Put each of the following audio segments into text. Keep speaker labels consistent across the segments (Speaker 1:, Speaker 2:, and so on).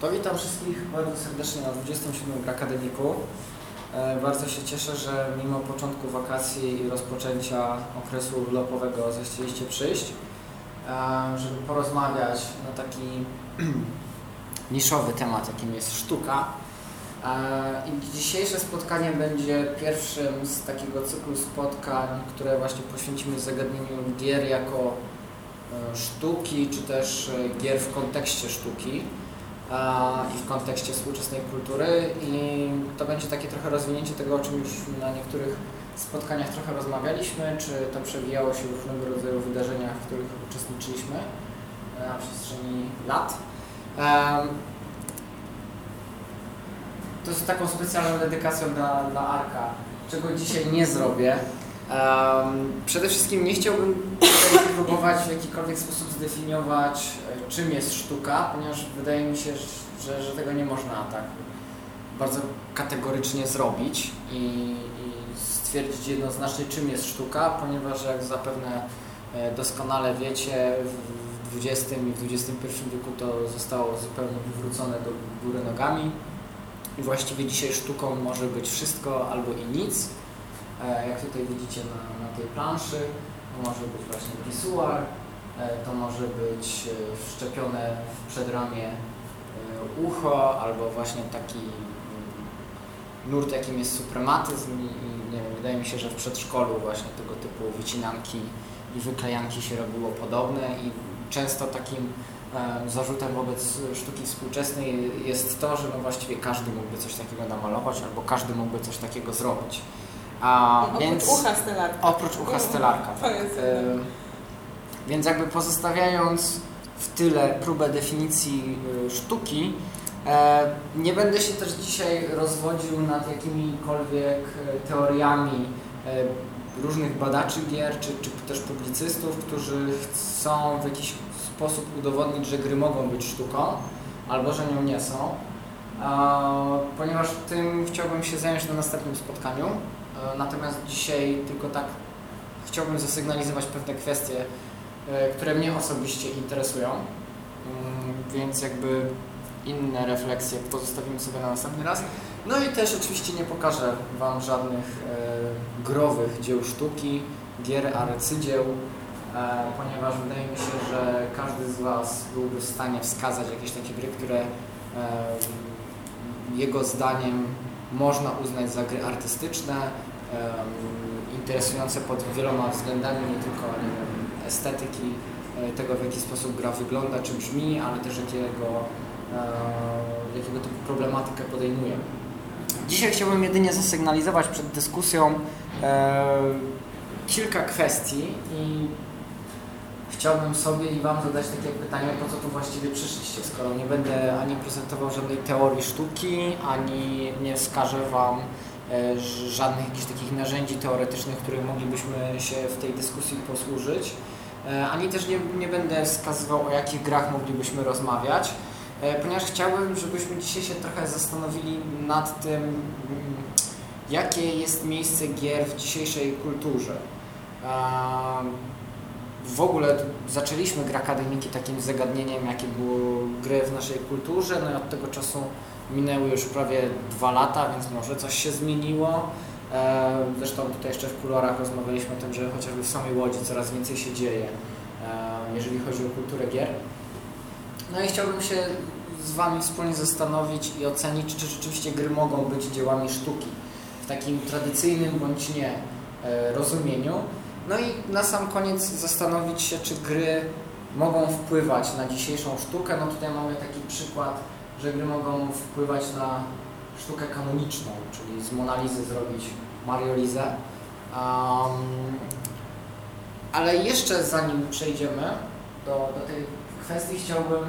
Speaker 1: To witam wszystkich bardzo serdecznie na 27 Akademiku. E, Bardzo się cieszę, że mimo początku wakacji i rozpoczęcia okresu urlopowego zechcieliście przyjść, e, żeby porozmawiać na taki niszowy temat, jakim jest sztuka. E, I dzisiejsze spotkanie będzie pierwszym z takiego cyklu spotkań, które właśnie poświęcimy zagadnieniu gier jako sztuki, czy też gier w kontekście sztuki i w kontekście współczesnej kultury i to będzie takie trochę rozwinięcie tego, o czym już na niektórych spotkaniach trochę rozmawialiśmy, czy to przewijało się w różnego rodzaju wydarzeniach, w których uczestniczyliśmy e, na przestrzeni lat. To jest taką specjalną dedykacją dla, dla Arka, czego dzisiaj nie zrobię. Em, przede wszystkim nie chciałbym próbować w jakikolwiek sposób zdefiniować, e, czym jest sztuka, ponieważ wydaje mi się, że, że tego nie można tak bardzo kategorycznie zrobić i, i stwierdzić jednoznacznie, czym jest sztuka, ponieważ jak zapewne e, doskonale wiecie, w XX i XXI wieku to zostało zupełnie wywrócone do góry nogami i właściwie dzisiaj sztuką może być wszystko albo i nic. E, Jak tutaj widzicie na, na tej planszy, to może być właśnie pisuar, e, to może być e, wszczepione w przedramię ucho, albo właśnie taki mm, nurt, jakim jest suprematyzm i, nie wiem, wydaje mi się, że w przedszkolu właśnie tego typu wycinanki i wyklejanki się robiło podobne i często takim zarzutem wobec sztuki współczesnej jest to, że no właściwie każdy mógłby coś takiego namalować albo każdy mógłby coś takiego zrobić. A,
Speaker 2: Oprócz
Speaker 1: więc...
Speaker 2: ucha stelarka.
Speaker 1: Oprócz ucha stelarka.
Speaker 2: To
Speaker 1: Tak.
Speaker 2: jest
Speaker 1: E, Więc jakby pozostawiając w tyle próbę definicji y, sztuki, e, nie będę się też dzisiaj rozwodził nad jakimikolwiek e, teoriami e, różnych badaczy gier, czy, czy też publicystów, którzy chcą w jakiś sposób udowodnić, że gry mogą być sztuką, albo że nią nie są. E, Ponieważ tym chciałbym się zająć na następnym spotkaniu. E, Natomiast dzisiaj tylko tak chciałbym zasygnalizować pewne kwestie, e, które mnie osobiście interesują, Mm, więc jakby inne refleksje pozostawimy sobie na następny raz. No i też oczywiście nie pokażę Wam żadnych e, growych dzieł sztuki, gier arcydzieł, ponieważ wydaje mi się, że każdy z Was byłby w stanie wskazać jakieś takie gry, które jego zdaniem można uznać za gry artystyczne, interesujące pod wieloma względami, nie tylko nie wiem, estetyki, e, tego w jaki sposób gra wygląda czy brzmi, ale też jakiego, e, jakiego typu problematykę podejmuje. Dzisiaj chciałbym jedynie zasygnalizować przed dyskusją e, kilka kwestii i chciałbym sobie i Wam zadać takie pytanie, po co tu właściwie przyszliście, skoro nie będę ani prezentował żadnej teorii sztuki, ani nie wskażę Wam żadnych jakichś takich narzędzi teoretycznych, których moglibyśmy się w tej dyskusji posłużyć, e, ani też nie, nie będę wskazywał, o jakich grach moglibyśmy rozmawiać, e, ponieważ chciałbym, żebyśmy dzisiaj się trochę zastanowili nad tym, mm, jakie jest miejsce gier w dzisiejszej kulturze. W ogóle zaczęliśmy grę akademiki takim zagadnieniem, jakie były gry w naszej kulturze. No i od tego czasu minęły już prawie dwa lata, więc może coś się zmieniło. E, Zresztą tutaj jeszcze w kulorach rozmawialiśmy o tym, że chociażby w samej Łodzi coraz więcej się dzieje, e, jeżeli chodzi o kulturę gier. No i chciałbym się z Wami wspólnie zastanowić i ocenić, czy rzeczywiście gry mogą być dziełami sztuki w takim tradycyjnym bądź nie e, rozumieniu. No i na sam koniec zastanowić się, czy gry mogą wpływać na dzisiejszą sztukę. No tutaj mamy taki przykład, że gry mogą wpływać na sztukę kanoniczną, czyli z Monalizy zrobić Mariolizę. Um, ale jeszcze zanim przejdziemy do, do tej kwestii, chciałbym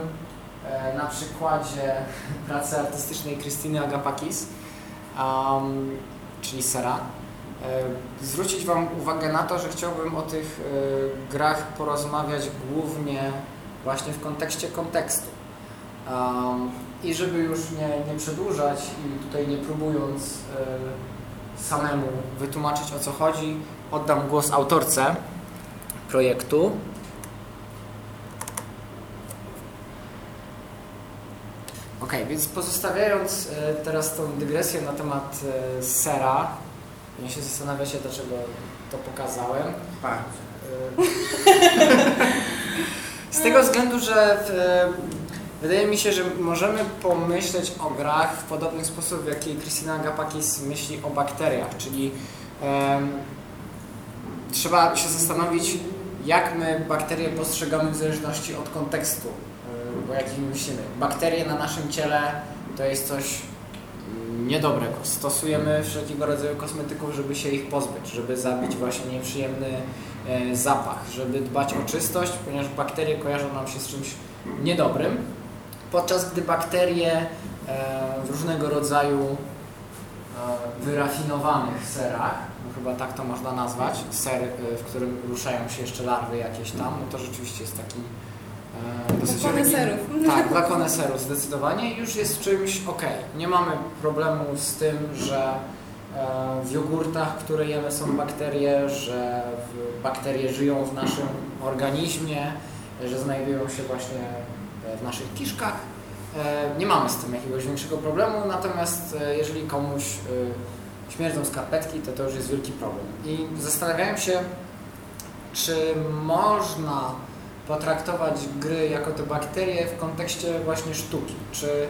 Speaker 1: e, na przykładzie pracy artystycznej Krystyny Agapakis, um, czyli Sera, E, zwrócić Wam uwagę na to, że chciałbym o tych e, grach porozmawiać głównie właśnie w kontekście kontekstu. Um, I żeby już nie, nie przedłużać i tutaj nie próbując e, samemu wytłumaczyć o co chodzi, oddam głos autorce projektu. Ok, więc pozostawiając e, teraz tą dygresję na temat e, sera, ja się zastanawiacie, dlaczego to pokazałem.
Speaker 2: Bardzo.
Speaker 1: Z tego względu, że w, wydaje mi się, że możemy pomyśleć o grach w podobny sposób, w jaki Christina Agapakis myśli o bakteriach, czyli em, trzeba się zastanowić, jak my bakterie postrzegamy w zależności od kontekstu, o jakim myślimy. Bakterie na naszym ciele to jest coś niedobrego. Stosujemy wszelkiego rodzaju kosmetyków, żeby się ich pozbyć, żeby zabić właśnie nieprzyjemny e, zapach, żeby dbać o czystość, ponieważ bakterie kojarzą nam się z czymś niedobrym, podczas gdy bakterie e, w różnego rodzaju e, wyrafinowanych serach, no chyba tak to można nazwać, ser, w którym ruszają się jeszcze larwy jakieś tam, no to rzeczywiście jest taki
Speaker 3: dosyć dla koneserów.
Speaker 1: Tak, dla koneserów zdecydowanie już jest czymś ok. Nie mamy problemu z tym, że w jogurtach, które jemy są bakterie, że bakterie żyją w naszym organizmie, że znajdują się właśnie e, w naszych kiszkach. E, nie mamy z tym jakiegoś większego problemu, natomiast e, jeżeli komuś śmierdzą skarpetki, to to już jest wielki problem. I zastanawiałem się, czy można potraktować gry jako te bakterie w kontekście właśnie sztuki. Czy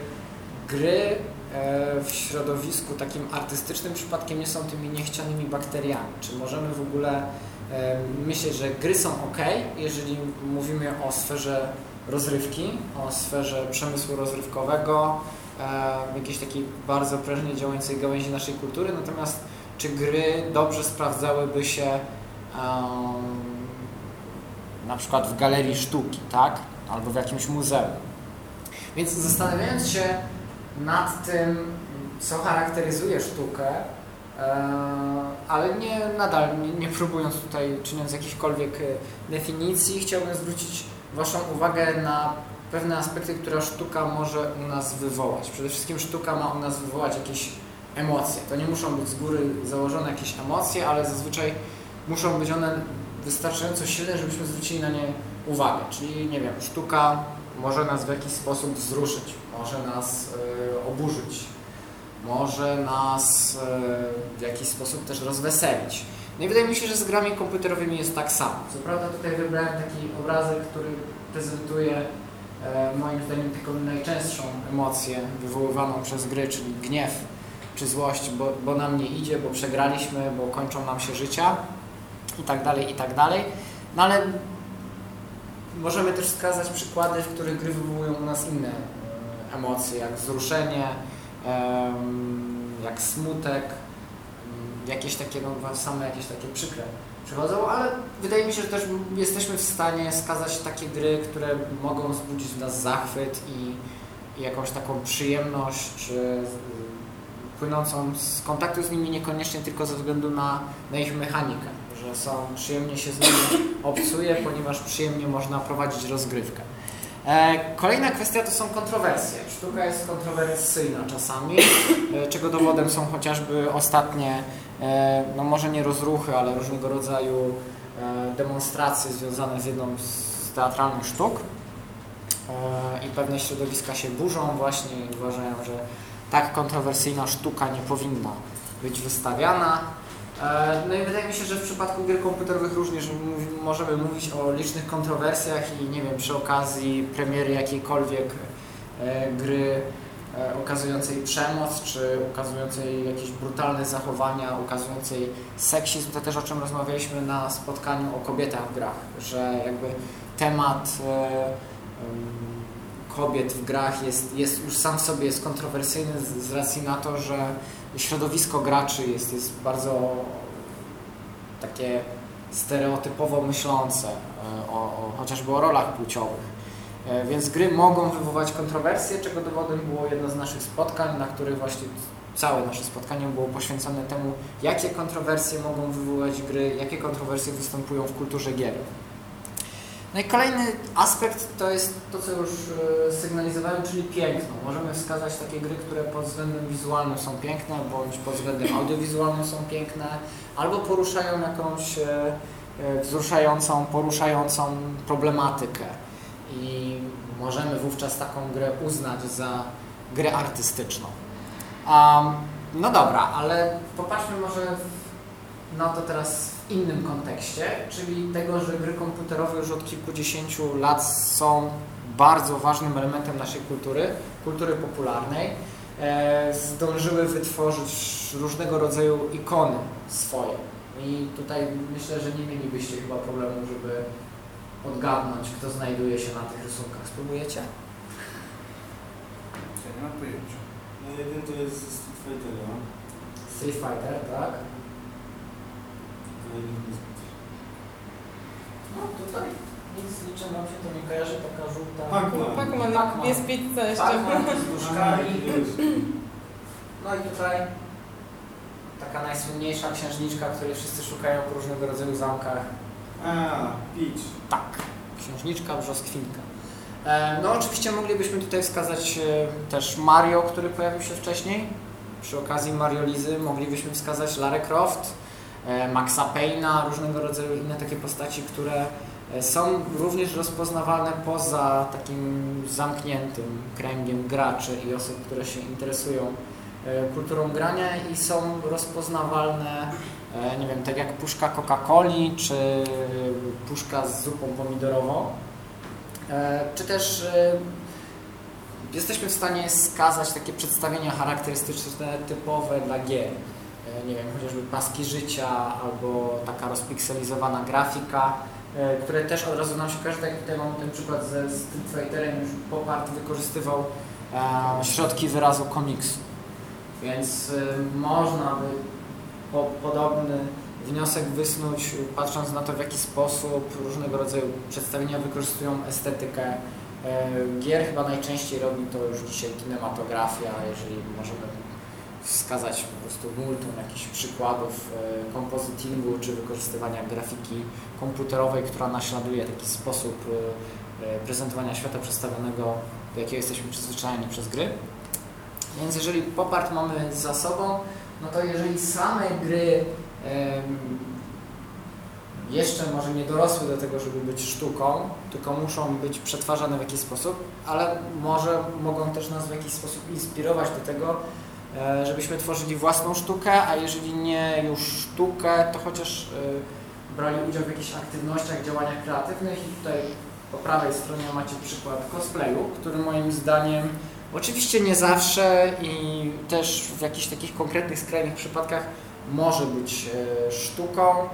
Speaker 1: gry e, w środowisku takim artystycznym przypadkiem nie są tymi niechcianymi bakteriami? Czy możemy w ogóle e, myśleć, że gry są ok, jeżeli mówimy o sferze rozrywki, o sferze przemysłu rozrywkowego, e, jakiejś takiej bardzo prężnie działającej gałęzi naszej kultury, natomiast czy gry dobrze sprawdzałyby się na przykład w galerii sztuki, tak? Albo w jakimś muzeum. Więc zastanawiając się nad tym, co charakteryzuje sztukę, e, ale nie, nadal nie, nie próbując tutaj, czyniąc jakichkolwiek e, definicji, chciałbym zwrócić Waszą uwagę na pewne aspekty, które sztuka może u nas wywołać. Przede wszystkim sztuka ma u nas wywołać jakieś emocje. To nie muszą być z góry założone jakieś emocje, ale zazwyczaj muszą być one wystarczająco silne, żebyśmy zwrócili na nie uwagę. Czyli, nie wiem, sztuka może nas w jakiś sposób wzruszyć, może nas y, oburzyć, może nas y, w jakiś sposób też rozweselić. No i wydaje mi się, że z grami komputerowymi jest tak samo. Co prawda tutaj wybrałem taki obrazek, który prezentuje e, moim zdaniem taką najczęstszą emocję wywoływaną przez gry, czyli gniew czy złość, bo, bo nam nie idzie, bo przegraliśmy, bo kończą nam się życia i tak dalej, i tak dalej. No ale możemy też wskazać przykłady, w których gry wywołują u nas inne e, emocje, jak wzruszenie, jak smutek, jakieś takie, no same jakieś takie przykre przychodzą, ale wydaje mi się, że też jesteśmy w stanie skazać takie gry, które mogą wzbudzić w nas zachwyt i, i jakąś taką przyjemność, czy płynącą z kontaktu z nimi niekoniecznie tylko ze względu na, na ich mechanikę że są, przyjemnie się z nimi obcuje, ponieważ przyjemnie można prowadzić rozgrywkę. E, kolejna kwestia to są kontrowersje. Sztuka jest kontrowersyjna czasami, e, czego dowodem są chociażby ostatnie, no może nie rozruchy, ale różnego rodzaju demonstracje związane z jedną z teatralnych sztuk. I pewne środowiska się burzą właśnie i uważają, że tak kontrowersyjna sztuka nie powinna być wystawiana. E, no i wydaje mi się, że w przypadku gier komputerowych również możemy mówić o licznych kontrowersjach i nie wiem, przy okazji premiery jakiejkolwiek e, gry e, ukazującej przemoc, czy ukazującej jakieś brutalne zachowania, ukazującej seksizm, to też o czym rozmawialiśmy na spotkaniu o kobietach w grach, że jakby temat kobiet w grach jest, jest już sam w sobie jest kontrowersyjny z, z racji na to, że środowisko graczy jest, jest bardzo takie stereotypowo myślące e, o, o, chociażby o rolach płciowych. E, więc gry mogą wywołać kontrowersje, czego dowodem było jedno z naszych spotkań, na których właśnie całe nasze spotkanie było poświęcone temu, jakie kontrowersje mogą wywołać gry, jakie kontrowersje występują w kulturze gier. No i kolejny aspekt to jest to, co już e, sygnalizowałem, czyli piękno. Możemy wskazać takie gry, które pod względem wizualnym są piękne, bądź pod względem audiowizualnym są piękne, albo poruszają jakąś e, wzruszającą, poruszającą problematykę. I możemy wówczas taką grę uznać za grę artystyczną. Um, no dobra, ale popatrzmy może na to teraz w innym kontekście, czyli tego, że gry komputerowe już od kilkudziesięciu lat są bardzo ważnym elementem naszej kultury, kultury popularnej. E, zdążyły wytworzyć różnego rodzaju ikony swoje. I tutaj myślę, że nie mielibyście chyba problemu, żeby odgadnąć, kto znajduje się na tych rysunkach. Spróbujecie?
Speaker 2: Ja nie mam pojęcia.
Speaker 4: No jeden to jest ze Street Fightera.
Speaker 1: Street Fighter, tak?
Speaker 4: Jest...
Speaker 1: No tutaj nic z niczym wam się to nie kojarzy, taka żółta...
Speaker 4: Pac-Man.
Speaker 3: Pac-Man,
Speaker 1: Pac-Man.
Speaker 3: jest pizza jeszcze.
Speaker 1: Pac-Man z duszkami. No i tutaj taka najsłynniejsza księżniczka, której wszyscy szukają po różnego rodzaju zamkach.
Speaker 4: A, Peach.
Speaker 1: Tak, księżniczka brzoskwinka. E, No oczywiście moglibyśmy tutaj wskazać e, też Mario, który pojawił się wcześniej. Przy okazji Mario Lizy moglibyśmy wskazać Lara Croft, e, Maxa Payne'a, różnego rodzaju inne takie postaci, które są również rozpoznawalne poza takim zamkniętym kręgiem graczy i osób, które się interesują kulturą grania i są rozpoznawalne, e, nie wiem, tak jak puszka Coca-Coli czy puszka z zupą pomidorową. E, Czy też e, jesteśmy w stanie skazać takie przedstawienia charakterystyczne, typowe dla gier. E, Nie wiem, chociażby paski życia albo taka rozpikselizowana grafika, e, które też od razu nam się kojarzy. Tak jak tutaj ten przykład ze Street Fighterem, już Pop Art wykorzystywał e, środki wyrazu komiksu. Więc e, można by po, podobny wniosek wysnuć, patrząc na to, w jaki sposób różnego rodzaju przedstawienia wykorzystują estetykę e, gier. Chyba najczęściej robi to już dzisiaj kinematografia, jeżeli możemy wskazać po prostu multum jakichś przykładów e, kompozytingu czy wykorzystywania grafiki komputerowej, która naśladuje taki sposób prezentowania świata przedstawionego, do jakiego jesteśmy przyzwyczajeni przez gry. Więc jeżeli pop art mamy za sobą, no to jeżeli same gry jeszcze może nie dorosły do tego, żeby być sztuką, tylko muszą być przetwarzane w jakiś sposób, ale może mogą też nas w jakiś sposób inspirować do tego, e, żebyśmy tworzyli własną sztukę, a jeżeli nie już sztukę, to chociaż e, brali udział w jakichś aktywnościach, działaniach kreatywnych. I tutaj po prawej stronie macie przykład cosplayu, który moim zdaniem oczywiście nie zawsze i też w jakichś takich konkretnych, skrajnych przypadkach może być e, sztuką.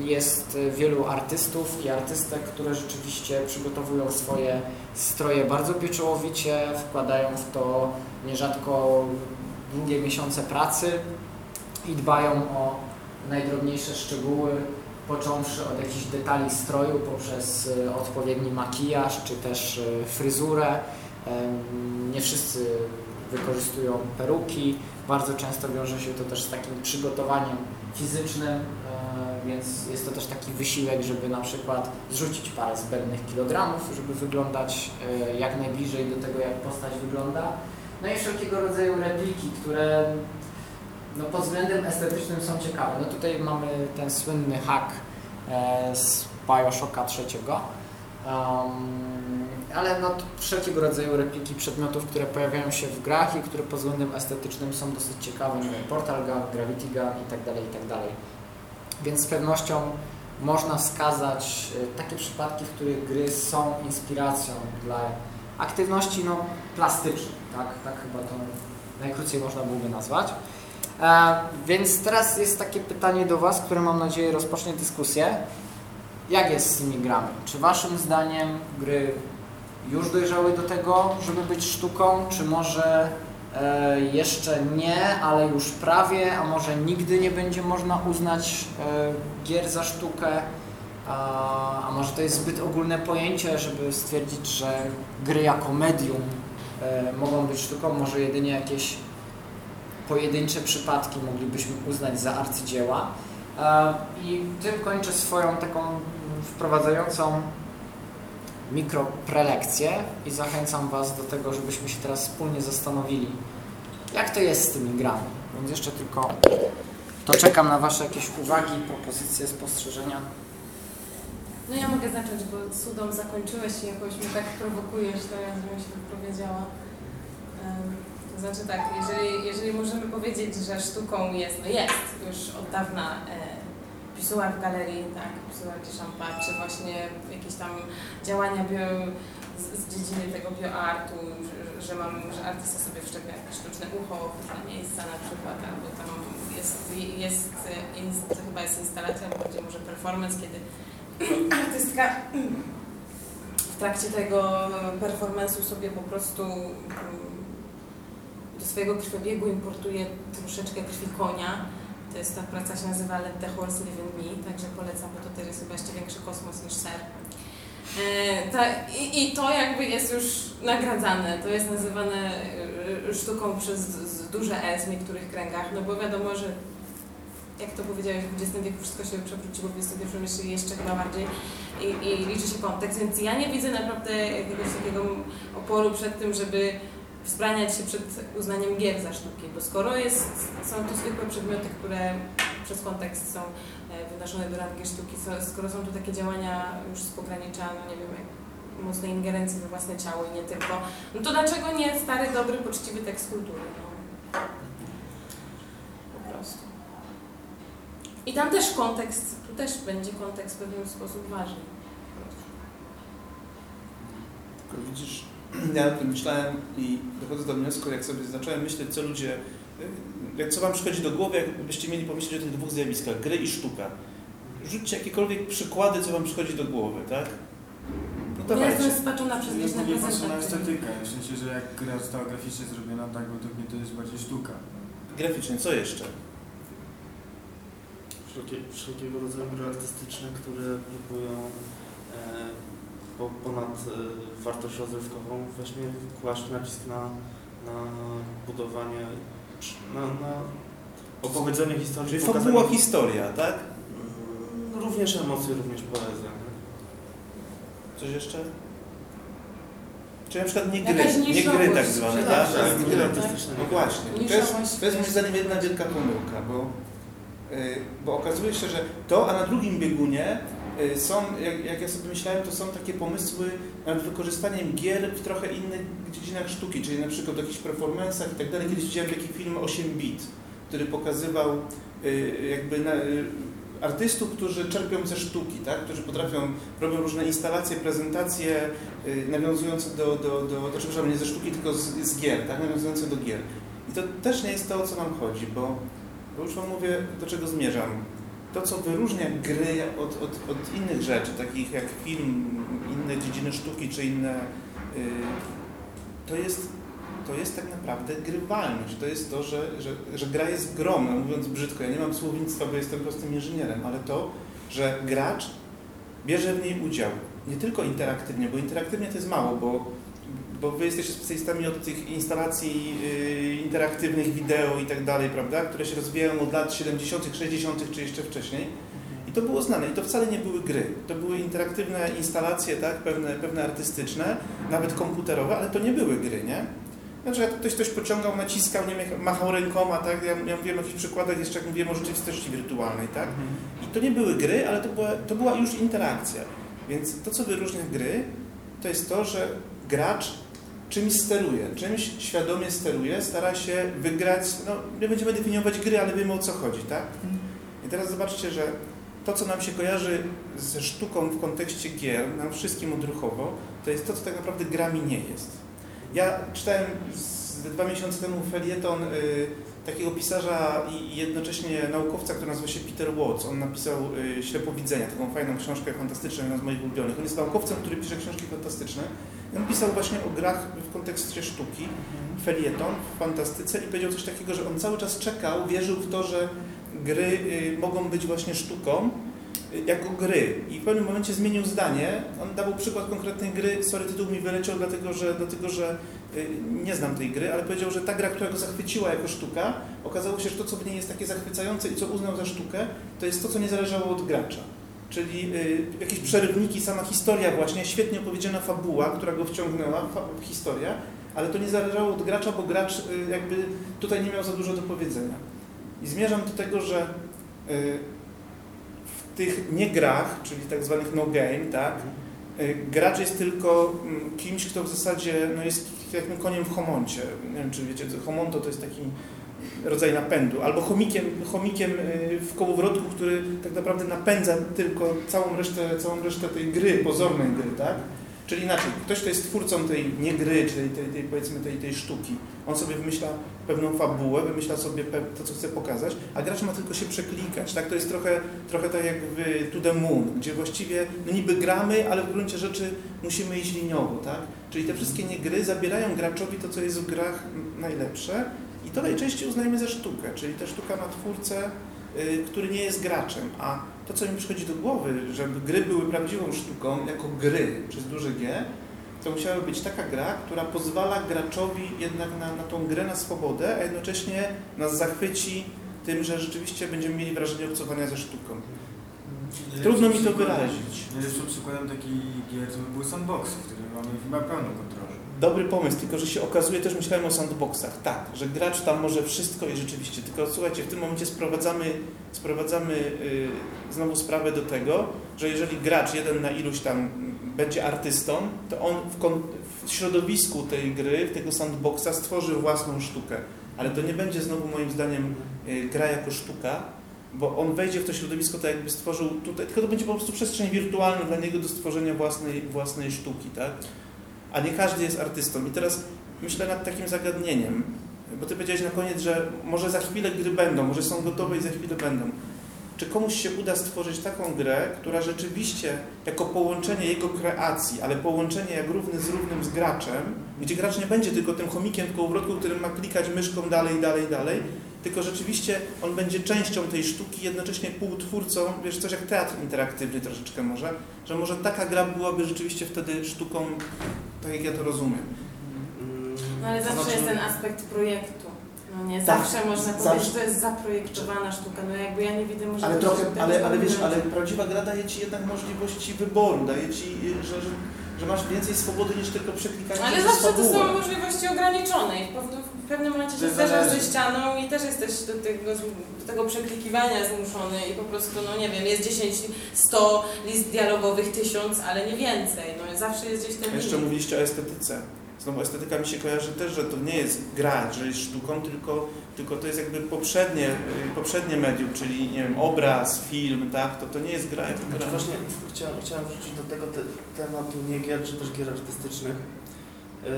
Speaker 1: Jest wielu artystów i artystek, które rzeczywiście przygotowują swoje stroje bardzo pieczołowicie, wkładają w to nierzadko długie miesiące pracy i dbają o najdrobniejsze szczegóły, począwszy od jakichś detali stroju poprzez e, odpowiedni makijaż czy też e, fryzurę. Nie wszyscy wykorzystują peruki, bardzo często wiąże się to też z takim przygotowaniem fizycznym, e, więc jest to też taki wysiłek, żeby na przykład zrzucić parę zbędnych kilogramów, żeby wyglądać e, jak najbliżej do tego, jak postać wygląda. No i wszelkiego rodzaju repliki, które no, pod względem estetycznym są ciekawe. No tutaj mamy ten słynny hack e, z Bioshocka trzeciego. Um, ale no, wszelkiego rodzaju repliki przedmiotów, które pojawiają się w grach i które pod względem estetycznym są dosyć ciekawe, nie wiem, Portal Gun, Gravity Gun tak tak dalej. Więc z pewnością można wskazać e, takie przypadki, w których gry są inspiracją dla aktywności no, plastycznych, tak? tak chyba to najkrócej można byłoby nazwać. E, więc teraz jest takie pytanie do Was, które mam nadzieję rozpocznie dyskusję. Jak jest z tymi grami? Czy Waszym zdaniem gry już dojrzały do tego, żeby być sztuką, czy może e, jeszcze nie, ale już prawie, a może nigdy nie będzie można uznać e, gier za sztukę? A, a może to jest zbyt ogólne pojęcie, żeby stwierdzić, że gry jako medium e, mogą być sztuką, może jedynie jakieś pojedyncze przypadki moglibyśmy uznać za arcydzieła. E, I tym kończę swoją taką wprowadzającą mikroprelekcję i zachęcam Was do tego, żebyśmy się teraz wspólnie zastanowili, jak to jest z tymi grami. Więc jeszcze tylko to czekam na Wasze jakieś uwagi, propozycje, spostrzeżenia.
Speaker 3: No ja mogę zacząć, bo cudą zakończyłeś i jakoś mnie tak prowokujesz, ja bym się wypowiedziała. To znaczy tak, jeżeli, jeżeli możemy powiedzieć, że sztuką jest, no jest już od dawna e, pisuar w galerii, tak, pisuar Duchampa, czy właśnie jakieś tam działania bio, z, z dziedziny tego bioartu, że, że, mam, że artysta sobie wszczepia sztuczne ucho na miejsca na przykład, albo tam jest, jest, to chyba jest instalacja, będzie może performance, kiedy artystka w trakcie tego performance'u sobie po prostu mm, do swojego krwiobiegu importuje troszeczkę krwi konia. To jest ta praca się nazywa Let the Horse Live in Me, także polecam, bo to też jest chyba jeszcze większy kosmos niż ser. E, ta, i, I to jakby jest już nagradzane, to jest nazywane e, sztuką przez duże S w niektórych kręgach, no bo wiadomo, że jak to powiedziałeś, w XX wieku wszystko się przewróciło, w XXI jeszcze, jeszcze chyba bardziej i, i liczy się kontekst, więc ja nie widzę naprawdę jakiegoś takiego oporu przed tym, żeby wzbraniać się przed uznaniem gier za sztuki, bo skoro jest, są to zwykłe przedmioty, które przez kontekst są e, wynoszone do rangi sztuki, skoro są tu takie działania już z pogranicza, no nie wiem, jak mocnej ingerencji we własne ciało i nie tylko, no to dlaczego nie stary, dobry, poczciwy tekst kultury? No. Po prostu. I tam też kontekst, tu też będzie kontekst w pewien sposób ważny.
Speaker 2: Tylko widzisz, ja o tym myślałem i dochodzę do wniosku, jak sobie zacząłem myśleć, co ludzie, jak co wam przychodzi do głowy, jakbyście mieli pomyśleć o tych dwóch zjawiskach, gry i sztuka. Rzućcie jakiekolwiek przykłady, co wam przychodzi do głowy, tak? No
Speaker 3: Ja jestem spaczona przez
Speaker 4: Ja
Speaker 3: liczne
Speaker 4: głównie patrzę na
Speaker 3: prezentacje.
Speaker 4: estetykę, w sensie, że jak gra została graficznie zrobiona, tak według mnie to jest bardziej sztuka.
Speaker 2: Graficznie, co jeszcze?
Speaker 5: Wszelkie, wszelkiego rodzaju gry artystyczne, które próbują e, po, ponad e, wartość rozrywkową właśnie kłaść nacisk na, na budowanie, na, na opowiedzenie historii.
Speaker 2: Czyli
Speaker 5: pokazanie-
Speaker 2: fabuła historia, tak?
Speaker 5: Mm, Również emocje, również poezja. nie?
Speaker 2: Coś jeszcze? Czy na przykład nie gry, nie gry tak zwane, tak?
Speaker 3: sprzedaży.
Speaker 5: Tak,
Speaker 2: Gry
Speaker 5: gry
Speaker 2: artystyczne. No właśnie. To jest, to jest moim zdaniem jedna wielka pomyłka, bo, yy, bo okazuje się, że to, a na drugim biegunie są, jak, jak ja sobie myślałem, to są takie pomysły nad wykorzystaniem gier w trochę innych dziedzinach sztuki, czyli na przykład w jakichś performance'ach i tak dalej. Kiedyś widziałem taki film 8 bit, który pokazywał yy, jakby na, yy, artystów, którzy czerpią ze sztuki, tak? którzy potrafią, robią różne instalacje, prezentacje nawiązujące do, do, do, do przepraszam, nie ze sztuki, tylko z, z gier, tak? nawiązujące do gier. I to też nie jest to, o co nam chodzi, bo, bo już Wam mówię, do czego zmierzam. To, co wyróżnia gry od, od, od innych rzeczy, takich jak film, inne dziedziny sztuki czy inne, yy, to jest to jest tak naprawdę grywalność. To jest to, że, że, że gra jest grą, no mówiąc brzydko. Ja nie mam słownictwa, bo jestem prostym inżynierem, ale to, że gracz bierze w niej udział. Nie tylko interaktywnie, bo interaktywnie to jest mało, bo, bo wy jesteście specjalistami od tych instalacji yy, interaktywnych, wideo i tak dalej, prawda, które się rozwijają od lat 70., 60., czy jeszcze wcześniej. I to było znane. I to wcale nie były gry. To były interaktywne instalacje, tak, pewne, pewne artystyczne, nawet komputerowe, ale to nie były gry, nie? Znaczy, jak ktoś coś pociągał, naciskał, nie wiem, machał rękoma, tak? Ja, ja mówiłem o jakichś przykładach jeszcze, jak mówiłem o rzeczywistości wirtualnej, tak? I to nie były gry, ale to była, to była już interakcja. Więc to, co wyróżnia gry, to jest to, że gracz czymś steruje, czymś świadomie steruje, stara się wygrać, no nie będziemy definiować gry, ale wiemy o co chodzi, tak? I teraz zobaczcie, że to, co nam się kojarzy ze sztuką w kontekście gier, nam wszystkim odruchowo, to jest to, co tak naprawdę grami nie jest. Ja czytałem dwa miesiące temu felieton y, takiego pisarza i jednocześnie naukowca, który nazywa się Peter Watts. On napisał y, Ślepowidzenia, taką fajną książkę fantastyczną, jedną z moich ulubionych. On jest naukowcem, który pisze książki fantastyczne. On pisał właśnie o grach w kontekście sztuki, felieton w fantastyce i powiedział coś takiego, że on cały czas czekał, wierzył w to, że gry y, mogą być właśnie sztuką, y, jako gry. I w pewnym momencie zmienił zdanie. On dawał przykład konkretnej gry. Sorry, tytuł mi wyleciał, dlatego że, dlatego, że y, nie znam tej gry, ale powiedział, że ta gra, która go zachwyciła jako sztuka, okazało się, że to, co w niej jest takie zachwycające i co uznał za sztukę, to jest to, co nie zależało od gracza. Czyli y, jakieś przerywniki, sama historia właśnie, świetnie opowiedziana fabuła, która go wciągnęła, historia, ale to nie zależało od gracza, bo gracz y, jakby tutaj nie miał za dużo do powiedzenia. I zmierzam do tego, że y, w tych niegrach, czyli tak zwanych no game, tak, gracz jest tylko mm, kimś, kto w zasadzie no jest takim koniem w homoncie. Nie wiem, czy wiecie, homonto to jest taki rodzaj napędu, albo chomikiem, chomikiem y, w kołowrotku, który tak naprawdę napędza tylko całą resztę, całą resztę tej gry, pozornej gry, tak? Czyli inaczej, ktoś, kto jest twórcą tej nie gry, czyli tej, tej powiedzmy tej, tej sztuki, on sobie wymyśla pewną fabułę, wymyśla sobie to, co chce pokazać, a gracz ma tylko się przeklikać, tak? To jest trochę, trochę tak jak w To The Moon, gdzie właściwie no niby gramy, ale w gruncie rzeczy musimy iść liniowo, tak? Czyli te wszystkie nie gry zabierają graczowi to, co jest w grach najlepsze i to najczęściej uznajemy za sztukę, czyli ta sztuka na twórcę, y, który nie jest graczem, a to, co mi przychodzi do głowy, żeby gry były prawdziwą sztuką, jako gry przez duże G, to musiała być taka gra, która pozwala graczowi jednak na, na tą grę na swobodę, a jednocześnie nas zachwyci tym, że rzeczywiście będziemy mieli wrażenie obcowania ze sztuką. Trudno mi to wyrazić.
Speaker 4: Najlepszym przykładem takich gier to by były sandboxy, w których mamy chyba pełną kontrolę.
Speaker 2: Dobry pomysł, tylko że się okazuje, też myślałem o sandboxach, tak, że gracz tam może wszystko i rzeczywiście, tylko słuchajcie, w tym momencie sprowadzamy, sprowadzamy yy, znowu sprawę do tego, że jeżeli gracz jeden na iluś tam będzie artystą, to on w, w środowisku tej gry, tego sandboxa stworzy własną sztukę, ale to nie będzie znowu moim zdaniem yy, gra jako sztuka, bo on wejdzie w to środowisko tak jakby stworzył tutaj, tylko to będzie po prostu przestrzeń wirtualna dla niego do stworzenia własnej, własnej sztuki, tak? A nie każdy jest artystą. I teraz myślę nad takim zagadnieniem, bo ty powiedziałeś na koniec, że może za chwilę gry będą, może są gotowe i za chwilę będą. Czy komuś się uda stworzyć taką grę, która rzeczywiście jako połączenie jego kreacji, ale połączenie jak równy z równym z graczem, gdzie gracz nie będzie tylko tym chomikiem w kołowrotku, którym ma klikać myszką dalej, dalej, dalej, tylko rzeczywiście on będzie częścią tej sztuki, jednocześnie półtwórcą, wiesz, coś jak teatr interaktywny troszeczkę może, że może taka gra byłaby rzeczywiście wtedy sztuką, tak jak ja to rozumiem.
Speaker 3: No ale zawsze
Speaker 5: znaczy-
Speaker 3: jest ten aspekt projektu. No nie,
Speaker 2: Tak,
Speaker 3: zawsze można
Speaker 2: zawsze.
Speaker 3: powiedzieć, że to jest zaprojektowana sztuka. No jakby ja nie widzę możliwości.
Speaker 2: Ale trochę,
Speaker 3: tego,
Speaker 2: ale, ale wiesz, ale prawdziwa gra daje ci jednak możliwości wyboru, daje ci, że, że, że masz więcej swobody niż tylko przeklikanie
Speaker 3: Ale zawsze to są możliwości ograniczone i w pewnym, momencie się zderzasz ze ścianą i też jesteś do tego, do tego przeklikiwania zmuszony i po prostu, no nie wiem, jest 10, 100 list dialogowych, 1000, ale nie więcej. No zawsze jest gdzieś ten
Speaker 2: Jeszcze
Speaker 3: limit.
Speaker 2: mówiliście o estetyce. Znowu estetyka mi się kojarzy też, że to nie jest gra, że jest sztuką, tylko, tylko to jest jakby poprzednie, poprzednie medium, czyli nie wiem, obraz, film, tak? To, to nie jest gra jako
Speaker 5: Znaczy
Speaker 2: gra.
Speaker 5: właśnie chciałem, chciałem wrócić do tego te, tematu nie gier, czy też gier artystycznych, yy,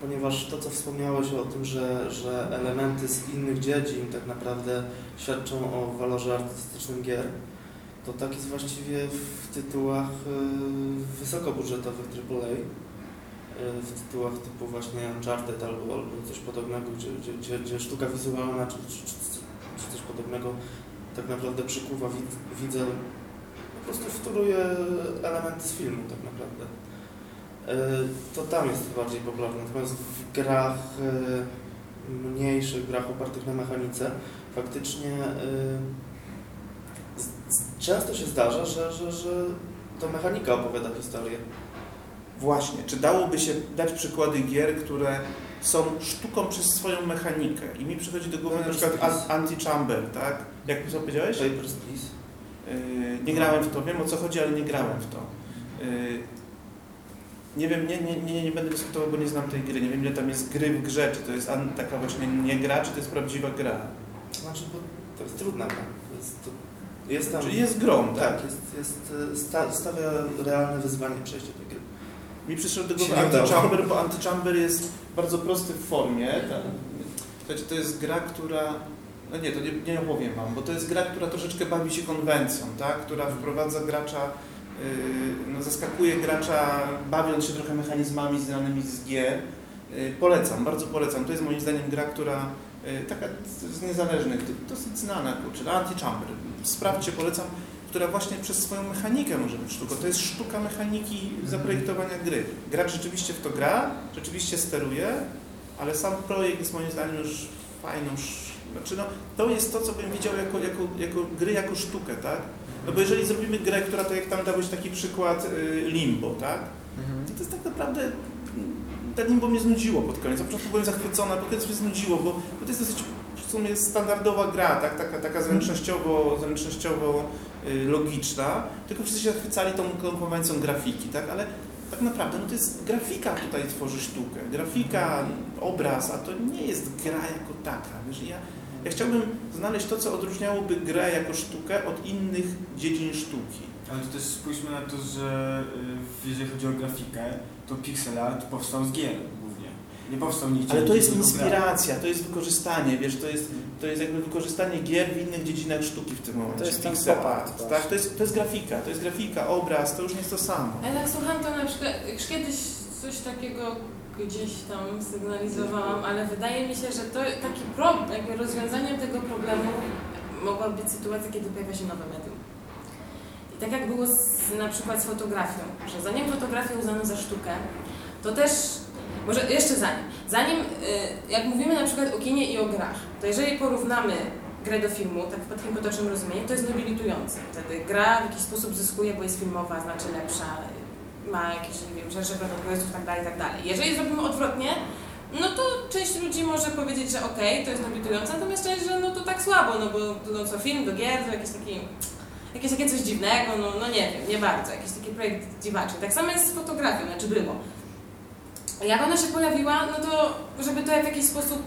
Speaker 5: ponieważ to, co wspomniałeś o tym, że, że elementy z innych dziedzin tak naprawdę świadczą o walorze artystycznym gier, to tak jest właściwie w tytułach yy, wysokobudżetowych AAA, w tytułach typu właśnie Uncharted albo, albo coś podobnego, gdzie, gdzie, gdzie, sztuka wizualna czy, czy, czy, coś podobnego tak naprawdę przykuwa wid- widza po prostu wtóruje elementy z filmu tak naprawdę. E, To tam jest bardziej popularne, natomiast w grach e, mniejszych, grach opartych na mechanice faktycznie e, często się zdarza, że, że, że to mechanika opowiada historię.
Speaker 2: Właśnie, czy dałoby się dać przykłady gier, które są sztuką przez swoją mechanikę? I mi przychodzi do głowy na
Speaker 5: Papers,
Speaker 2: przykład
Speaker 5: Please.
Speaker 2: An- Anti-Chamber, tak? Jak co powiedziałeś?
Speaker 5: Papers, Please.
Speaker 2: Yy, nie grałem w to, wiem o co chodzi, ale nie grałem w to. Yy, nie wiem, nie, nie, nie, nie będę dyskutował, bo nie znam tej gry. Nie wiem, ile tam jest gry w grze. Czy to jest taka właśnie nie gra, czy to jest prawdziwa gra.
Speaker 5: Znaczy, bo to jest trudna gra. To Jest, to jest tam...
Speaker 2: Czyli jest grą, tak?
Speaker 5: Tak, jest, jest, sta, stawia realne wyzwanie przejście tej gry.
Speaker 2: Mi przyszedł do głowy. Anti-Chamber, bo Anti-Chamber jest bardzo prosty w formie. Słuchajcie, to jest gra, która... No nie, to nie, nie opowiem Wam, bo to jest gra, która troszeczkę bawi się konwencją, tak? Która wprowadza gracza, yy, no, zaskakuje gracza, bawiąc się trochę mechanizmami znanymi z gier. Yy, polecam, bardzo polecam. To jest moim zdaniem gra, która yy, taka z niezależnych, dosyć znana, kurczę, Anti-Chamber. Sprawdźcie, polecam która właśnie przez swoją mechanikę może być sztuką. To jest sztuka mechaniki zaprojektowania gry. Gracz rzeczywiście w to gra, rzeczywiście steruje, ale sam projekt jest moim zdaniem już fajną... Znaczy no, to jest to, co bym widział jako, jako, jako gry, jako sztukę, tak? No bo jeżeli zrobimy grę, która tak jak tam dałeś taki przykład y, Limbo, tak?
Speaker 1: Mhm.
Speaker 2: To, to jest tak naprawdę... mm, Ten Limbo mnie znudziło pod koniec. Na początku byłem zachwycony, a pod koniec mnie znudziło, bo, bo to jest dosyć w sumie standardowa gra, tak? taka, taka zręcznościowo, zręcznościowo logiczna, tylko wszyscy się zachwycali tą, konwencją grafiki, tak? ale tak naprawdę no to jest grafika tutaj tworzy sztukę. Grafika, obraz, a to nie jest gra jako taka. Wiesz, ja, ja chciałbym znaleźć to, co odróżniałoby grę jako sztukę od innych dziedzin sztuki.
Speaker 4: Ale to też spójrzmy na to, że y, jeżeli chodzi o grafikę, to pixel art powstał z gier. Nie powstał nigdzie.
Speaker 2: Ale to jest inspiracja, to jest wykorzystanie, wiesz, to jest, to jest jakby wykorzystanie gier w innych dziedzinach sztuki w tym momencie.
Speaker 1: To jest ten
Speaker 2: Pixel
Speaker 1: art
Speaker 2: tak? To jest, to jest grafika, to jest grafika, obraz, to już nie jest to samo.
Speaker 3: Ale jak słucham, to na przykład już kiedyś coś takiego gdzieś tam sygnalizowałam, ale wydaje mi się, że to taki problem, jakby rozwiązaniem tego problemu mogła być sytuacja, kiedy pojawia się nowe medium. I tak jak było z, na przykład z fotografią, że zanim fotografię uznano za sztukę, to też, może jeszcze zanim, zanim, y, jak mówimy na przykład o kinie i o grach, to jeżeli porównamy grę do filmu, tak w takim potocznym rozumieniu, to jest nobilitujące. Wtedy gra w jakiś sposób zyskuje, bo jest filmowa, znaczy lepsza, ma jakieś, nie wiem, szersze i tak dalej, tak dalej. Jeżeli zrobimy odwrotnie, no to część ludzi może powiedzieć, że okej, to jest nobilitujące, natomiast część, że no to tak słabo, no bo no co, film do gier, to jakiś taki, jakieś takie coś dziwnego, no, no nie wiem, nie bardzo, jakiś taki projekt dziwaczny. Tak samo jest z fotografią, znaczy było. Jak ona się pojawiła, no to żeby to w jakiś sposób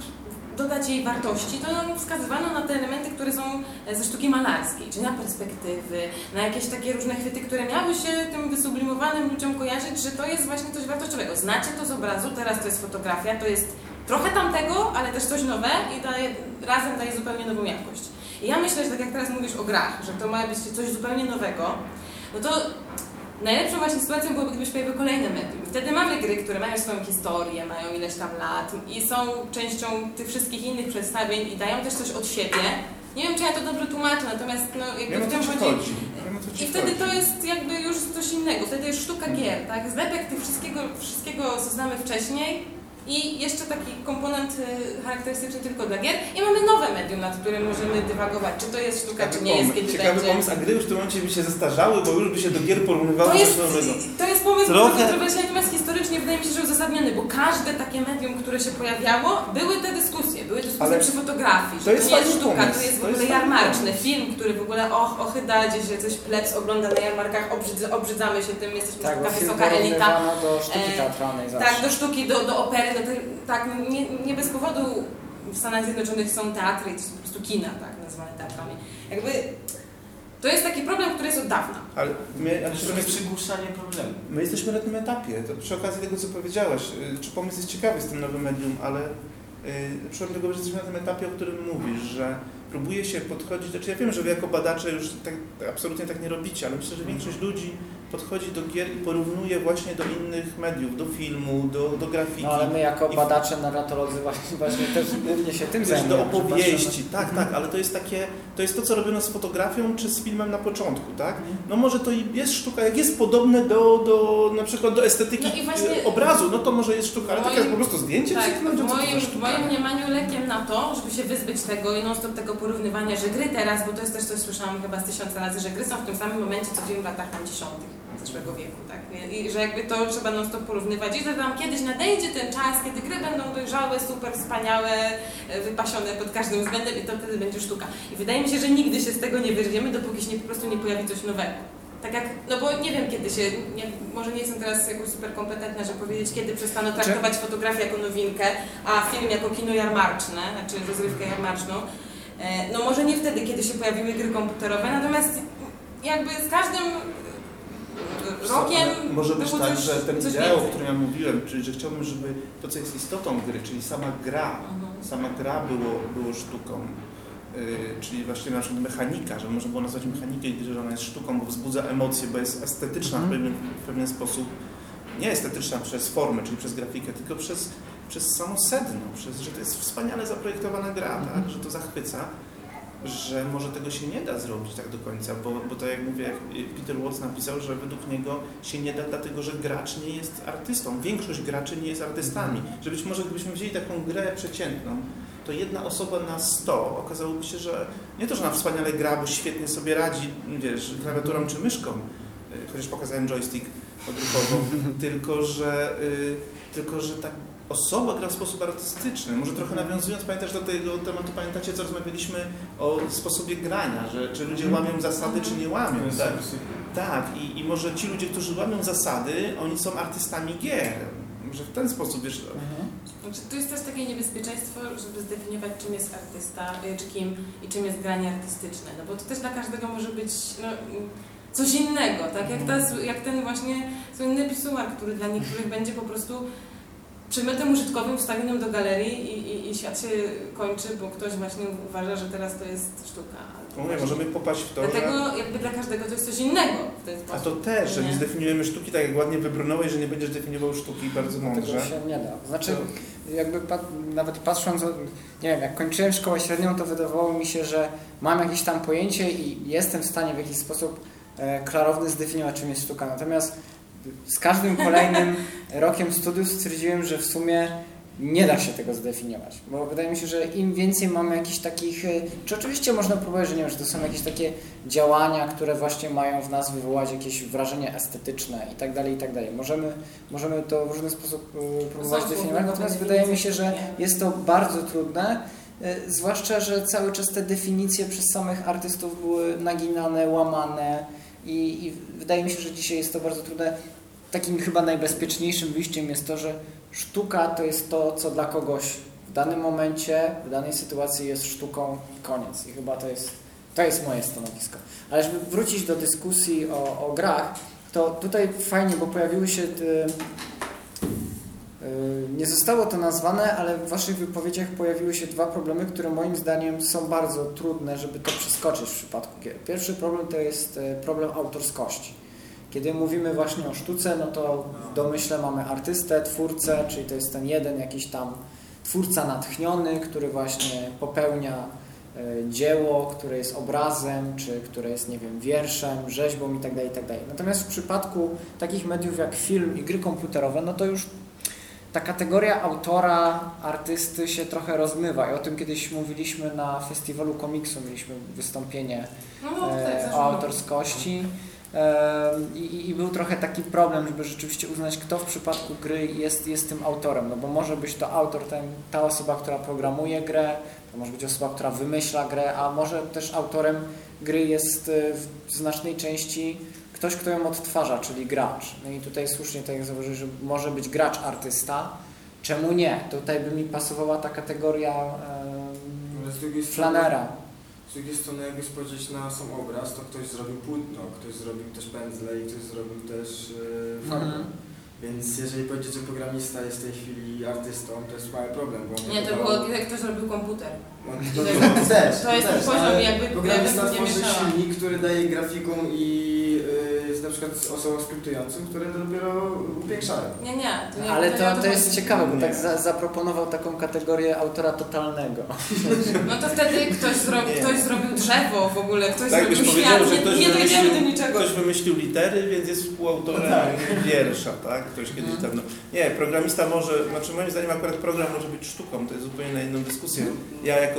Speaker 3: dodać jej wartości, to wskazywano na te elementy, które są ze sztuki malarskiej, czyli na perspektywy, na jakieś takie różne chwyty, które miały się tym wysublimowanym ludziom kojarzyć, że to jest właśnie coś wartościowego. Znacie to z obrazu, teraz to jest fotografia, to jest trochę tamtego, ale też coś nowe i daje, razem daje zupełnie nową jakość. I ja myślę, że tak jak teraz mówisz o grach, że to ma być coś zupełnie nowego, no to Najlepszą właśnie sytuacją byłoby, gdyby się pojawiły kolejne medium. Wtedy mamy gry, które mają swoją historię, mają ileś tam lat i są częścią tych wszystkich innych przedstawień i dają też coś od siebie. Nie wiem, czy ja to dobrze tłumaczę, natomiast no, jakby w tym chodzi. I wtedy to jest jakby już coś innego, wtedy jest sztuka gier, tak? Zlepek tych wszystkiego, wszystkiego, co znamy wcześniej i jeszcze taki komponent y, charakterystyczny tylko dla gier i mamy nowe medium, nad którym możemy dywagować, czy to jest sztuka, czy nie jest, kiedy
Speaker 2: Ciekawy
Speaker 3: będzie.
Speaker 2: pomysł, a gry już w tym momencie by się zestarzały, bo już by się do gier porównywało
Speaker 3: To
Speaker 2: coś
Speaker 3: jest,
Speaker 2: nowego.
Speaker 3: to jest pomysł
Speaker 2: Trochę-
Speaker 3: Trochę... kontrowersyjny, natomiast historycznie wydaje mi się, że uzasadniony, bo każde takie medium, które się pojawiało, były te dyskusje, były dyskusje
Speaker 2: Ale
Speaker 3: przy fotografii,
Speaker 2: to
Speaker 3: że
Speaker 2: jest
Speaker 3: to nie jest sztuka,
Speaker 2: pomysł,
Speaker 3: to jest w ogóle
Speaker 2: jest
Speaker 3: jarmarczny
Speaker 2: pomysł.
Speaker 3: film, który w ogóle och, ochyda gdzieś, coś plec ogląda na jarmarkach, obrzydz, obrzydzamy się tym, jesteśmy
Speaker 1: Tak,
Speaker 3: taka wysoka elita.
Speaker 1: do sztuki
Speaker 3: E,
Speaker 1: teatralnej zawsze.
Speaker 3: Tak, do sztuki, do, do opery, no to, tak, nie, nie bez powodu w Stanach Zjednoczonych są teatry i to są po prostu kina, tak, nazywane teatrami. Jakby to jest taki problem, który jest od dawna.
Speaker 2: Ale my, ale
Speaker 4: To jest przygłuszanie problemu.
Speaker 2: my jesteśmy na tym etapie. To przy okazji tego, co powiedziałaś, y, czy pomysł jest ciekawy z tym nowym medium, ale y, przy okazji tego, że jesteśmy na tym etapie, o którym mówisz, że próbuje się podchodzić, znaczy ja wiem, że wy jako badacze już tak, absolutnie tak nie robicie, ale myślę, że większość ludzi podchodzi do gier i porównuje właśnie do innych mediów, do filmu, do, do grafiki.
Speaker 1: No ale my jako
Speaker 2: I-
Speaker 1: badacze, narratolodzy właśnie, właśnie też głównie się tym zajmujemy.
Speaker 2: do opowieści, tak, tak, ale to jest takie, to jest to, co robiono z fotografią czy z filmem na początku, tak? No może to i jest sztuka, jak jest podobne do, do na przykład do estetyki
Speaker 3: No i właśnie-
Speaker 2: e, obrazu, no to może jest sztuka, ale tak jak po prostu zdjęcie
Speaker 3: Tak, w moim, w moim mniemaniu lekiem na to, żeby się wyzbyć tego i non stop tego porównywania, że gry teraz, bo to jest też coś słyszałam chyba z tysiąca razy, że gry są w tym samym momencie co film w latach tam dziesiątych zeszłego wieku, tak? I, że jakby to trzeba non stop porównywać i że tam kiedyś nadejdzie ten czas, kiedy gry będą dojrzałe, super wspaniałe, e, wypasione pod każdym względem i to wtedy będzie sztuka. I wydaje mi się, że nigdy się z tego nie wyrwiemy, dopóki się nie, po prostu nie pojawi coś nowego. Tak jak, no bo nie wiem kiedy się, nie, może nie jestem teraz jakoś super kompetentna, żeby powiedzieć, kiedy przestano traktować fotografię jako nowinkę, a film jako kino jarmarczne, znaczy rozrywkę jarmarczną. E, No może nie wtedy, kiedy się pojawiły gry komputerowe, natomiast jakby z każdym e, rokiem
Speaker 2: Ale Może być tak,
Speaker 3: coś-
Speaker 2: że ten ideał, o którym ja mówiłem, czyli że chciałbym, żeby to, co jest istotą gry, czyli sama gra,
Speaker 3: Mhm.
Speaker 2: sama gra było, było sztuką. Yy, czyli właśnie na przykład mechanika, że można było nazwać mechanikę gry, że ona jest sztuką, bo wzbudza emocje, bo jest estetyczna w,
Speaker 1: Mhm.
Speaker 2: pewien, w pewien sposób. Nie estetyczna przez formę, czyli przez grafikę, tylko przez, przez samo sedno, przez, że to jest wspaniale zaprojektowana gra,
Speaker 1: Mhm.
Speaker 2: tak, że to zachwyca, że może tego się nie da zrobić tak do końca, bo, bo tak jak mówię, jak Peter Watts napisał, że według niego się nie da, dlatego że gracz nie jest artystą. Większość graczy nie jest artystami. Że być może gdybyśmy wzięli taką grę przeciętną, to jedna osoba na 100 okazałoby się, że nie to, że ona wspaniale gra, bo świetnie sobie radzi, wiesz, klawiaturą czy myszką, y, chociaż pokazałem joystick odruchowo, tylko że, y, tylko że ta osoba gra w sposób artystyczny. Może trochę nawiązując, pamiętasz do tego tematu, pamiętacie co rozmawialiśmy o sposobie grania, że czy ludzie łamią zasady, czy nie łamią, tak? Tak, i, i może ci ludzie, którzy łamią zasady, oni są artystami gier. Może w ten sposób, wiesz,
Speaker 3: Znaczy, tu jest też takie niebezpieczeństwo, żeby zdefiniować, czym jest artysta, y, czy kim i czym jest granie artystyczne. No bo to też dla każdego może być no, coś innego, tak? Jak, ta, jak ten właśnie słynny pisuar, który dla niektórych będzie po prostu przedmiotem użytkowym wstawionym do galerii i, i, i świat się kończy, bo ktoś właśnie uważa, że teraz to jest sztuka.
Speaker 2: Mówię,
Speaker 3: właśnie-
Speaker 2: możemy popaść w to, że...
Speaker 3: Dlatego jakby dla każdego to jest coś innego w ten
Speaker 2: A
Speaker 3: sposób.
Speaker 2: to też, że nie
Speaker 3: Nie.
Speaker 2: zdefiniujemy sztuki, tak jak ładnie wybrnąłeś, że nie będziesz definiował sztuki bardzo
Speaker 1: Tego
Speaker 2: mądrze.
Speaker 1: się nie da. Znaczy, jakby pat, nawet patrząc, nie wiem, jak kończyłem szkołę średnią, to wydawało mi się, że mam jakieś tam pojęcie i jestem w stanie w jakiś sposób e, klarowny zdefiniować, czym jest sztuka. Natomiast z każdym kolejnym rokiem studiów stwierdziłem, że w sumie nie da się tego zdefiniować, bo wydaje mi się, że im więcej mamy jakichś takich, e, czy oczywiście można próbować, że nie wiem, że to są jakieś takie działania, które właśnie mają w nas wywołać jakieś wrażenie estetyczne i tak dalej, i tak dalej. Możemy, możemy to w różny sposób e, próbować
Speaker 3: Są
Speaker 1: definiować, natomiast wydaje mi się, że jest to bardzo trudne, e, zwłaszcza, że cały czas te definicje przez samych artystów były naginane, łamane i, i wydaje mi się, że dzisiaj jest to bardzo trudne. Takim chyba najbezpieczniejszym wyjściem jest to, że sztuka to jest to, co dla kogoś w danym momencie, w danej sytuacji jest sztuką i koniec. I chyba to jest, to jest moje stanowisko. Ale żeby wrócić do dyskusji o, o grach, to tutaj fajnie, bo pojawiły się Yy, Nie zostało to nazwane, ale w Waszych wypowiedziach pojawiły się dwa problemy, które moim zdaniem są bardzo trudne, żeby to przeskoczyć w przypadku gier. Pierwszy problem to jest e, problem autorskości. Kiedy mówimy właśnie o sztuce, no to w domyśle mamy artystę, twórcę, czyli to jest ten jeden jakiś tam twórca natchniony, który właśnie popełnia e, dzieło, które jest obrazem, czy które jest, nie wiem, wierszem, rzeźbą itd., itd. Natomiast w przypadku takich mediów jak film i gry komputerowe, no to już ta kategoria autora, artysty się trochę rozmywa i o tym kiedyś mówiliśmy na festiwalu komiksu, mieliśmy wystąpienie
Speaker 3: No, tak,
Speaker 1: e, o autorskości i, i był trochę taki problem, żeby rzeczywiście uznać, kto w przypadku gry jest, jest tym autorem, no bo może być to autor, ten, ta osoba, która programuje grę, to może być osoba, która wymyśla grę, a może też autorem gry jest e, w znacznej części ktoś, kto ją odtwarza, czyli gracz. No i tutaj słusznie tak jak zauważyłeś, że może być gracz artysta, czemu nie? Tutaj by mi pasowała ta kategoria e, flanera.
Speaker 4: Z drugiej strony jakby spojrzeć na sam obraz, to ktoś zrobił płótno, ktoś zrobił też pędzle i ktoś zrobił też e, farbę.
Speaker 1: Mhm.
Speaker 4: Więc jeżeli powiedzieć, że programista jest w tej chwili artystą, to jest mały problem, bo
Speaker 3: Nie, to było, jak ktoś robił komputer.
Speaker 4: On-
Speaker 3: To
Speaker 4: to,
Speaker 3: jest-
Speaker 4: też,
Speaker 3: to jest
Speaker 4: też,
Speaker 3: ten poziom, jakby-
Speaker 4: Programista
Speaker 3: jakby nie
Speaker 4: tworzy
Speaker 3: mieszała.
Speaker 4: silnik, który daje grafikom i y, z na przykład z osobom skryptującym, które dopiero upiększają.
Speaker 3: Nie, nie. To nie
Speaker 1: Ale to, to jest ciekawe, bo
Speaker 2: Nie.
Speaker 1: tak za, zaproponował taką kategorię autora totalnego.
Speaker 3: No to wtedy ktoś, zrobi, ktoś zrobił drzewo w ogóle, ktoś
Speaker 2: Tak
Speaker 3: zrobił świat, nie, nie dojdziemy do niczego.
Speaker 2: ktoś wymyślił litery, więc jest współautorem wiersza, tak? Ktoś kiedyś
Speaker 3: Mhm.
Speaker 2: dawno. Nie, programista może, znaczy moim zdaniem akurat program może być sztuką, to jest zupełnie na inną dyskusję. Ja jako,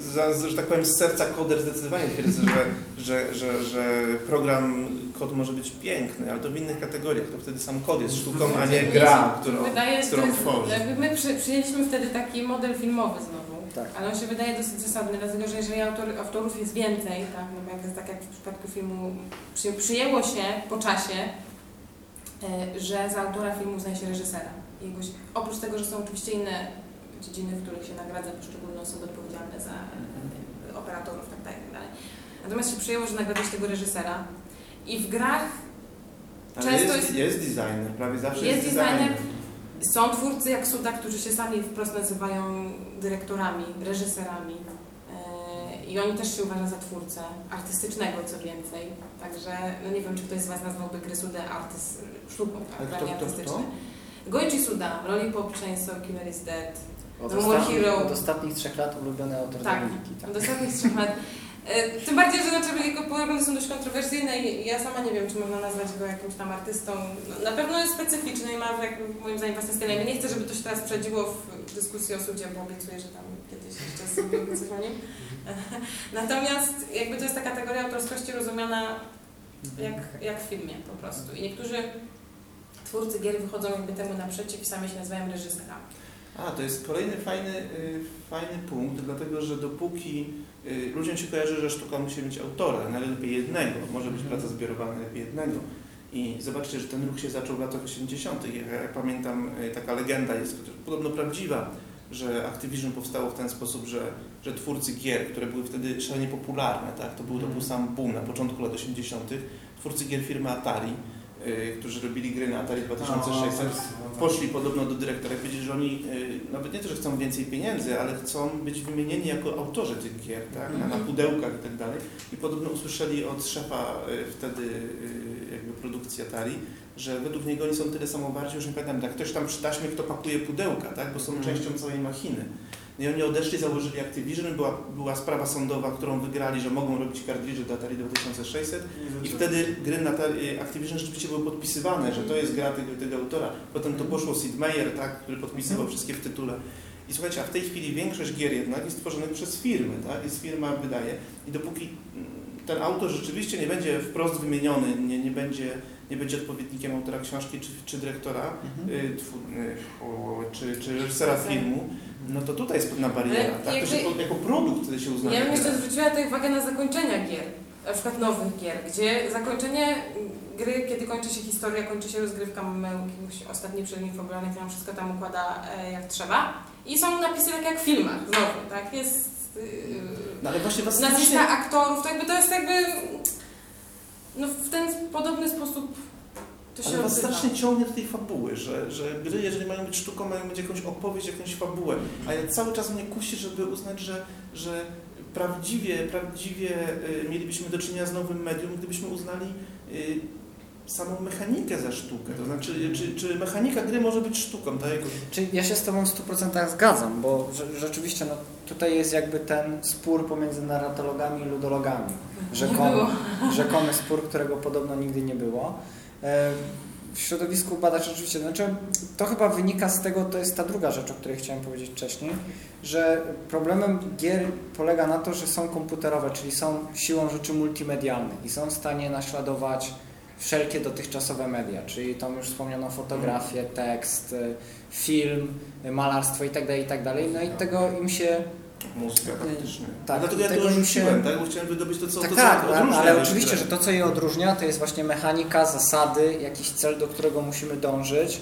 Speaker 2: za, że tak powiem, z serca koder zdecydowanie twierdzę, że, że, że, że program, kod może być piękny, ale to w innych kategoriach, to wtedy sam kod jest sztuką, a nie gra, którą,
Speaker 3: Wydaje się,
Speaker 2: którą
Speaker 3: że
Speaker 2: tworzy.
Speaker 3: jakby my przy, przyjęliśmy wtedy taki model filmowy znowu.
Speaker 1: Tak.
Speaker 3: Ale on się wydaje dosyć zasadny, dlatego że jeżeli autor, autorów jest więcej, tak, no bo jak jest tak jak w przypadku filmu, przy, przyjęło się po czasie, e, że za autora filmu uznaje się reżysera. Jakoś, oprócz tego, że są oczywiście inne dziedziny, w których się nagradza poszczególne osoby odpowiedzialne za e, operatorów, tak dalej, tak dalej. Natomiast się przyjęło, że nagradza się tego reżysera. I w grach
Speaker 2: Ale
Speaker 3: często
Speaker 2: jest,
Speaker 3: jest-
Speaker 2: jest designer, prawie zawsze
Speaker 3: Jest
Speaker 2: jest,
Speaker 3: designer. Są twórcy jak Suda, którzy się sami wprost nazywają dyrektorami, reżyserami. Yy, I oni też się uważają za twórcę artystycznego, co więcej. Także, no nie wiem, czy ktoś z Was nazwałby gry Suda artyst, sztuką, tak,
Speaker 2: kto-
Speaker 3: artystyczne. Goichi Suda, Lollipop Chainsaw Killer is Dead.
Speaker 1: Od,
Speaker 3: No
Speaker 1: ostatnich,
Speaker 3: Hero.
Speaker 1: od ostatnich trzech lat ulubiony autor
Speaker 3: Tak.
Speaker 1: Dominiki. Tak.
Speaker 3: Od ostatnich trzech lat. E, Tym bardziej, że znaczy jego poglądy są dość kontrowersyjne i ja sama nie wiem, czy można nazwać go jakimś tam artystą. No, Na pewno jest specyficzny i ma jakby, moim zdaniem własny styl. Ja nie chcę, żeby to się teraz przedziło w dyskusji o sudzie, bo obiecuję, że tam kiedyś jeszcze zrobimy coś o nim. Natomiast jakby to jest ta kategoria autorskości rozumiana jak, jak w filmie po prostu. I niektórzy twórcy gier wychodzą jakby temu naprzeciw i sami się nazywają reżyserami.
Speaker 2: A, to jest kolejny fajny, y, fajny punkt, dlatego że dopóki y, ludziom się kojarzy, że sztuka musi mieć autora, najlepiej jednego, może być praca zbiorowa najlepiej jednego. I zobaczcie, że ten ruch się zaczął w latach 80. Ja, pamiętam, y, taka legenda jest podobno prawdziwa, że Activision powstało w ten sposób, że, że twórcy gier, które były wtedy szalenie popularne, tak, to był, to był sam boom na początku lat 80., twórcy gier firmy Atari, którzy robili gry na Atari 2600, poszli podobno do dyrektora i powiedzieli, że oni y, nawet nie to, że chcą więcej pieniędzy, ale chcą być wymienieni jako autorzy tych gier, tak, na, na
Speaker 3: Mhm.
Speaker 2: pudełkach i tak dalej. I podobno usłyszeli od szefa y, wtedy y, jakby produkcji Atari, że według niego oni są tyle samowarci, już nie pamiętam, jak ktoś tam przy taśmie, kto pakuje pudełka, tak, bo są
Speaker 1: Mhm.
Speaker 2: częścią całej machiny. I oni odeszli, założyli Activision, była, była sprawa sądowa, którą wygrali, że mogą robić kartridże do Atari 2600 i wtedy gry na Atari- Activision rzeczywiście były podpisywane, że to jest gra tego, tego autora. Potem to poszło Sid Meier, tak, który podpisywał wszystkie w tytule. I słuchajcie, a w tej chwili większość gier jednak jest tworzonych przez firmy, tak? Jest firma wydaje i dopóki mm, ten autor rzeczywiście nie będzie wprost wymieniony, nie, nie, będzie, nie będzie odpowiednikiem autora książki czy, czy dyrektora, y, twu, y, o, czy, czy reżysera filmu, no to tutaj jest pewna bariera.
Speaker 3: Ale
Speaker 2: Tak? To się,
Speaker 3: jakby-
Speaker 2: jako produkt wtedy się uznaje.
Speaker 3: Ja bym jeszcze zwróciła tutaj uwagę na zakończenia gier, na przykład nowych gier, gdzie zakończenie gry, kiedy kończy się historia, kończy się rozgrywka, mamy jakiegoś ostatni przedmiot fabularny, który nam wszystko tam układa e, jak trzeba i są napisy tak jak w filmach, znowu, tak, jest yy,
Speaker 2: No ale właśnie was
Speaker 3: nazwiska aktorów, to jakby to jest jakby no w ten podobny sposób to się
Speaker 2: Ale was strasznie ciągnie do tej fabuły, że, że gry, jeżeli mają być sztuką, mają mieć jakąś opowieść, jakąś fabułę. A ja cały czas mnie kusi, żeby uznać, że, że prawdziwie, prawdziwie y, mielibyśmy do czynienia z nowym medium, gdybyśmy uznali y, samą mechanikę za sztukę. To znaczy, czy, czy mechanika gry może być sztuką, tak?
Speaker 1: Czyli ja się z Tobą w 100% zgadzam, bo rze- rzeczywiście no, tutaj jest jakby ten spór pomiędzy narratologami i ludologami. Rzekomy, rzekomy spór, którego podobno nigdy nie było. E, W środowisku badaczy oczywiście, znaczy to chyba wynika z tego, to jest ta druga rzecz, o której chciałem powiedzieć wcześniej, że problemem gier polega na to, że są komputerowe, czyli są siłą rzeczy multimedialne i są w stanie naśladować wszelkie dotychczasowe media, czyli tą już wspomnianą fotografię, tekst, film, malarstwo itd., itd. No i tego im się
Speaker 2: mózga faktycznie.
Speaker 1: tak,
Speaker 2: Dlatego ja to rzuciłem,
Speaker 1: się-
Speaker 2: tak? Bo chciałem wydobyć to, co
Speaker 1: tak,
Speaker 2: to,
Speaker 1: tak,
Speaker 2: co
Speaker 1: ale,
Speaker 2: odróżnia
Speaker 1: ale oczywiście, że to, co je odróżnia, to jest właśnie mechanika, zasady, jakiś cel, do którego musimy dążyć,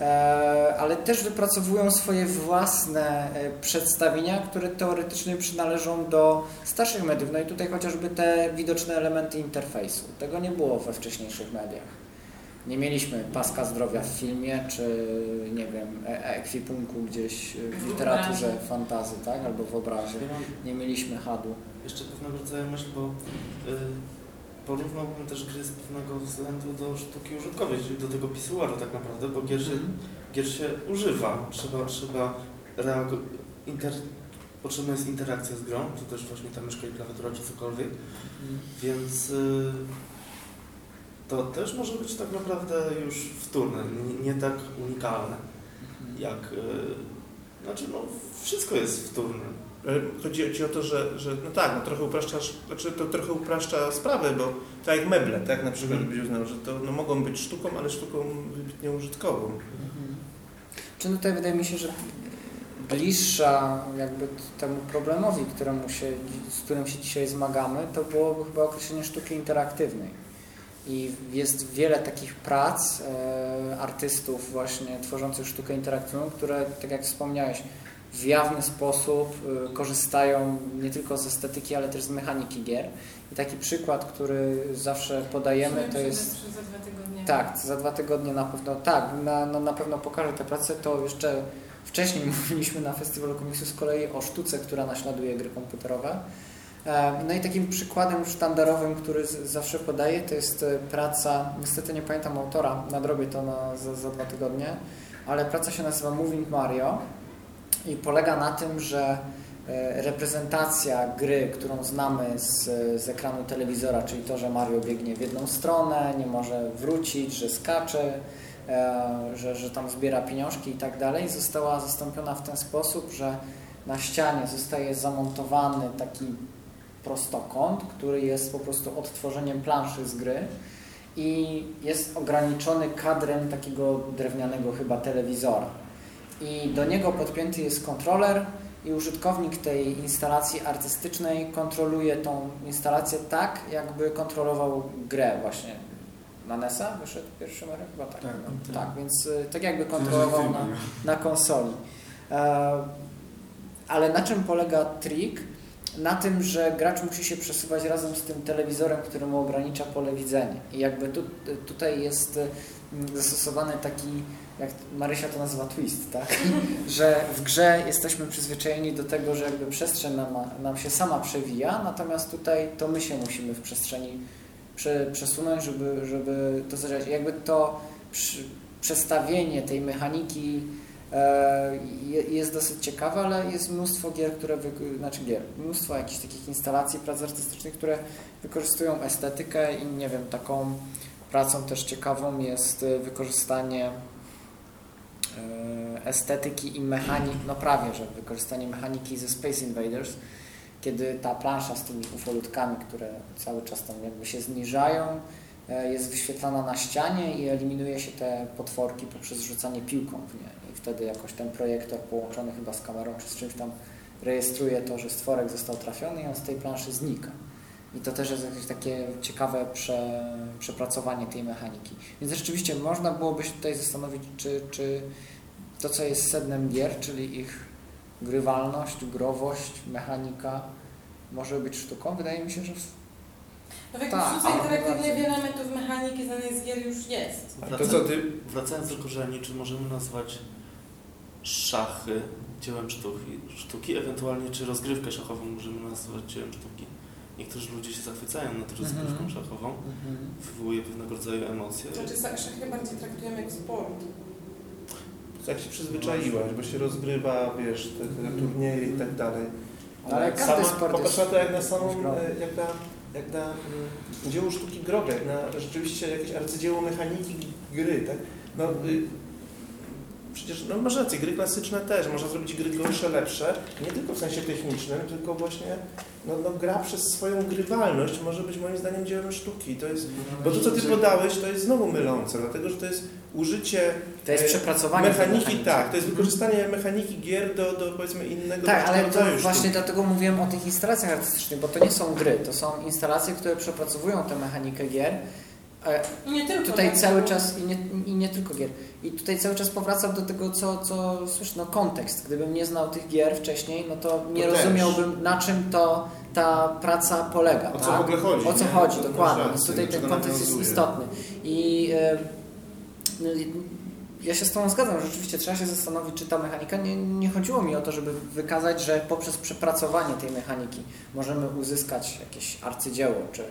Speaker 1: e, ale też wypracowują swoje własne e, przedstawienia, które teoretycznie przynależą do starszych mediów. No i tutaj chociażby te widoczne elementy interfejsu. Tego nie było we wcześniejszych mediach. Nie mieliśmy paska zdrowia w filmie, czy nie wiem, e- ekwipunku gdzieś w literaturze fantazy, tak? Albo w obrazie. Nie mieliśmy hadu.
Speaker 5: jeszcze pewnego rodzaju myśl, bo y, porównałbym też gry z pewnego względu do sztuki użytkowej, czyli do tego pisuaru tak naprawdę, bo gier się, gier się używa. Trzeba, trzeba inter, potrzebna jest interakcja z grą, czy też właśnie ta myszka i klawiatura, czy cokolwiek, więc y, to też może być tak naprawdę już wtórne, nie, nie tak unikalne, jak... Y, znaczy, no, wszystko jest wtórne.
Speaker 2: Ale Chodzi ci o to, że, że no tak, no trochę upraszczasz, znaczy to trochę upraszcza sprawę, bo tak jak meble, tak na przykład
Speaker 5: Mhm.
Speaker 2: byś uznał, że to no, mogą być sztuką, ale sztuką wybitnie użytkową.
Speaker 1: Czy no tutaj wydaje mi się, że bliższa jakby temu problemowi, któremu się, z którym się dzisiaj zmagamy, to byłoby chyba określenie sztuki interaktywnej. I jest wiele takich prac e, artystów właśnie tworzących sztukę interaktywną, które, tak jak wspomniałeś, w jawny sposób e, korzystają nie tylko z estetyki, ale też z mechaniki gier. I taki przykład, który zawsze podajemy, to jest...
Speaker 3: Za, dwa tygodnie.
Speaker 1: Tak, za dwa tygodnie na pewno, tak, na, na, na pewno pokażę tę pracę. To jeszcze wcześniej mówiliśmy na Festiwalu Komiksu z kolei o sztuce, która naśladuje gry komputerowe. E, No i takim przykładem sztandarowym, który zawsze podaję, to jest e, praca, niestety nie pamiętam autora, nadrobię to na, za, za dwa tygodnie, ale praca się nazywa Moving Mario i polega na tym, że e, reprezentacja gry, którą znamy z, z ekranu telewizora, czyli to, że Mario biegnie w jedną stronę, nie może wrócić, że skacze, że, że tam zbiera pieniążki i tak dalej, została zastąpiona w ten sposób, że na ścianie zostaje zamontowany taki prostokąt, który jest po prostu odtworzeniem planszy z gry i jest ograniczony kadrem takiego drewnianego chyba telewizora. I do niego podpięty jest kontroler i użytkownik tej instalacji artystycznej kontroluje tą instalację tak, jakby kontrolował grę właśnie. Na NES-a wyszedł pierwszy numer? Chyba tak.
Speaker 4: Tak,
Speaker 1: no,
Speaker 4: tak.
Speaker 1: tak, więc y, tak jakby kontrolował na, na konsoli. E, ale na czym polega trik? Na tym, że gracz musi się przesuwać razem z tym telewizorem, który mu ogranicza pole widzenia. I jakby tu, tutaj jest y, zastosowany taki, jak Marysia to nazywa twist, tak? że w grze jesteśmy przyzwyczajeni do tego, że jakby przestrzeń nam, nam się sama przewija, natomiast tutaj to my się musimy w przestrzeni prze, przesunąć, żeby, żeby to zadziałać. Jakby to przy, przestawienie tej mechaniki jest dosyć ciekawe, ale jest mnóstwo gier, które, znaczy gier, mnóstwo jakichś takich instalacji, prac artystycznych, które wykorzystują estetykę i nie wiem, taką pracą też ciekawą jest e, wykorzystanie e, estetyki i mechaniki, no prawie, że wykorzystanie mechaniki ze Space Invaders, kiedy ta plansza z tymi ufolutkami, które cały czas tam jakby się zniżają, e, jest wyświetlana na ścianie i eliminuje się te potworki poprzez rzucanie piłką w nie. I wtedy jakoś ten projektor połączony chyba z kamerą czy z czymś tam rejestruje to, że stworek został trafiony i on z tej planszy znika. I to też jest jakieś takie ciekawe prze, przepracowanie tej mechaniki. Więc rzeczywiście można byłoby się tutaj zastanowić, czy, czy to, co jest sednem gier, czyli ich grywalność, growość, mechanika, może być sztuką. Wydaje mi się, że
Speaker 3: No w
Speaker 1: Tak,
Speaker 3: jakimś sztuce
Speaker 1: ale
Speaker 3: interaktywnej wiele elementów mechaniki znanych z gier już jest.
Speaker 2: A to co ty?
Speaker 5: Wracając do korzeni, czy możemy nazwać szachy dziełem sztuki, sztuki, ewentualnie czy rozgrywkę szachową możemy nazwać dziełem sztuki? Niektórzy ludzie się zachwycają nad rozgrywką
Speaker 1: Mhm.
Speaker 5: szachową, wywołuje pewnego rodzaju emocje.
Speaker 3: Znaczy szachy bardziej traktujemy jak sport.
Speaker 2: Jak się przyzwyczaiłaś, bo się rozgrywa, wiesz, te, te turnieje i tak dalej.
Speaker 1: Ale każdy
Speaker 2: Sama-
Speaker 1: sport
Speaker 2: Popatrz na to jak na samą, e, jak na, jak na mm, dzieło sztuki growe, jak na rzeczywiście jakieś arcydzieło mechaniki gry, tak? No, y, przecież, no masz rację, gry klasyczne też, można zrobić gry gorsze, lepsze, nie tylko w sensie technicznym, tylko właśnie, no, no gra przez swoją grywalność może być moim zdaniem dziełem sztuki. To jest, bo to, co ty podałeś, to jest znowu mylące, dlatego, że to jest użycie
Speaker 1: To jest
Speaker 2: e,
Speaker 1: przepracowanie
Speaker 2: mechaniki, tak, to jest wykorzystanie mechaniki gier do, do powiedzmy innego
Speaker 1: Tak, ale to
Speaker 2: rodzaju
Speaker 1: właśnie
Speaker 2: sztuki.
Speaker 1: dlatego mówiłem o tych instalacjach artystycznych, bo to nie są gry, to są instalacje, które przepracowują tę mechanikę gier. E,
Speaker 3: Nie tylko.
Speaker 1: Tutaj
Speaker 3: tak,
Speaker 1: cały czas i nie, i nie tylko gier. I tutaj cały czas powracam do tego, co, co słyszę, no kontekst. Gdybym nie znał tych gier wcześniej, no to nie
Speaker 2: To też.
Speaker 1: rozumiałbym, na czym to ta praca polega.
Speaker 2: O co
Speaker 1: tak?
Speaker 2: w ogóle chodzi?
Speaker 1: O co
Speaker 2: nie?
Speaker 1: chodzi,
Speaker 2: To
Speaker 1: dokładnie. Więc tutaj ten kontekst jest istotny. I e, no, ja się z Tobą zgadzam, że rzeczywiście trzeba się zastanowić, czy ta mechanika, nie, nie chodziło mi o to, żeby wykazać, że poprzez przepracowanie tej mechaniki możemy uzyskać jakieś arcydzieło, czy,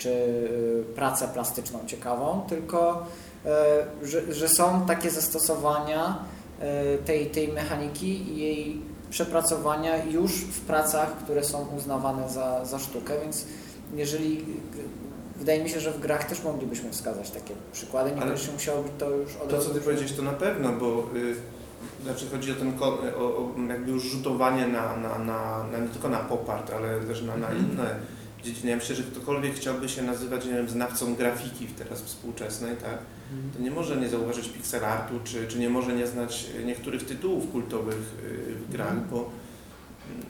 Speaker 1: czy y, pracę plastyczną ciekawą, tylko e, że, że są takie zastosowania e, tej, tej mechaniki i jej przepracowania już w pracach, które są uznawane za, za sztukę, więc jeżeli wydaje mi się, że w grach też moglibyśmy wskazać takie przykłady,
Speaker 2: Ale
Speaker 1: niekoniecznie musiało być to już od
Speaker 2: To, co ty powiedziałeś, to na pewno, bo y, znaczy chodzi o ten o, o jakby już rzutowanie na, na, na, na nie tylko na popart, ale też na, na
Speaker 1: Mhm.
Speaker 2: inne dziedziny. Ja myślę, że ktokolwiek chciałby się nazywać, nie wiem, znawcą grafiki teraz współczesnej, tak,
Speaker 1: Mhm.
Speaker 2: to nie może nie zauważyć pixel artu, czy, czy nie może nie znać niektórych tytułów kultowych y, w grach,
Speaker 1: Mhm.
Speaker 2: bo,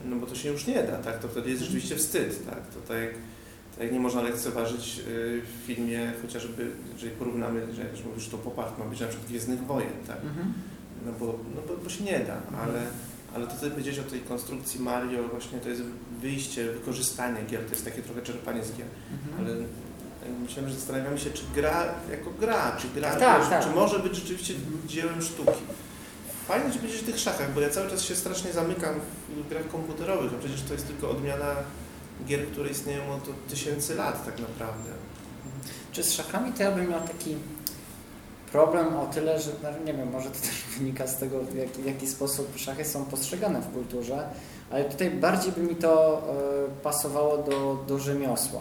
Speaker 2: no bo to się już nie da, tak, to wtedy jest rzeczywiście wstyd, tak, to tak jak, tak jak nie można lekceważyć y, w filmie chociażby, jeżeli porównamy, że jak mówisz, to popart ma być na przykład Gwiezdnych Wojen, tak,
Speaker 1: Mhm.
Speaker 2: no bo, no bo, bo się nie da, ale, ale to ty powiedziałeś o tej konstrukcji Mario, właśnie to jest wyjście, wykorzystanie gier, to jest takie trochę czerpanie z gier,
Speaker 1: Mhm.
Speaker 2: ale myślałem, że zastanawiamy się, czy gra jako gra, czy gra,
Speaker 1: Tak,
Speaker 2: wiesz,
Speaker 1: tak.
Speaker 2: czy może być rzeczywiście dziełem sztuki. Fajnie, że powiedzieć o tych szachach, bo ja cały czas się strasznie zamykam w grach komputerowych, a przecież to jest tylko odmiana gier, które istnieją od, tysięcy lat tak naprawdę.
Speaker 1: Czy z szachami to ja bym miał taki problem o tyle, że no, nie wiem, może to też wynika z tego, w jaki, w jaki sposób szachy są postrzegane w kulturze, ale tutaj bardziej by mi to e, pasowało do, do rzemiosła.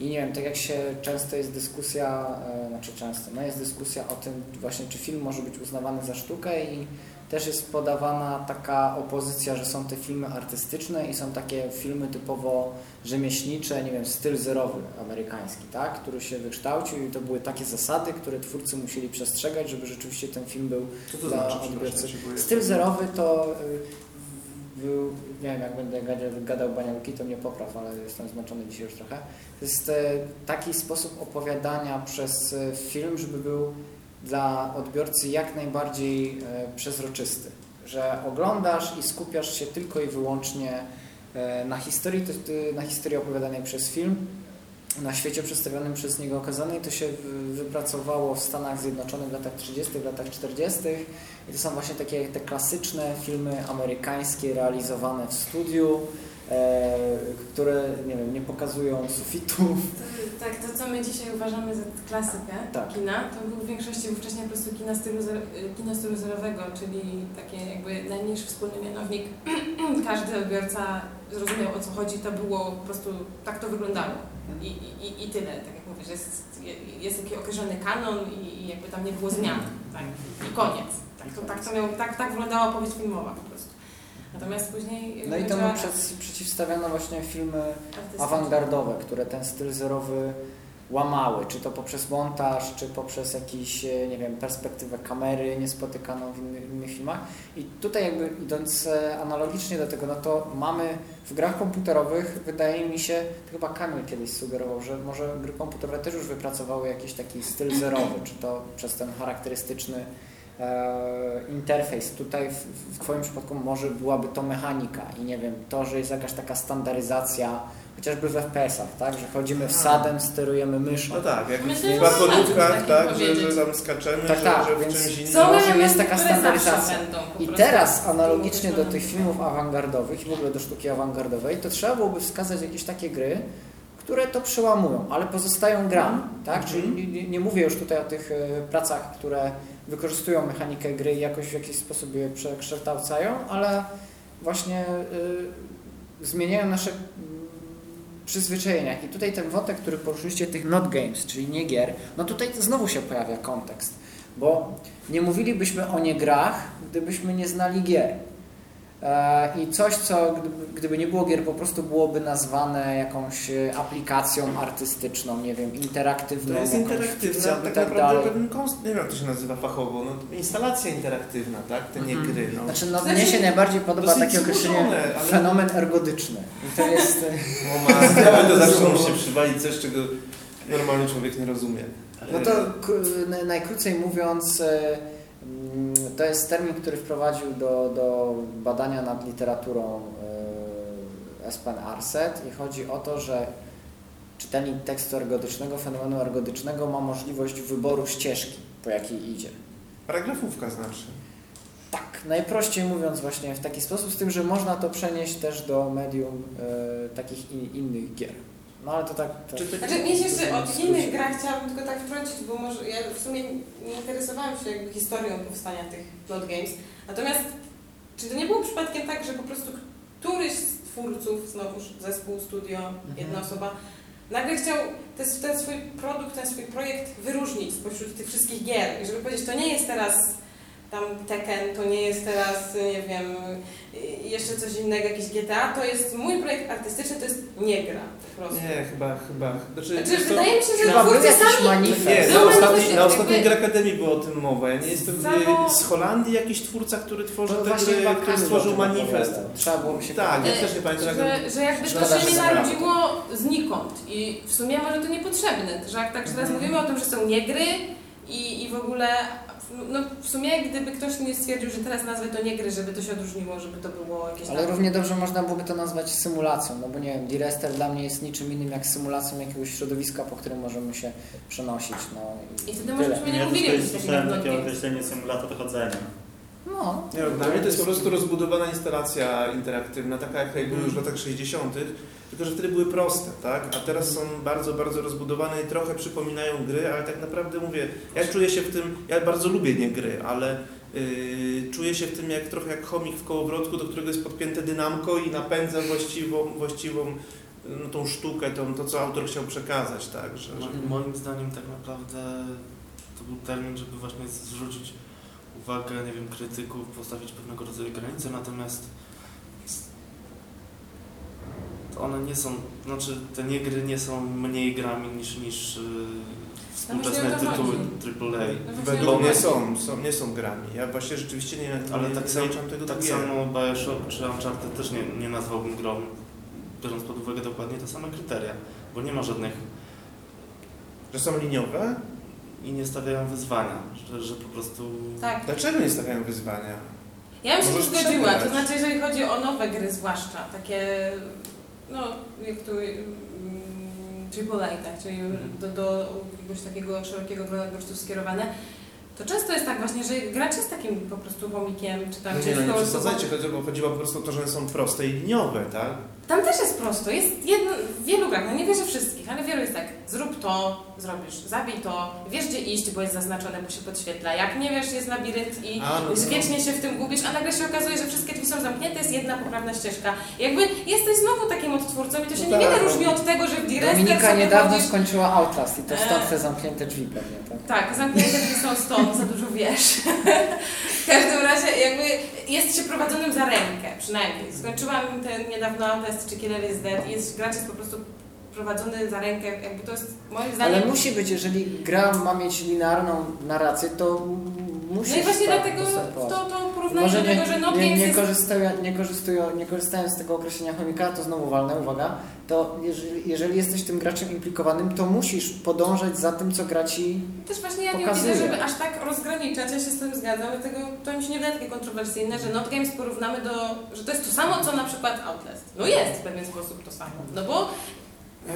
Speaker 1: I nie wiem, tak jak się często jest dyskusja, e, znaczy często, no jest dyskusja o tym właśnie, czy film może być uznawany za sztukę i też jest podawana taka opozycja, że są te filmy artystyczne i są takie filmy typowo rzemieślnicze, nie wiem, styl zerowy amerykański, tak, który się wykształcił i to były takie zasady, które twórcy musieli przestrzegać, żeby rzeczywiście ten film był
Speaker 2: Co to
Speaker 1: dla
Speaker 2: znaczy?
Speaker 1: odbiorcy. Styl zerowy to był, nie wiem jak będę gadał, gadał baniałki, to mnie popraw, ale jestem zmęczony dzisiaj już trochę. To jest e, taki sposób opowiadania przez e, film, żeby był dla odbiorcy jak najbardziej e, przezroczysty. Że oglądasz i skupiasz się tylko i wyłącznie na historii, to, to, na historii opowiadanej przez film, na świecie przedstawionym przez niego okazanej. To się wy- wypracowało w Stanach Zjednoczonych w latach 30., w latach 40. I to są właśnie takie te klasyczne filmy amerykańskie realizowane w studiu, e, które nie wiem, nie pokazują sufitów.
Speaker 3: To, tak, to co my dzisiaj uważamy za klasykę
Speaker 1: Tak.
Speaker 3: kina, to był w większości wcześniej po prostu kina stylu, zer- kina stylu zerowego, czyli takie jakby najmniejszy wspólny mianownik. Każdy odbiorca zrozumiał o co chodzi, to było po prostu, tak to wyglądało. I, i, i tyle, tak jak mówisz, jest, jest taki określony kanon i, i jakby tam nie było zmian. Tak? I koniec. Tak, to, tak, to miał, tak, tak wyglądała opowieść filmowa po prostu. Natomiast później...
Speaker 1: No i temu przeciwstawiano właśnie filmy awangardowe, które ten styl zerowy łamały, czy to poprzez montaż, czy poprzez jakiś, e, nie wiem, perspektywę kamery niespotykaną w innych, innych filmach. I tutaj jakby idąc e, analogicznie do tego, no to mamy w grach komputerowych, wydaje mi się, chyba Kamil kiedyś sugerował, że może gry komputerowe też już wypracowały jakiś taki styl zerowy, czy to przez ten charakterystyczny e, interfejs. Tutaj w, w Twoim przypadku może byłaby to mechanika i nie wiem, to, że jest jakaś taka standaryzacja, chociażby w FPS-ach, tak, że chodzimy wsadem, sterujemy myszą.
Speaker 2: No tak, jak
Speaker 3: Myślę,
Speaker 2: w
Speaker 3: można tak
Speaker 2: tak, że, że tam skaczemy,
Speaker 1: Tak,
Speaker 2: że,
Speaker 1: tak,
Speaker 2: że w
Speaker 1: więc
Speaker 2: czymś innym.
Speaker 3: Elementy,
Speaker 1: jest taka standaryzacja. I teraz analogicznie do tych filmów awangardowych i w ogóle do sztuki awangardowej, to trzeba byłoby wskazać jakieś takie gry, które to przełamują, ale pozostają grami, tak? Czyli nie, nie, nie mówię już tutaj o tych e, pracach, które wykorzystują mechanikę gry i jakoś w jakiś sposób je przekształcają, ale właśnie y, zmieniają nasze mm, przyzwyczajenia. I tutaj ten wątek, który poruszyliście, tych not games, czyli nie gier, no tutaj znowu się pojawia kontekst, bo nie mówilibyśmy o niegrach, gdybyśmy nie znali gier. E, I coś, co gdyby, nie było gier, po prostu byłoby nazwane jakąś e, aplikacją artystyczną, nie wiem, interaktywną,
Speaker 2: To jest interaktywna, tak
Speaker 1: i tak
Speaker 2: naprawdę
Speaker 1: dalej.
Speaker 2: pewien konst, nie wiem jak to się nazywa fachowo, no, instalacja interaktywna, tak, te nie
Speaker 1: Mhm.
Speaker 2: gry. No.
Speaker 1: Znaczy, no,
Speaker 3: Znaczy,
Speaker 1: mnie się najbardziej podoba takie określenie
Speaker 2: ale-
Speaker 1: fenomen ergodyczny. I to jest... e,
Speaker 2: O matko, to zawsze musi się przywalić coś, czego normalny człowiek nie rozumie.
Speaker 1: No to najkrócej mówiąc, to jest termin, który wprowadził do, do badania nad literaturą Espen Arset i chodzi o to, że czytelnik tekstu ergodycznego, fenomenu ergodycznego ma możliwość wyboru ścieżki, po jakiej idzie.
Speaker 2: Paragrafówka znaczy.
Speaker 1: Tak, najprościej mówiąc właśnie w taki sposób, z tym, że można to przenieść też do medium e, takich in, innych gier. No ale to tak... To,
Speaker 2: Czy to-
Speaker 3: Znaczy, mnie się jeszcze o
Speaker 1: w
Speaker 3: tych
Speaker 1: skrócie.
Speaker 3: innych grach chciałabym tylko tak wtrącić, bo może ja w sumie nie interesowałam się jakby historią powstania tych Blood Games. Natomiast czy to nie było przypadkiem tak, że po prostu któryś z twórców, znowuż zespół, studio, jedna osoba, nagle chciał ten, ten swój produkt, ten swój projekt wyróżnić spośród tych wszystkich gier i żeby powiedzieć, to nie jest teraz tam Tekken, to nie jest teraz, nie wiem, jeszcze coś innego, jakiś GTA, to jest mój projekt artystyczny, to jest nie gra po prostu.
Speaker 2: Nie, chyba, chyba. Znaczy,
Speaker 3: Znaczy,
Speaker 2: co,
Speaker 3: wydaje mi się, że twórcy sami...
Speaker 1: manifest.
Speaker 2: Nie,
Speaker 3: No,
Speaker 2: na,
Speaker 3: jest
Speaker 2: na ostatniej
Speaker 3: jakby-
Speaker 2: Akademii było o tym mowa. Ja nie jestem
Speaker 3: Samo-
Speaker 2: z Holandii jakiś twórca, który tworzy
Speaker 1: To
Speaker 2: te
Speaker 1: właśnie
Speaker 2: gry, który stworzył manifest.
Speaker 1: Trzeba byłoby się
Speaker 2: Tak, ja też nie pamiętam.
Speaker 3: Że, że jakby to się nie narodziło znikąd i w sumie może to niepotrzebne, że jak tak teraz
Speaker 1: Mhm.
Speaker 3: mówimy o tym, że są nie gry i, i w ogóle, no w sumie gdyby ktoś nie stwierdził, że teraz nazwę to nie gry, żeby to się odróżniło, żeby to było jakieś
Speaker 1: Ale
Speaker 3: tam...
Speaker 1: równie dobrze można byłoby to nazwać symulacją, no bo nie wiem, D-Rester dla mnie jest niczym innym jak symulacją jakiegoś środowiska, po którym możemy się przenosić, no
Speaker 3: I wtedy
Speaker 1: tyle.
Speaker 3: może byśmy nie
Speaker 6: Ja
Speaker 3: mówili o
Speaker 6: też
Speaker 3: czymś takim
Speaker 6: słyszałem takie określenie symulator chodzenia.
Speaker 1: No,
Speaker 2: Nie, dla mnie to jest po prostu rozbudowana instalacja interaktywna, taka jak były już w latach 60., tylko że wtedy były proste, tak? A teraz są bardzo, bardzo rozbudowane i trochę przypominają gry, ale tak naprawdę mówię, ja czuję się w tym, ja bardzo lubię nie gry, ale yy, czuję się w tym jak trochę jak chomik w kołowrotku, do którego jest podpięte dynamko i napędza właściwą, właściwą no, tą sztukę, tą, to co autor chciał przekazać, tak? Że, że...
Speaker 5: Moim- Moim zdaniem tak naprawdę to był termin, żeby właśnie zrzucić uwagę, nie wiem, krytyków, postawić pewnego rodzaju granice, natomiast one nie są, znaczy te nie gry nie są mniej grami niż, niż yy, współczesne
Speaker 3: właśnie o to
Speaker 5: tytuły. AAA.
Speaker 3: No
Speaker 2: Według mnie są, są, nie są grami. Ja właśnie rzeczywiście nie,
Speaker 5: Ale
Speaker 2: nie
Speaker 5: tak samo,
Speaker 2: zaliczam tego
Speaker 5: tak
Speaker 2: gier.
Speaker 5: samo Bioshock czy Uncharted też nie, nie nazwałbym grą, biorąc pod uwagę dokładnie te same kryteria, bo nie ma żadnych
Speaker 2: Że są liniowe?
Speaker 5: I nie stawiają wyzwania, że, że po prostu...
Speaker 3: Tak.
Speaker 2: Dlaczego nie stawiają wyzwania?
Speaker 3: Ja bym się
Speaker 2: Możesz
Speaker 3: zgodziła,
Speaker 2: przegrać.
Speaker 3: to znaczy jeżeli chodzi o nowe gry zwłaszcza, takie, no jak tu mm, AAA, tak, czyli do, do jakiegoś takiego szerokiego grona gościów skierowane, to często jest tak właśnie, że gracz jest takim po prostu chomikiem, czy tam
Speaker 2: No nie, no nie
Speaker 3: kogoś,
Speaker 2: przesadzajcie, chodzi- bo chodziło po prostu o to, że one są proste i liniowe, tak?
Speaker 3: Tam też jest prosto. Jest jedno, w wielu grach, no nie wierzę wszystkich, ale wielu jest to, zrobisz, zabij to, wiesz gdzie iść, bo jest zaznaczone, bo się podświetla. Jak nie wiesz, jest labirynt i
Speaker 2: A, no to-
Speaker 3: wiecznie się w tym gubisz, a nagle się okazuje, że wszystkie drzwi są zamknięte, jest jedna poprawna ścieżka. Jakby jesteś znowu takim odtwórcą i to się
Speaker 2: No
Speaker 3: niewiele
Speaker 2: tak, no.
Speaker 3: różni od tego, że w Direster
Speaker 1: Dominika
Speaker 3: sobie
Speaker 1: niedawno
Speaker 3: chodzisz...
Speaker 1: skończyła Outlast i to stąd
Speaker 3: E.
Speaker 1: te zamknięte drzwi pewnie, tak?
Speaker 3: Tak, zamknięte drzwi są stąd, za dużo wiesz. w każdym razie jakby jest się prowadzonym za rękę, przynajmniej. Skończyłam ten niedawno test, czy Killer is Dead i jest, gracz jest po prostu prowadzony za rękę, jakby to jest moim zdaniem...
Speaker 1: Ale musi być, jeżeli gra ma mieć linearną narrację, to musi
Speaker 3: No i właśnie dlatego to, to porównanie
Speaker 1: Może
Speaker 3: do
Speaker 1: nie,
Speaker 3: tego, że no
Speaker 1: nie, nie,
Speaker 3: jest...
Speaker 1: korzystują, nie, korzystują, nie korzystając z tego określenia chomika, to znowu walne, uwaga, to jeżeli, jeżeli jesteś tym graczem implikowanym, to musisz podążać za tym, co gra ci
Speaker 3: Też właśnie ja nie
Speaker 1: pokazuje.
Speaker 3: widzę, żeby aż tak rozgraniczać, ja się z tym zgadzam, dlatego to mi się nie wydaje takie kontrowersyjne, że Not Games porównamy do... że to jest to samo, co na przykład Outlast. No jest w pewien sposób to samo, no bo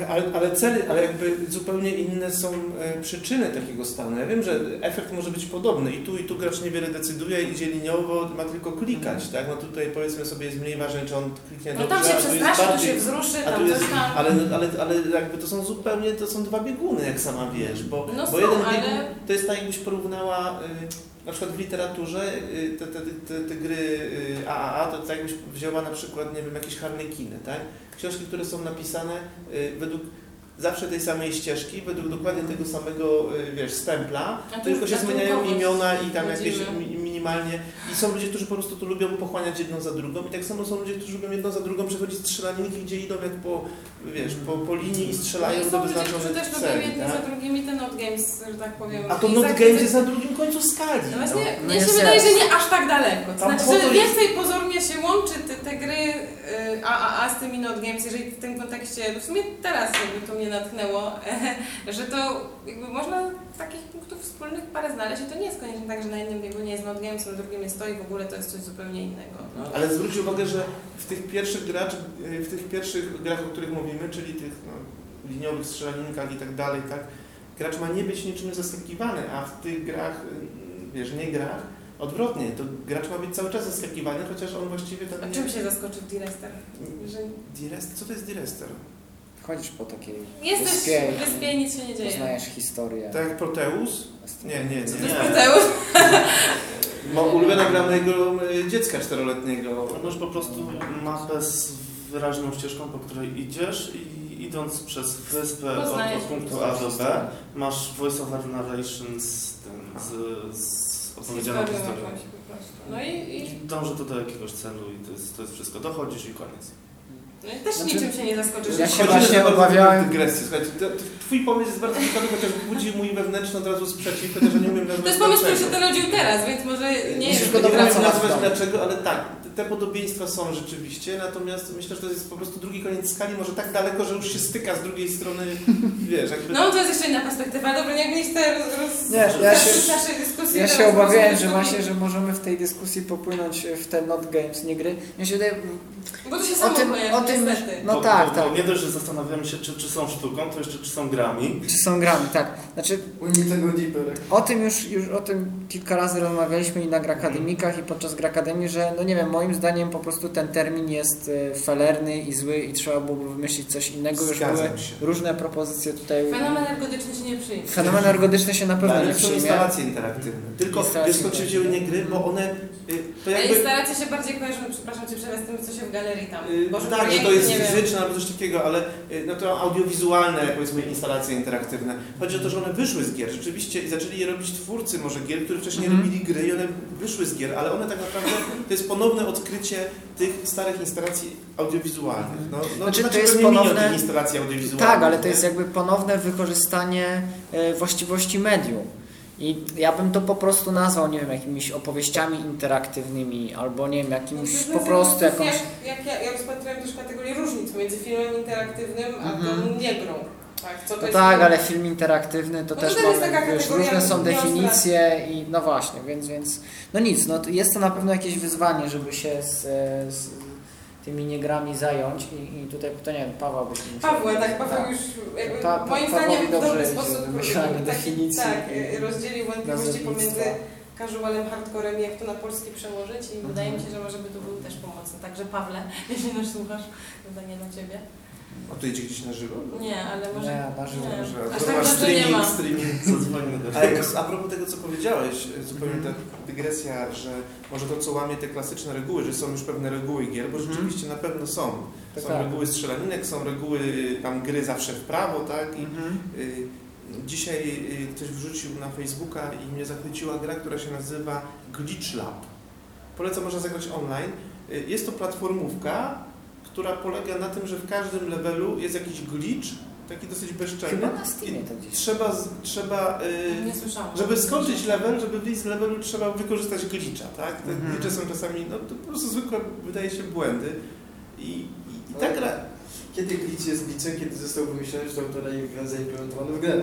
Speaker 2: Ale, ale cele, ale jakby zupełnie inne są e, przyczyny takiego stanu. Ja wiem, że efekt może być podobny i tu i tu gracz niewiele decyduje, idzie liniowo, ma tylko klikać, tak? No tutaj powiedzmy sobie jest mniej ważne, czy on kliknie
Speaker 3: no
Speaker 2: dobrze,
Speaker 3: tam się
Speaker 2: a tu jest
Speaker 3: przestraszy, tu
Speaker 2: bardziej-
Speaker 3: się wzruszy,
Speaker 2: a tu
Speaker 3: tam
Speaker 2: jest,
Speaker 3: coś tam...
Speaker 2: ale, ale, ale jakby to są zupełnie, to są dwa bieguny, jak sama wiesz, bo,
Speaker 3: No
Speaker 2: bo
Speaker 3: są,
Speaker 2: jeden
Speaker 3: ale-
Speaker 2: biegun to jest tak, jakbyś porównała y, na przykład w literaturze y, te, te, te, te gry y, AAA, to tak jakbyś wzięła na przykład, nie wiem, jakieś harlekiny, tak? Książki, które są napisane y, według zawsze tej samej ścieżki, według dokładnie tego samego, y, wiesz, stempla, tylko się zmieniają imiona i tam jakieś minimalnie. I są ludzie, którzy po prostu to lubią pochłaniać jedną za drugą i tak samo są ludzie, którzy lubią jedną za drugą przechodzić strzelaninki, gdzie idą jak po, wiesz, po, po linii i
Speaker 3: No
Speaker 2: strzelają
Speaker 3: i
Speaker 2: do
Speaker 3: są ludzie, którzy
Speaker 2: wyznaczonych
Speaker 3: też lubią jedni
Speaker 2: tak?
Speaker 3: za drugimi te Not Games, że tak powiem.
Speaker 2: A to Not
Speaker 3: za-
Speaker 2: Games jest na drugim końcu skali.
Speaker 3: No właśnie,
Speaker 1: No
Speaker 3: mnie się wydaje, że nie aż tak daleko. To
Speaker 2: Tam
Speaker 3: znaczy, że
Speaker 2: to jest-
Speaker 3: więcej pozornie się łączy te, te gry y, AAA z tymi Not Games, jeżeli w tym kontekście, no w sumie teraz jakby to mnie natchnęło, że to jakby można takich punktów wspólnych parę znaleźć i to nie jest koniecznie tak, że na jednym biegunie jest Not Games, na drugim jest to i w ogóle to jest coś zupełnie innego. No.
Speaker 2: Ale zwróć uwagę, że w tych pierwszych grach, w tych pierwszych grach, o których mówimy, czyli tych no, liniowych strzelaninkach i tak dalej, tak, gracz ma nie być niczym zaskakiwany, a w tych grach, y, wiesz, nie grach, odwrotnie, to gracz ma być cały czas zaskakiwany, chociaż on właściwie tam
Speaker 3: A
Speaker 2: nie...
Speaker 3: czym się zaskoczy w Direster? Że
Speaker 2: Direst? Co to jest Direster?
Speaker 1: Chodzisz po takiej
Speaker 3: jesteś
Speaker 1: wyspie
Speaker 3: w wyspie i nic się nie dzieje.
Speaker 1: poznajesz historię.
Speaker 2: Tak jak Proteus? Nie, nie, nie.
Speaker 3: jest
Speaker 5: Nie.
Speaker 3: Mateusz?
Speaker 2: Mo, ulubiona gra mojego y, dziecka czteroletniego.
Speaker 5: No Masz po prostu mapę z wyraźną ścieżką, po której idziesz i idąc przez wyspę od,
Speaker 3: Poznajesz
Speaker 5: od punktu A do B masz voice over narration z tym, z, z opowiedzianą
Speaker 3: Historią. No i, i,
Speaker 5: dąży to do jakiegoś celu i to jest, to jest wszystko. Dochodzisz i koniec.
Speaker 3: No i też
Speaker 1: Znaczy,
Speaker 3: niczym się nie zaskoczysz.
Speaker 1: ja się właśnie obawiałem-
Speaker 2: w dygresję. Słuchajcie, to, twój pomysł jest bardzo ciekawy, chociaż budzi mój wewnętrzny od razu sprzeciw, chociaż nie umiem nazwać
Speaker 3: To jest pomysł, który się narodził teraz, więc może nie
Speaker 1: Musisz go
Speaker 2: umiem nazwać dlaczego, ale tak, te podobieństwa są rzeczywiście, natomiast myślę, że to jest po prostu drugi koniec skali, może tak daleko, że już się styka z drugiej strony, wiesz, jakby...
Speaker 3: No to jest jeszcze inna perspektywa, dobra, nie chcę roz, roz,
Speaker 1: Nie, ja się-
Speaker 3: naszej dyskusji.
Speaker 1: Ja się obawiałem, że właśnie, że możemy w tej dyskusji popłynąć w te not games, nie gry. Ja się wydaje,
Speaker 3: Bo to się
Speaker 1: o
Speaker 3: samo
Speaker 1: tym,
Speaker 3: kojarzy,
Speaker 1: o tym, no
Speaker 5: Bo-
Speaker 1: tak,
Speaker 5: bo,
Speaker 1: tak.
Speaker 5: Bo nie dość, że zastanawiamy się, czy, czy są sztuką, to jeszcze czy są grami.
Speaker 1: Czy są grami, tak. Znaczy,
Speaker 4: tego
Speaker 1: o tym już, już o tym kilka razy rozmawialiśmy i na Grakademikach i podczas Grakademii, że no nie wiem, moim moim zdaniem po prostu ten termin jest e, felerny i zły i trzeba byłoby wymyślić coś innego. Już były
Speaker 2: Zgadzam się.
Speaker 1: różne propozycje tutaj.
Speaker 3: Fenomen ergodyczny się nie przyjmie.
Speaker 1: Fenomen ergodyczny się na pewno
Speaker 2: Ale
Speaker 1: nie
Speaker 2: są
Speaker 1: przyjmie.
Speaker 2: instalacje interaktywne. Tylko
Speaker 1: Instalacje
Speaker 2: wiesz skąd się wzięły nie gry, bo one y, to
Speaker 3: Ale
Speaker 2: jakby...
Speaker 3: instalacje się bardziej kojarzą, przepraszam Cię, przerwę z tym, co się w galerii tam.
Speaker 2: y,
Speaker 3: Boże,
Speaker 2: Tak, że to jest
Speaker 3: nie wiem.
Speaker 2: fizyczne albo coś takiego, ale y, no to audiowizualne, powiedzmy, instalacje interaktywne. Chodzi o to, że one wyszły z gier rzeczywiście i zaczęli je robić twórcy może gier, którzy wcześniej
Speaker 1: Mhm.
Speaker 2: robili gry i one wyszły z gier, ale one tak naprawdę to jest ponowne odkrycie tych starych instalacji audiowizualnych. No, no
Speaker 1: Znaczy, to
Speaker 2: znaczy
Speaker 1: jest ponowne-
Speaker 2: instalacji audiowizualnych.
Speaker 1: Tak, ale to jest jakby ponowne wykorzystanie e, właściwości medium. I ja bym to po prostu nazwał, nie wiem, jakimiś opowieściami interaktywnymi, albo nie wiem, jakimś
Speaker 3: No,
Speaker 1: po
Speaker 3: to
Speaker 1: prostu jakąś...
Speaker 3: Jak, jak ja, ja rozpatrywałem też kategorię różnic między filmem interaktywnym a
Speaker 1: Mhm.
Speaker 3: tą nie grą. Tak,
Speaker 1: No tak, ale film interaktywny to
Speaker 3: No
Speaker 1: też
Speaker 3: to
Speaker 1: mamy, wiesz, różne są definicje i no właśnie, więc, więc no nic, no to jest to na pewno jakieś wyzwanie, żeby się z, e, z tymi niegrami zająć i, i tutaj, to nie wiem, Paweł byś musiał...
Speaker 3: Pawła, tak, Paweł już jakby,
Speaker 1: Pa- pa-
Speaker 3: moim zdaniem w dobry sposób taki- tak, rozdzielił wątpliwości pomiędzy casualem, hardcorem i jak to na polski przełożyć i
Speaker 1: Mhm.
Speaker 3: wydaje mi się, że może by to był też pomocny. Także Pawle, jeśli nas słuchasz, pytanie dla Ciebie.
Speaker 2: A to idzie gdzieś na żywo?
Speaker 3: Nie, ale może...
Speaker 1: Nie, na żywo.
Speaker 3: nie.
Speaker 2: Że
Speaker 3: Aż
Speaker 2: to
Speaker 3: tak
Speaker 2: masz
Speaker 3: dobrze nie
Speaker 2: streaming,
Speaker 3: ma.
Speaker 2: streaming.
Speaker 5: Zadzwonimy do
Speaker 2: Ale a propos tego, co powiedziałeś, zupełnie
Speaker 1: Mhm.
Speaker 2: ta dygresja, że może to, co łamie te klasyczne reguły, że są już pewne reguły gier, bo
Speaker 1: Mhm.
Speaker 2: rzeczywiście na pewno są.
Speaker 1: Tak,
Speaker 2: Są
Speaker 1: tak.
Speaker 2: reguły strzelaninek, są reguły tam gry zawsze w prawo, tak? I
Speaker 1: Mhm.
Speaker 2: y, dzisiaj y, ktoś wrzucił na Facebooka i mnie zachwyciła gra, która się nazywa Glitch Lab. Polecam, można zagrać online. Y, jest to platformówka, która polega na tym, że w każdym levelu jest jakiś glitch, taki dosyć bezczelny.
Speaker 1: Chyba na Steamie to gdzieś.
Speaker 2: Trzeba, trzeba y,
Speaker 3: Nie słyszałam.
Speaker 2: żeby skończyć level, żeby wyjść z levelu, trzeba wykorzystać glitcha, tak? Te
Speaker 1: Mhm.
Speaker 2: glitche są czasami, no to po prostu zwykłe, wydaje się, błędy. I, i, i ta gra...
Speaker 6: Kiedy glitch jest glitchem, kiedy został wymyślony przez autora i zaimplementowany w grę.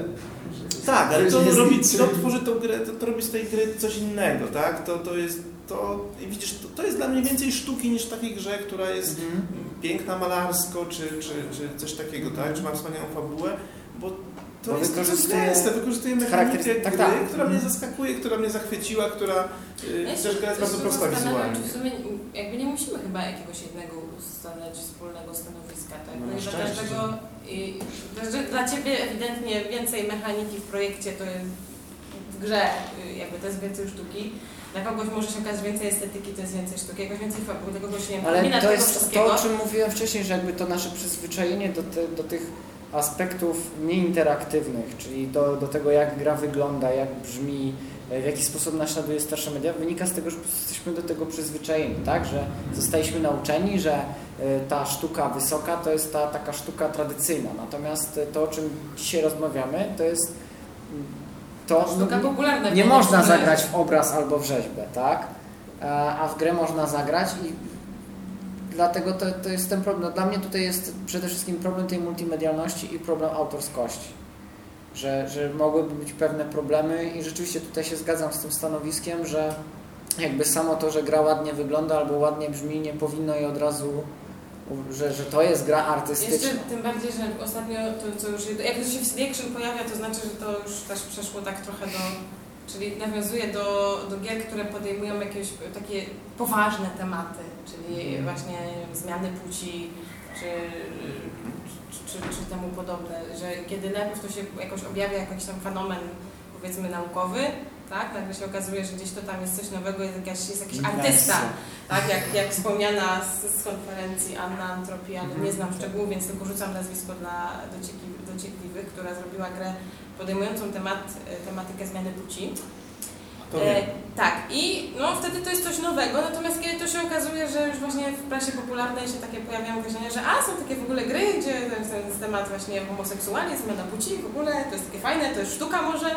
Speaker 2: Tak, ale to, robi, to tworzy tą grę, to, to robi z tej gry coś innego, tak? To, to jest, to, i widzisz, to, to jest dla mnie więcej sztuki niż w takiej grze, która jest
Speaker 1: Mhm.
Speaker 2: Piękna malarsko, czy, czy, czy coś takiego, tak? Czy ma wspaniałą fabułę, bo to
Speaker 1: Bo
Speaker 2: jest to,
Speaker 1: wykorzystuje
Speaker 2: gęste, wykorzystuje mechanikę gry,
Speaker 1: tak, tak.
Speaker 2: która mnie
Speaker 1: Mhm.
Speaker 2: zaskakuje, która mnie zachwyciła, która... y,
Speaker 3: Ja
Speaker 2: Też gra jest bardzo prosta wizualnie.
Speaker 3: Czy w sumie jakby nie musimy chyba jakiegoś jednego ustalać wspólnego stanowiska, tak?
Speaker 2: No
Speaker 3: No dla każdego, i, dla Ciebie ewidentnie więcej mechaniki w projekcie to jest w grze, y, jakby to jest więcej sztuki. Dla kogoś może się okazać więcej estetyki, to jest więcej sztuki, jakoś więcej fabuły, dla kogoś nie
Speaker 1: Ale to jest to, o czym mówiłem wcześniej, że jakby to nasze przyzwyczajenie do, te, do tych aspektów nieinteraktywnych, czyli do, do tego, jak gra wygląda, jak brzmi, w jaki sposób naśladuje starsze media, wynika z tego, że jesteśmy do tego przyzwyczajeni, tak? Że zostaliśmy nauczeni, że e, ta sztuka wysoka to jest ta taka sztuka tradycyjna. Natomiast to, o czym dzisiaj rozmawiamy, to jest to...
Speaker 3: Sztuka popularna.
Speaker 1: nie można zagrać w obraz albo w rzeźbę, tak? E, A w grę można zagrać i dlatego to, to jest ten problem. No, Dla mnie tutaj jest przede wszystkim problem tej multimedialności i problem autorskości. Że, że mogłyby być pewne problemy i rzeczywiście tutaj się zgadzam z tym stanowiskiem, że jakby samo to, że gra ładnie wygląda albo ładnie brzmi, nie powinno jej od razu, że, że to jest gra artystyczna.
Speaker 3: Jeszcze tym bardziej, że ostatnio to, co już, jak to się w CD Action pojawia, to znaczy, że to już też przeszło tak trochę do, czyli nawiązuje do, do gier, które podejmują jakieś takie poważne tematy, czyli
Speaker 1: Mhm.
Speaker 3: właśnie zmiany płci, czy, czy, czy, czy temu podobne, że kiedy najpierw to się jakoś objawia jakiś tam fenomen, powiedzmy naukowy, tak, nagle się okazuje, że gdzieś to tam jest coś nowego, jest jakiś, jest jakiś artysta, tak, jak, jak wspomniana z, z konferencji Anna Antropii, ale
Speaker 1: Mhm.
Speaker 3: nie znam szczegółów, więc tylko rzucam nazwisko dla dociekli- dociekliwych, która zrobiła grę podejmującą temat, e, tematykę zmiany płci. E, tak, i no, wtedy to jest coś nowego, natomiast kiedy to się okazuje, że już właśnie w prasie popularnej się takie pojawiają określenia, że a, są takie w ogóle gry, gdzie jest ten temat właśnie homoseksualizm, zmiana płci, w ogóle to jest takie fajne, to jest sztuka może,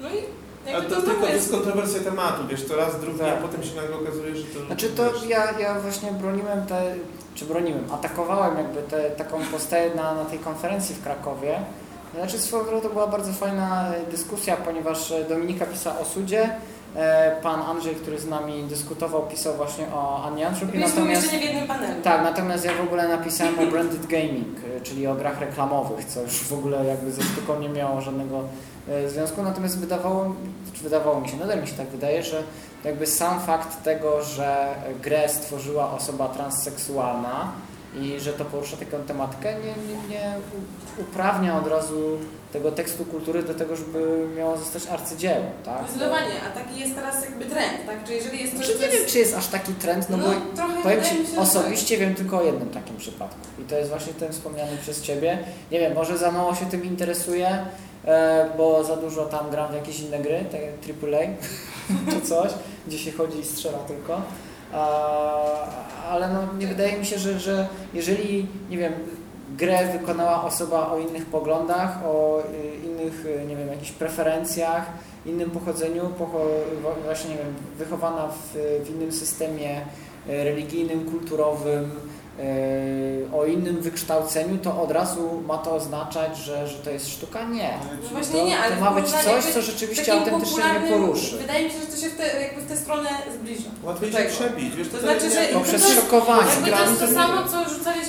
Speaker 3: no i
Speaker 2: Ale
Speaker 3: jakby
Speaker 2: to,
Speaker 3: to,
Speaker 2: tylko
Speaker 3: jest...
Speaker 2: kontrowersja tematu, wiesz, to raz, drugi,
Speaker 1: Tak.
Speaker 2: a potem się nagle okazuje, że to...
Speaker 1: Znaczy to
Speaker 2: wiesz,
Speaker 1: ja, ja właśnie broniłem te, czy broniłem, atakowałem jakby te, taką postawę na, na tej konferencji w Krakowie. Znaczy swoją drogą to była bardzo fajna dyskusja, ponieważ Dominika pisała o sudzie, pan Andrzej, który z nami dyskutował, pisał właśnie o Annie Antropii,
Speaker 3: Byliśmy
Speaker 1: natomiast...
Speaker 3: w jednym panelu.
Speaker 1: Tak, natomiast ja w ogóle napisałem o branded gaming, y, czyli o grach reklamowych, co już w ogóle jakby ze sztuką nie miało żadnego e, związku. Natomiast wydawało, czy wydawało mi się, nadal mi się tak wydaje, że jakby sam fakt tego, że grę stworzyła osoba transseksualna i że to porusza taką tematykę, nie, nie, nie uprawnia od razu tego tekstu kultury do tego, żeby miało zostać arcydziełem, tak?
Speaker 3: Zdecydowanie, a taki jest teraz jakby trend, tak? Czy jeżeli jest coś,
Speaker 1: Znaczy, nie wiem,
Speaker 3: jest...
Speaker 1: czy jest aż taki trend, no, bo
Speaker 3: trochę
Speaker 1: Powiem Ci,
Speaker 3: że
Speaker 1: osobiście wiem tylko o jednym takim przypadku i to jest właśnie ten wspomniany przez Ciebie. Nie wiem, może za mało się tym interesuję, e, bo za dużo tam gram w jakieś inne gry, tak jak AAA czy coś, gdzie się chodzi i strzela tylko. Ale no, nie wydaje mi się, że, że jeżeli, nie wiem, grę wykonała osoba o innych poglądach, o y, innych, y, nie wiem, jakichś preferencjach, innym pochodzeniu, pocho właśnie, nie wiem, wychowana w, w innym systemie y, religijnym, kulturowym, o innym wykształceniu, to od razu ma to oznaczać, że, że to jest sztuka? Nie.
Speaker 3: No
Speaker 1: To,
Speaker 3: właśnie nie, ale
Speaker 1: to ma być coś, co rzeczywiście autentycznie mnie poruszy.
Speaker 3: Wydaje mi się, że to się w te, jakby w tę stronę zbliża.
Speaker 7: Łatwiej się przebić. Wiesz,
Speaker 3: To
Speaker 7: to
Speaker 3: znaczy, że-
Speaker 1: Poprzez
Speaker 3: to jest-
Speaker 1: szokowanie.
Speaker 3: Jakby to to
Speaker 7: to
Speaker 3: samo,
Speaker 7: nie.
Speaker 3: co rzucałeś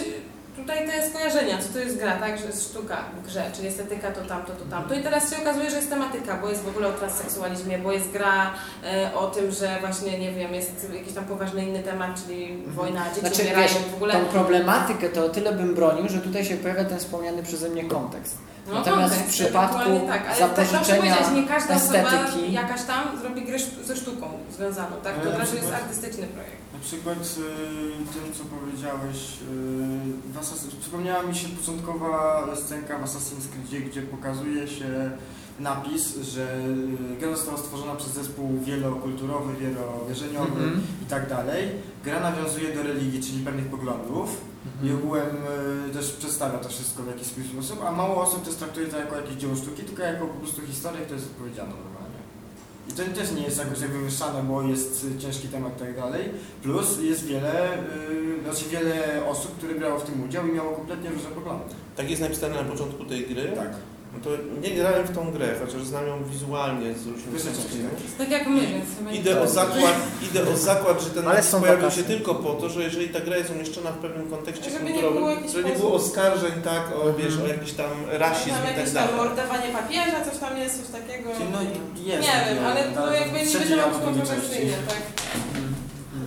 Speaker 3: tutaj te skojarzenia, co to jest gra, tak? Że jest sztuka w grze, czyli estetyka to tamto, to tamto. I teraz się okazuje, że jest tematyka, bo jest w ogóle o transseksualizmie, bo jest gra e, o tym, że właśnie, nie wiem, jest jakiś tam poważny inny temat, czyli wojna, dzieci
Speaker 1: Znaczy,
Speaker 3: umierają
Speaker 1: wiesz,
Speaker 3: w ogóle.
Speaker 1: Tą problematykę to o tyle bym bronił, że tutaj się pojawia ten wspomniany przeze mnie kontekst.
Speaker 3: No,
Speaker 1: Natomiast w
Speaker 3: kontekst,
Speaker 1: przypadku
Speaker 3: ewentualnie tak, ale
Speaker 1: zapożyczenia
Speaker 3: proszę powiedzieć, nie każda osoba
Speaker 1: estetyki-
Speaker 3: jakaś tam zrobi grę ze sztuką związaną, tak? To
Speaker 4: na
Speaker 3: razu jest artystyczny projekt.
Speaker 4: Przykład y, tym, co powiedziałeś, y, w Assassin- przypomniała mi się początkowa scenka w Assassin's Creed, gdzie pokazuje się napis, że y, gra została stworzona przez zespół wielokulturowy, wielowierzeniowy
Speaker 1: Mhm.
Speaker 4: i tak dalej. Gra nawiązuje do religii, czyli pewnych poglądów i
Speaker 1: Mhm.
Speaker 4: ogółem y, też przedstawia to wszystko w jakiś sposób, a mało osób też traktuje to jako jakieś dzieło sztuki, tylko jako po prostu historię, która jest odpowiedzialna to też nie jest jakoś jak wywyższane, bo jest ciężki temat i tak dalej. Plus jest wiele, y, znaczy wiele osób, które brało w tym udział i miało kompletnie różne poglądy.
Speaker 2: Tak jest napisane na początku tej gry.
Speaker 4: Tak.
Speaker 2: No to nie grałem w tą grę, chociaż znam ją wizualnie z różnych screenów.
Speaker 3: Tak jak my, więc nie
Speaker 2: Idę o,
Speaker 3: tak.
Speaker 2: zakład, idę o zakład, że ten napis pojawił
Speaker 1: wakacje.
Speaker 2: się tylko po to, że jeżeli ta gra jest umieszczona w pewnym kontekście
Speaker 3: Żeby nie
Speaker 2: kulturowym,
Speaker 3: było jakichś
Speaker 2: że nie było oskarżeń tak, o,
Speaker 1: Mhm.
Speaker 2: wiesz, o jakiś tam rasizm
Speaker 3: Tam
Speaker 2: i tak
Speaker 3: jakieś tam
Speaker 2: dalej.
Speaker 3: mordowanie papieża, coś tam jest, coś takiego.
Speaker 4: No jest.
Speaker 3: nie wiem, ale to jakby nie
Speaker 4: drugiej
Speaker 3: kontrowersyjnie, tak?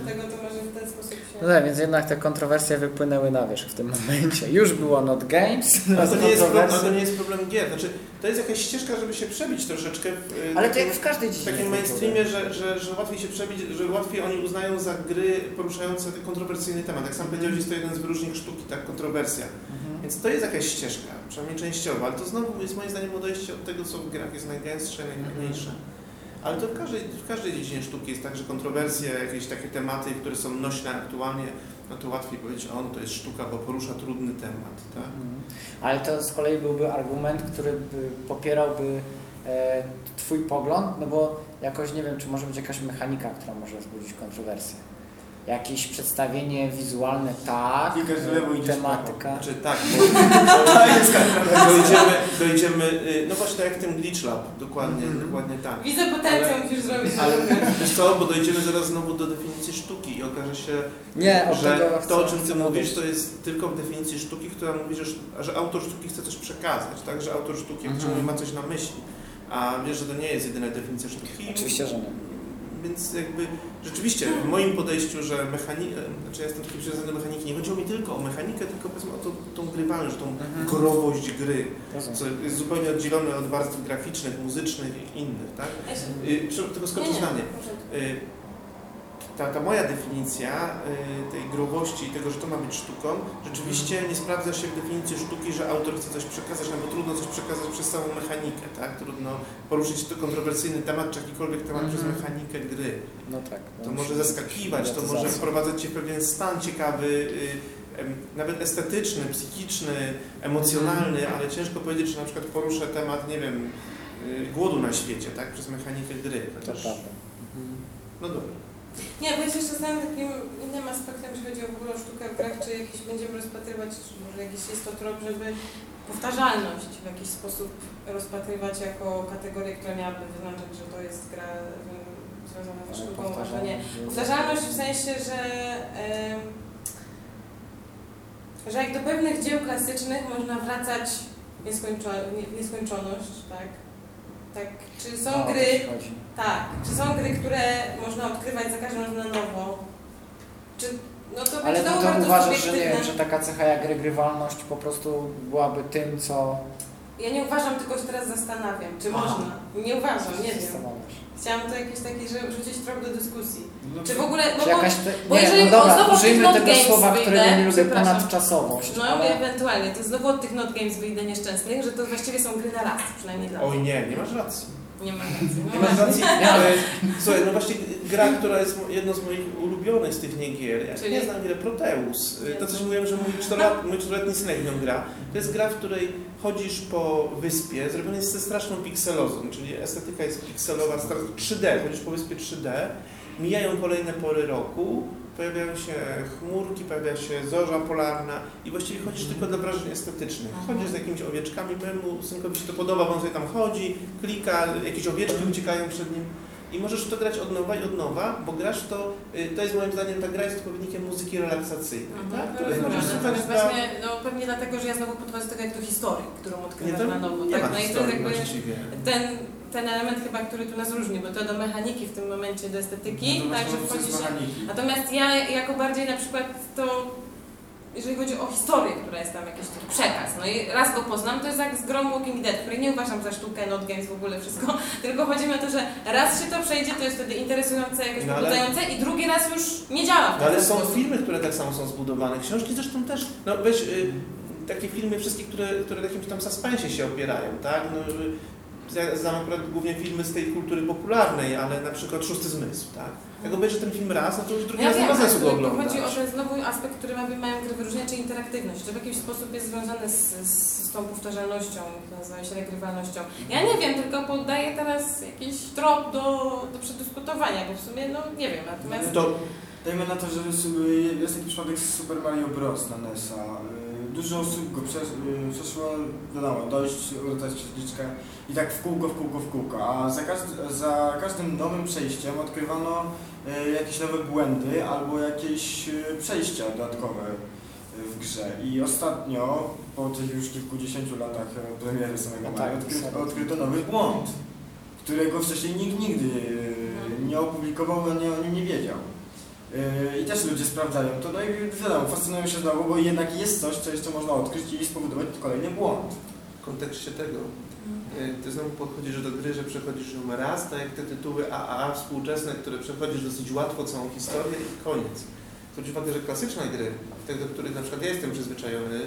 Speaker 3: Dlatego to może w ten sposób się...
Speaker 1: No tak, więc jednak te kontrowersje wypłynęły na wierzch w tym momencie. Już było Not Games,
Speaker 2: Ale to, nie jest problem, ale to nie jest problem gier. Znaczy, to jest jakaś ścieżka, żeby się przebić troszeczkę w, y,
Speaker 1: Ale to
Speaker 2: takim-
Speaker 1: jak w każdej
Speaker 2: w
Speaker 1: dziedzinie.
Speaker 2: takim
Speaker 1: kultury.
Speaker 2: mainstreamie, że, że, że łatwiej się przebić, że łatwiej oni uznają za gry poruszające kontrowersyjny temat. Jak sam powiedziałeś, jest to jeden z wyróżnik sztuki, tak, kontrowersja.
Speaker 1: Mhm.
Speaker 2: Więc to jest jakaś ścieżka, przynajmniej częściowa, ale to znowu jest moim zdaniem odejście od tego, co w grach jest najgęstsze, najfajniejsze. Ale to w każdej, w każdej dziedzinie sztuki jest tak, że kontrowersje, jakieś takie tematy, które są nośne aktualnie, no to łatwiej powiedzieć, o, no to jest sztuka, bo porusza trudny temat, tak?
Speaker 1: Mhm. Ale to z kolei byłby argument, który by popierałby e, Twój pogląd, no bo jakoś nie wiem, czy może być jakaś mechanika, która może wzbudzić kontrowersję. Jakieś przedstawienie wizualne, tak,
Speaker 4: Klikasz w lewo, idziesz
Speaker 1: tematyka.
Speaker 2: Znaczy tak, bo, bo dojdziemy, dojdziemy, y, no właśnie tak jak w tym Glitch Lab, dokładnie,
Speaker 1: Mhm.
Speaker 2: dokładnie tak.
Speaker 3: Widzę potencjał, musisz zrobić.
Speaker 2: Ale wiesz co, bo dojdziemy zaraz znowu do definicji sztuki i okaże się,
Speaker 1: Nie,
Speaker 2: że to o czym ty mówisz, to jest tylko w definicji sztuki, która mówi, że, że autor sztuki chce coś przekazać, tak? Że autor sztuki
Speaker 1: Mhm.
Speaker 2: mówi, ma coś na myśli. A wiesz, że to nie jest jedyna definicja sztuki.
Speaker 1: Oczywiście, że nie.
Speaker 2: Więc jakby rzeczywiście w moim podejściu, że mechanika, znaczy ja jestem taki przywiązany do mechaniki, nie chodziło mi tylko o mechanikę, tylko powiedzmy o tą, tą grywalność, tą
Speaker 1: Mhm.
Speaker 2: growość gry, co jest zupełnie oddzielone od warstw graficznych, muzycznych i innych, tak?
Speaker 3: Ja się-
Speaker 2: Y, czy- tylko skończę
Speaker 3: Nie, nie,
Speaker 2: zdanie. Ta, ta moja definicja y, tej grobowości i tego, że to ma być sztuką, rzeczywiście nie sprawdza się w definicji sztuki, że autor chce coś przekazać, no bo trudno coś przekazać przez samą mechanikę, tak? Trudno poruszyć to kontrowersyjny temat, czy jakikolwiek temat przez
Speaker 1: Mhm.
Speaker 2: mechanikę gry.
Speaker 1: No tak.
Speaker 2: To
Speaker 1: no
Speaker 2: może
Speaker 1: musi-
Speaker 2: zaskakiwać, to może wprowadzać Cię w pewien stan ciekawy, y, nawet estetyczny, psychiczny, emocjonalny,
Speaker 1: Mhm.
Speaker 2: ale ciężko powiedzieć, czy na przykład poruszę temat, nie wiem, y, głodu na świecie, tak? Przez mechanikę gry.
Speaker 1: To
Speaker 2: Chociaż,
Speaker 1: prawda.
Speaker 2: no dobra.
Speaker 3: Nie, bo ja się zastanawiam takim innym aspektem, jeśli chodzi o w ogóle o sztukę w grach, czy jakiś będziemy rozpatrywać, czy może jakiś jest to trop, żeby powtarzalność w jakiś sposób rozpatrywać jako kategorię, która miałaby wyznaczać, że to jest gra y, związana ze sztuką, a że nie. Powtarzalność w sensie, że, em, że jak do pewnych dzieł klasycznych można wracać w nieskończoność, tak? Tak, czy są
Speaker 1: No, o
Speaker 3: gry, tak, czy są gry, które można odkrywać za każdym razem na nowo? Czy, no to
Speaker 1: Ale
Speaker 3: znowu
Speaker 1: to, uważasz, że nie że taka cecha jak regrywalność po prostu byłaby tym, co...
Speaker 3: Ja nie uważam, tylko się teraz zastanawiam, czy
Speaker 1: Aha.
Speaker 3: można. Nie uważam, nie wiem. Chciałam to jakieś takie, żeby rzucić trop do dyskusji.
Speaker 4: No,
Speaker 3: Czy w ogóle, no
Speaker 1: Czy
Speaker 3: bo,
Speaker 1: jakaś te...
Speaker 3: bo
Speaker 1: Nie,
Speaker 3: jeżeli
Speaker 1: no dobra,
Speaker 3: znowu
Speaker 1: użyjmy tego
Speaker 3: Games
Speaker 1: słowa,
Speaker 3: wyjdę,
Speaker 1: którego nie lubię, ponadczasowość.
Speaker 3: no
Speaker 1: ale...
Speaker 3: ewentualnie, to znowu od tych not games wyjdę nieszczęsnych, że to właściwie są gry na raz, przynajmniej dla mnie.
Speaker 2: Oj nie, nie masz racji.
Speaker 3: Nie mam racji.
Speaker 2: Nie
Speaker 3: No
Speaker 2: masz racji. Ale, słuchaj, no właśnie gra, która jest jedną z moich ulubionych z tych niegier. Ja
Speaker 3: Czyli?
Speaker 2: nie znam grę Proteus. Y, To coś mówiłem, że mój czterolat- mój czteroletni synek nią gra. To jest gra, w której chodzisz po wyspie, zrobiona jest ze straszną pikselozą, czyli estetyka jest pikselowa, stra- 3D, chodzisz po wyspie 3D, mijają kolejne pory roku, pojawiają się chmurki, pojawia się zorza polarna i właściwie chodzisz tylko dla wrażeń estetycznych.
Speaker 3: Aha.
Speaker 2: Chodzisz z jakimiś owieczkami, mojemu synkowi się to podoba, bo on sobie tam chodzi, klika, jakieś owieczki uciekają przed nim. I możesz to grać od nowa i od nowa, bo grasz to, y, to jest moim zdaniem, ta gra jest odpowiednikiem muzyki relaksacyjnej,
Speaker 3: Mhm,
Speaker 2: tak?
Speaker 3: to
Speaker 2: Której
Speaker 3: rozumiem.
Speaker 2: możesz słuchać dla...
Speaker 3: właśnie, no pewnie dlatego, że ja znowu podchodzę do tego jak do historii, którą odkrywasz
Speaker 2: to
Speaker 3: na nowo.
Speaker 2: nie
Speaker 3: tak?
Speaker 2: ma
Speaker 3: no i to jest
Speaker 2: historii
Speaker 3: jakby ten, ten element chyba, który tu nas różni, bo to do mechaniki w tym momencie, do estetyki,
Speaker 4: No
Speaker 3: także wchodzi się... Natomiast ja jako bardziej na przykład to, jeżeli chodzi o historię, która jest tam jakiś taki przekaz, no i raz go poznam, to jest jak z grą Walking Dead, której nie uważam za sztukę, not games, w ogóle wszystko, tylko chodzi mi o to, że raz się to przejdzie, to jest wtedy interesujące, jakoś
Speaker 2: No
Speaker 3: pobudzające i drugi raz już nie działa
Speaker 2: No ale są
Speaker 3: sposób.
Speaker 2: filmy, które tak samo są zbudowane. Książki zresztą też. No weź y, takie filmy wszystkie, które, które w jakimś tam suspensie się opierają, tak? No, y, znam akurat głównie filmy z tej kultury popularnej, ale na przykład Szósty Zmysł, tak? Jak obejrzę ten film raz, no to już drugi
Speaker 3: Ja
Speaker 2: raz nie ma sensu go oglądać.
Speaker 3: chodzi o ten znowu aspekt, który ma- mają gry wyróżnienia, czyli interaktywność, że w jakiś sposób jest związany z, z, tą powtarzalnością, nazywa się regrywalnością. Ja nie wiem, tylko podaję teraz jakiś trop do, do przedyskutowania, bo w sumie, no nie wiem, natomiast...
Speaker 2: To
Speaker 4: Dajmy na to, że jest, jest taki przypadek z Super Mario Bros. na NES-a. Y, Dużo osób go przesz, y, przeszło, wiadomo, dojść, uratać przeciwniczkę i tak w kółko, w kółko, w kółko. A za, każd- za każdym nowym przejściem odkrywano y, jakieś nowe błędy albo jakieś y, przejścia dodatkowe y, w grze. I ostatnio, po tych już kilkudziesięciu latach e, premiery samego
Speaker 1: No
Speaker 4: Mario,
Speaker 1: tak,
Speaker 4: odkry,
Speaker 1: serio.
Speaker 4: odkryto nowy błąd, którego wcześniej nikt nigdy y, nie opublikował, a nie o nim nie wiedział. Yy, I też ludzie sprawdzają to, no i wiadomo, fascynują się znowu, bo jednak jest coś, co jeszcze można odkryć i spowodować kolejny błąd.
Speaker 2: w kontekście tego, y, ty znowu podchodzisz do gry, że przechodzisz ją raz, tak jak te tytuły AAA współczesne, które przechodzisz dosyć łatwo całą historię i koniec. Zwróć uwagę, że klasyczne gry, te, do których na przykład ja jestem przyzwyczajony, y,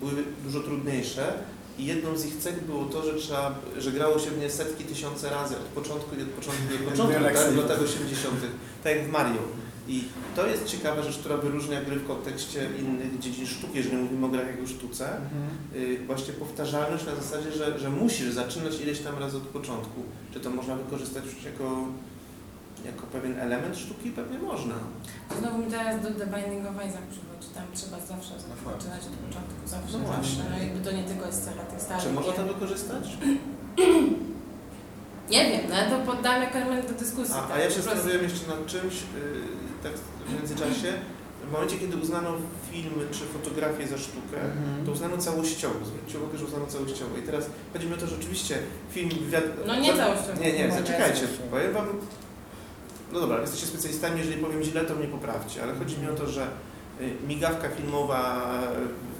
Speaker 2: były dużo trudniejsze i jedną z ich cech było to, że trzeba, że grało się w nie setki, tysiące razy od początku i od początku i od początku, tak, lat 80., tak jak w Mario. I to jest ciekawa rzecz, która wyróżnia gry w kontekście innych dziedzin sztuki, jeżeli mówimy o grach jak o sztuce. Y, właśnie powtarzalność na zasadzie, że, że musisz zaczynać ileś tam razy od początku. Czy to można wykorzystać jako, jako pewien element sztuki? Pewnie można.
Speaker 3: Znowu mi teraz do The Binding of Isaac przychodzi, tam trzeba zawsze zaczynać od początku, zawsze,
Speaker 2: No
Speaker 3: zawsze.
Speaker 2: właśnie.
Speaker 3: No jakby to nie tylko jest cecha tych starych
Speaker 2: Czy można to wykorzystać?
Speaker 3: Nie wiem, no to poddam jako element do dyskusji.
Speaker 2: A,
Speaker 3: tak,
Speaker 2: a ja się zastanawiałem jeszcze nad czymś, yy, tak w międzyczasie. W momencie, kiedy uznano filmy czy fotografię za sztukę,
Speaker 1: Mhm.
Speaker 2: to uznano całościowo. Zwróćcie uwagę, że uznano całościowo. I teraz chodzi mi o to, że oczywiście film...
Speaker 3: No nie całościowo.
Speaker 2: Nie, nie,
Speaker 1: No,
Speaker 2: zaczekajcie. Powiem wam... No dobra, jesteście specjalistami, jeżeli powiem źle, to mnie poprawcie, ale chodzi mi o to, że y, migawka filmowa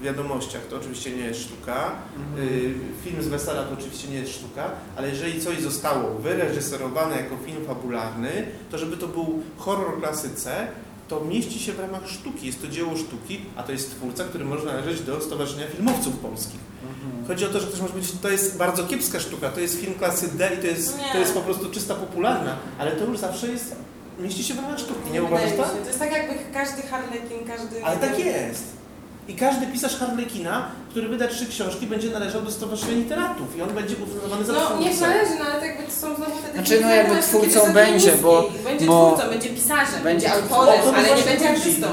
Speaker 2: wiadomościach to oczywiście nie jest sztuka, y, film z wesela to oczywiście nie jest sztuka, ale jeżeli coś zostało wyreżyserowane jako film fabularny, to żeby to był horror klasyce, to mieści się w ramach sztuki, jest to dzieło sztuki, a to jest twórca, który może należeć do Stowarzyszenia Filmowców Polskich.
Speaker 1: Mhm.
Speaker 2: Chodzi o to, że ktoś może powiedzieć, to jest bardzo kiepska sztuka, to jest film klasy D i to jest,
Speaker 3: Nie.
Speaker 2: to jest po prostu czysta popularna, ale to już zawsze jest, mieści się w ramach sztuki, nie
Speaker 3: wydaje
Speaker 2: uważasz tak?
Speaker 3: To jest tak jakby każdy harlekin, każdy...
Speaker 2: Ale tak jest. I każdy pisarz Harlekina, który wyda trzy książki, będzie należał do Stowarzyszenia Literatów i on będzie uznawany za
Speaker 3: No
Speaker 2: twórcę.
Speaker 3: niech należy, no ale tak jakby to są znowu te
Speaker 1: Znaczy, no jakby twórcą będzie, bo-
Speaker 3: Będzie
Speaker 1: bo-
Speaker 3: twórcą, będzie pisarzem, będzie,
Speaker 1: będzie-
Speaker 3: autorem,
Speaker 2: O, to
Speaker 3: ale nie
Speaker 2: właśnie
Speaker 3: będzie
Speaker 2: chodzi.
Speaker 3: artystą.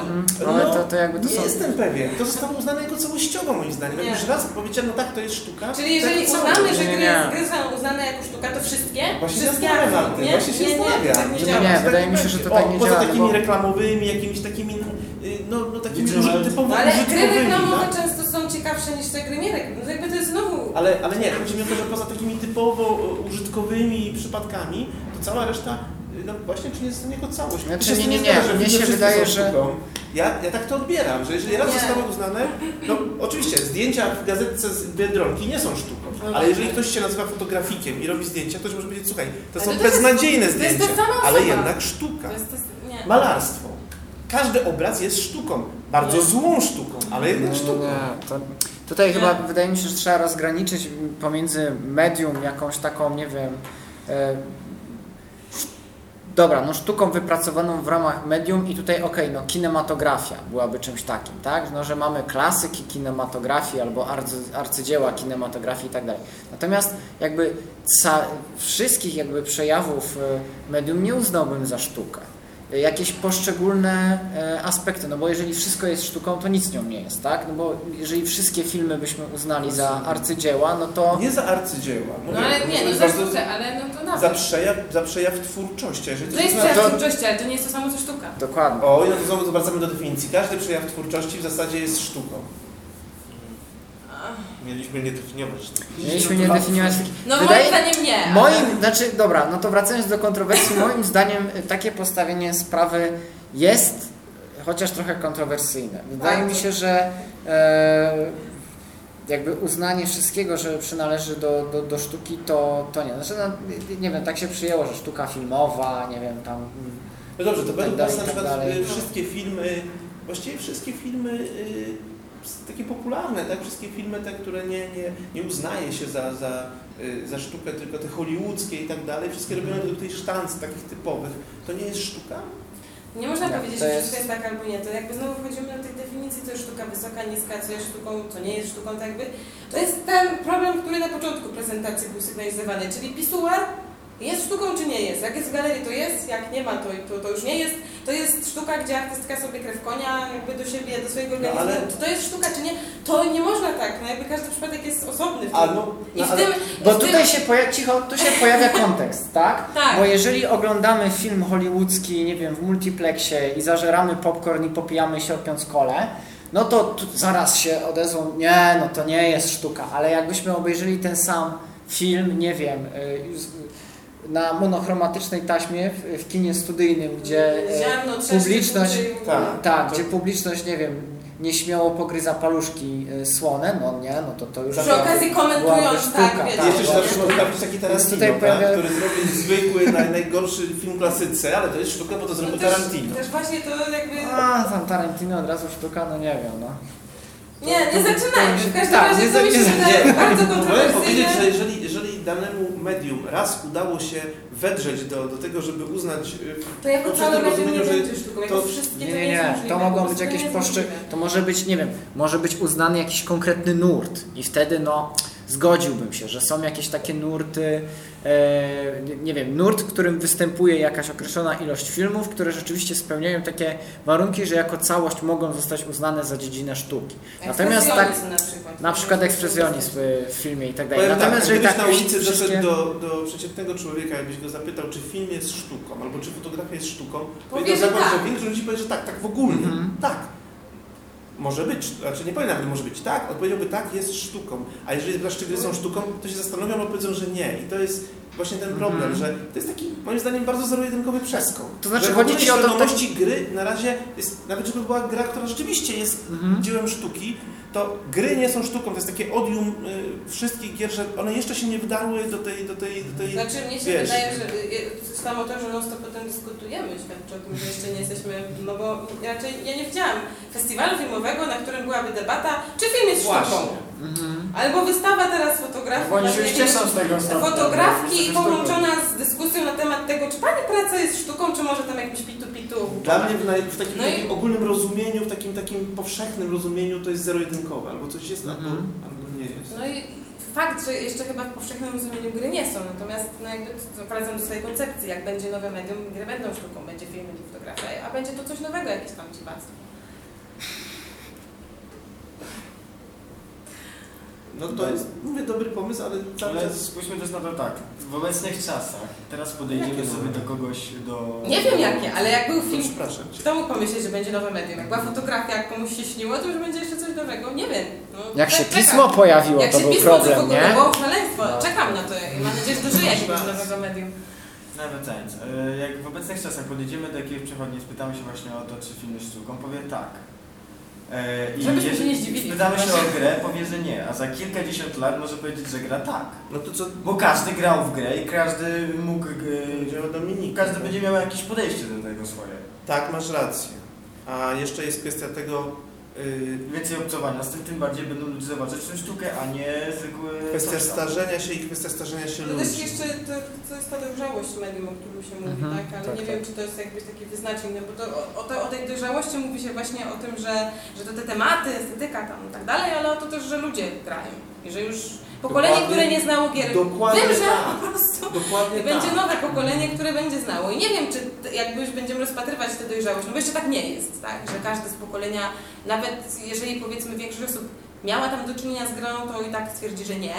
Speaker 2: No,
Speaker 1: Ale to, to jakby to
Speaker 2: nie
Speaker 1: są...
Speaker 2: jestem pewien. To zostało uznane jako całościowo moim zdaniem. Jak
Speaker 3: Nie.
Speaker 2: już raz powiedziano, tak, to jest sztuka.
Speaker 3: Czyli jeżeli
Speaker 2: tak,
Speaker 3: uznamy, że
Speaker 1: Nie,
Speaker 3: gry,
Speaker 1: nie.
Speaker 3: gry są uznane jako sztuka, to wszystkie?
Speaker 2: Właśnie się
Speaker 3: wszystkie
Speaker 2: zastanawiam nad tym,
Speaker 3: nie?
Speaker 2: właśnie się
Speaker 3: nie, nie,
Speaker 2: zastanawiam.
Speaker 3: tak nie
Speaker 1: Że
Speaker 3: działa.
Speaker 1: nie,
Speaker 2: Tak
Speaker 1: wydaje mi się, że to tak
Speaker 2: o,
Speaker 1: nie
Speaker 2: poza
Speaker 1: działa,
Speaker 2: takimi
Speaker 1: bo-
Speaker 2: reklamowymi, jakimiś takimi, no, no takimi
Speaker 4: że-
Speaker 2: typowo
Speaker 3: No ale gry
Speaker 2: użytkowymi,
Speaker 3: reklamowe
Speaker 2: tak?
Speaker 3: często są ciekawsze niż te gry nie. No jakby to jest znowu...
Speaker 2: Ale, ale nie, chodzi mi o to, że poza takimi typowo użytkowymi przypadkami, to cała reszta, y, no właśnie, czy nie zostanie jako całość.
Speaker 1: Znaczy, nie, nie,
Speaker 2: zgadza, że
Speaker 1: mnie się wydaje, że-.
Speaker 2: Ja, ja tak to odbieram, że jeżeli raz
Speaker 3: Nie.
Speaker 2: zostały uznane, no oczywiście zdjęcia w gazetce z Biedronki nie są sztuką,
Speaker 3: No
Speaker 2: ale jeżeli ktoś się nazywa fotografikiem i robi zdjęcia, ktoś może powiedzieć, słuchaj, to
Speaker 3: Ale
Speaker 2: są
Speaker 3: to jest-
Speaker 2: beznadziejne
Speaker 3: to jest ta
Speaker 2: zdjęcia,
Speaker 3: sama
Speaker 2: ale jednak sztuka.
Speaker 3: To jest, to jest, nie.
Speaker 2: Malarstwo. Każdy obraz jest sztuką, bardzo złą sztuką, ale jednak sztuką.
Speaker 1: nie, to tutaj
Speaker 3: Nie.
Speaker 1: chyba wydaje mi się, że trzeba rozgraniczyć pomiędzy medium, jakąś taką, nie wiem. E, dobra, no sztuką wypracowaną w ramach medium i tutaj okej, no kinematografia byłaby czymś takim, tak? No, że mamy klasyki kinematografii albo arcy, arcydzieła kinematografii i tak dalej. Natomiast jakby ca, wszystkich jakby przejawów e, medium nie uznałbym za sztukę jakieś poszczególne e, aspekty, no bo jeżeli wszystko jest sztuką, to nic nią nie jest, tak? No bo jeżeli wszystkie filmy byśmy uznali za arcydzieła, no to
Speaker 2: Nie za arcydzieła.
Speaker 3: No
Speaker 2: mówię,
Speaker 3: ale
Speaker 2: to
Speaker 3: nie, no za sztukę, ale no to
Speaker 2: za
Speaker 3: nawet.
Speaker 2: przejaw, za przejaw twórczości. Jeżeli
Speaker 3: To jest przejaw
Speaker 1: to-
Speaker 3: twórczości, ale to nie jest to samo co sztuka.
Speaker 1: dokładnie.
Speaker 2: O, no to znowu wracamy do definicji. Każdy przejaw twórczości w zasadzie jest sztuką.
Speaker 5: Mieliśmy nie definiować.
Speaker 1: Mieliśmy nie definiować.
Speaker 3: No
Speaker 1: Wydaje-
Speaker 3: moim zdaniem nie. ale-
Speaker 1: Moim, znaczy, dobra, no to wracając do kontrowersji, moim zdaniem y, takie postawienie sprawy jest chociaż trochę kontrowersyjne. Wydaje mi się, że e, jakby uznanie wszystkiego, że przynależy do, do, do sztuki, to, to nie. Znaczy, no, nie wiem, tak się przyjęło, że sztuka filmowa, nie wiem, tam...
Speaker 2: No dobrze, to według
Speaker 1: dalej,
Speaker 2: nas na
Speaker 1: tak
Speaker 2: przykład
Speaker 1: dalej.
Speaker 2: y, wszystkie filmy, właściwie wszystkie filmy y, takie popularne, tak? Wszystkie filmy te, które nie, nie, nie uznaje się za, za, y, za sztukę, tylko te hollywoodzkie i tak dalej, wszystkie
Speaker 1: Mhm.
Speaker 2: robione do tej sztanc takich typowych, to nie jest sztuka?
Speaker 3: Nie można
Speaker 1: Nie,
Speaker 3: powiedzieć,
Speaker 1: to
Speaker 3: że
Speaker 1: jest-
Speaker 3: wszystko jest tak albo nie. To jakby znowu wchodzimy do tej definicji, co jest sztuka wysoka, niska, co jest sztuką, co nie jest sztuką, tak jakby. To jest ten problem, który na początku prezentacji był sygnalizowany, czyli pisuar jest sztuką czy nie jest. Jak jest w galerii, to jest, jak nie ma, to, to, to już nie jest. To jest sztuka, gdzie artystka sobie krew konia jakby do siebie, do swojego
Speaker 2: No,
Speaker 3: organizmu.
Speaker 2: ale-
Speaker 3: Czy to jest sztuka czy nie? To nie można tak, no jakby każdy przypadek jest osobny. W tym. I
Speaker 2: no,
Speaker 3: w
Speaker 2: ale,
Speaker 3: tym,
Speaker 1: Bo
Speaker 3: i w tym,
Speaker 1: tutaj się pojawia, cicho, tu się pojawia kontekst, tak?
Speaker 3: Tak.
Speaker 1: Bo jeżeli oglądamy film hollywoodzki, nie wiem, w multiplexie i zażeramy popcorn i popijamy sierpiąc kole, no to zaraz się odezwą, nie, no to nie jest sztuka, ale jakbyśmy obejrzeli ten sam film, nie wiem, y, z- na monochromatycznej taśmie w, w kinie studyjnym, gdzie e,
Speaker 3: ziarno,
Speaker 1: publiczność.
Speaker 2: Tak.
Speaker 1: tak,
Speaker 2: To-
Speaker 1: gdzie publiczność, nie wiem, nieśmiało pogryza paluszki y, słone, no nie, no to to już
Speaker 3: Przy okazji komentując,
Speaker 1: sztuka,
Speaker 3: tak, wiecie.
Speaker 1: tak.
Speaker 2: jeszcze trafić taki Tarantino,
Speaker 1: tutaj
Speaker 2: tak?
Speaker 1: pojawia-
Speaker 2: który zrobił zwykły, naj, najgorszy film klasyce, ale to jest sztuka, bo to zrobił
Speaker 3: No też,
Speaker 2: Tarantino.
Speaker 3: też właśnie to jakby...
Speaker 1: A, tam Tarantino od razu sztuka, no nie wiem, no.
Speaker 3: Nie, nie zaczynajmy. W każdym
Speaker 1: Tak,
Speaker 3: razie
Speaker 1: nie
Speaker 3: to mi się wydaje
Speaker 2: Nie,
Speaker 3: bardzo kontrowersyjne.
Speaker 2: powiedzieć, że jeżeli, jeżeli danemu medium raz udało się wedrzeć do, do tego, żeby uznać y,
Speaker 3: To jako całe medium nie
Speaker 2: rozumieniu, że
Speaker 3: będzie sztuką,
Speaker 2: to-
Speaker 3: wszystkie
Speaker 1: Nie,
Speaker 3: to
Speaker 1: nie,
Speaker 3: nie jest
Speaker 1: nie. To mogą być jakieś
Speaker 3: możliwe.
Speaker 1: To może być, nie wiem, może być uznany jakiś konkretny nurt i wtedy no zgodziłbym się, że są jakieś takie nurty, nie- nie wiem, nurt, w którym występuje jakaś określona ilość filmów, które rzeczywiście spełniają takie warunki, że jako całość mogą zostać uznane za dziedzinę sztuki. Natomiast tak,
Speaker 3: na przykład.
Speaker 1: na przykład ekspresjonizm w w filmie i tak dalej.
Speaker 2: Powiem
Speaker 1: Natomiast
Speaker 2: tak,
Speaker 1: jeżeli tak
Speaker 2: na ulicy
Speaker 1: wszystkie-
Speaker 2: doszedł do, do przeciętnego człowieka, jakbyś go zapytał, czy film jest sztuką, albo czy fotografia jest sztuką,
Speaker 3: Powie, że
Speaker 2: zakład,
Speaker 3: tak.
Speaker 2: większość ludzi powie, że tak, tak w ogóle,
Speaker 1: Mhm.
Speaker 2: tak. Może być, znaczy nie powiem nawet, może być tak, odpowiedziałby tak, jest sztuką. A jeżeli blaszczy gry są sztuką, to się zastanowią, a powiedzą, że nie. I to jest właśnie ten problem,
Speaker 1: Mhm.
Speaker 2: że to jest taki, moim zdaniem, bardzo zero-jedynkowy przeskok.
Speaker 1: To znaczy,
Speaker 2: że w
Speaker 1: chodzi ci o to-
Speaker 2: świadomości gry na razie jest, nawet żeby była gra, która rzeczywiście jest
Speaker 1: Mhm.
Speaker 2: dziełem sztuki, to gry nie są sztuką, to jest takie odium y, wszystkich gier, że one jeszcze się nie wdarły do tej, do tej, do tej
Speaker 3: Znaczy mnie się
Speaker 2: Wiesz.
Speaker 3: wydaje, że y, samo to, że non stop o tym dyskutujemy, świadczy o tym, że jeszcze nie jesteśmy, no bo raczej ja nie widziałam festiwalu filmowego, na którym byłaby debata, czy film jest sztuką.
Speaker 2: Właśnie.
Speaker 1: Mhm.
Speaker 3: Albo wystawa teraz fotografii.
Speaker 1: Bo oni się cieszą z tego stopnia.
Speaker 3: Fotografki
Speaker 1: Wszyscy
Speaker 3: połączona z dyskusją na temat tego, czy pani praca jest sztuką, czy może tam jakiś pitu-pitu.
Speaker 2: Dla mnie w, naj, w takim,
Speaker 3: No i-
Speaker 2: takim ogólnym rozumieniu, w takim, takim powszechnym rozumieniu to jest zero-jedynkowe, albo coś jest, albo,
Speaker 1: Mhm.
Speaker 2: albo nie jest.
Speaker 3: No i fakt, że jeszcze chyba w powszechnym rozumieniu gry nie są, natomiast no jakby wracam do swojej koncepcji, jak będzie nowe medium, gry będą sztuką, będzie film, będzie fotografia, a będzie to coś nowego, jakieś tam dziwactwo.
Speaker 2: No to jest, mówię, dobry pomysł, ale cały
Speaker 4: Ale
Speaker 2: czas...
Speaker 4: spójrzmy też na to tak, w obecnych czasach, teraz podejdziemy
Speaker 2: Jakie
Speaker 4: sobie do kogoś, do...
Speaker 3: Nie wiem jakie, ale jak był
Speaker 2: No,
Speaker 3: film,
Speaker 2: przepraszam cię.
Speaker 3: kto mógł pomyśleć, że będzie nowe medium? Jak była fotografia, jak komuś się śniło, to już będzie jeszcze coś nowego. Nie wiem. No,
Speaker 1: Jak się
Speaker 3: czekam.
Speaker 1: pismo pojawiło,
Speaker 3: Jak
Speaker 1: to
Speaker 3: się
Speaker 1: był
Speaker 3: pismo, to w
Speaker 1: problem,
Speaker 3: ogóle
Speaker 1: nie?
Speaker 3: było szaleństwo.
Speaker 1: No.
Speaker 3: Czekam na to i mam nadzieję, że dożyję jakiegoś nowego medium.
Speaker 4: Nawet więc, e, jak w obecnych czasach podejdziemy do jakiegoś przechodni, spytamy się właśnie o to, czy film jest sztuką, powie tak. E, I
Speaker 3: Żebyśmy się nie zdziwili.
Speaker 4: spytamy się o grę, powie, że nie, a za kilkadziesiąt lat może powiedzieć, że gra tak.
Speaker 2: No to co
Speaker 4: Bo każdy grał w grę i każdy mógł, e,
Speaker 2: powiedziała Dominika?
Speaker 4: każdy będzie miał jakieś podejście do tego swoje.
Speaker 2: Tak, masz rację. A jeszcze jest kwestia tego,
Speaker 4: Więcej obcowania, z tym tym bardziej będą ludzie zobaczyć tę sztukę, a nie zwykły...
Speaker 2: kwestia starzenia się i kwestia starzenia się
Speaker 3: To też
Speaker 2: ludzi.
Speaker 3: jeszcze to, to jest ta dojrzałość medium, o którym się mówi,
Speaker 1: Mhm,
Speaker 3: tak? Ale
Speaker 1: tak,
Speaker 3: nie
Speaker 1: tak.
Speaker 3: wiem, czy to jest jakbyś taki wyznacznik, no bo to, o, o, o tej dojrzałości mówi się właśnie o tym, że, że to te tematy, estetyka tam i tak dalej, ale o to też, że ludzie grają. I że już pokolenie,
Speaker 2: Dokładnie-
Speaker 3: które nie znało gier,
Speaker 2: Dokładnie
Speaker 3: wiem, że
Speaker 2: tak.
Speaker 3: po prostu
Speaker 2: Dokładnie
Speaker 3: będzie
Speaker 2: tak.
Speaker 3: nowe pokolenie, które będzie znało. I nie wiem, czy jakby już będziemy rozpatrywać tę dojrzałość, no bo jeszcze tak nie jest, tak? Że każdy z pokolenia, nawet jeżeli powiedzmy większość osób miała tam do czynienia z grą, to i tak twierdzi, że nie.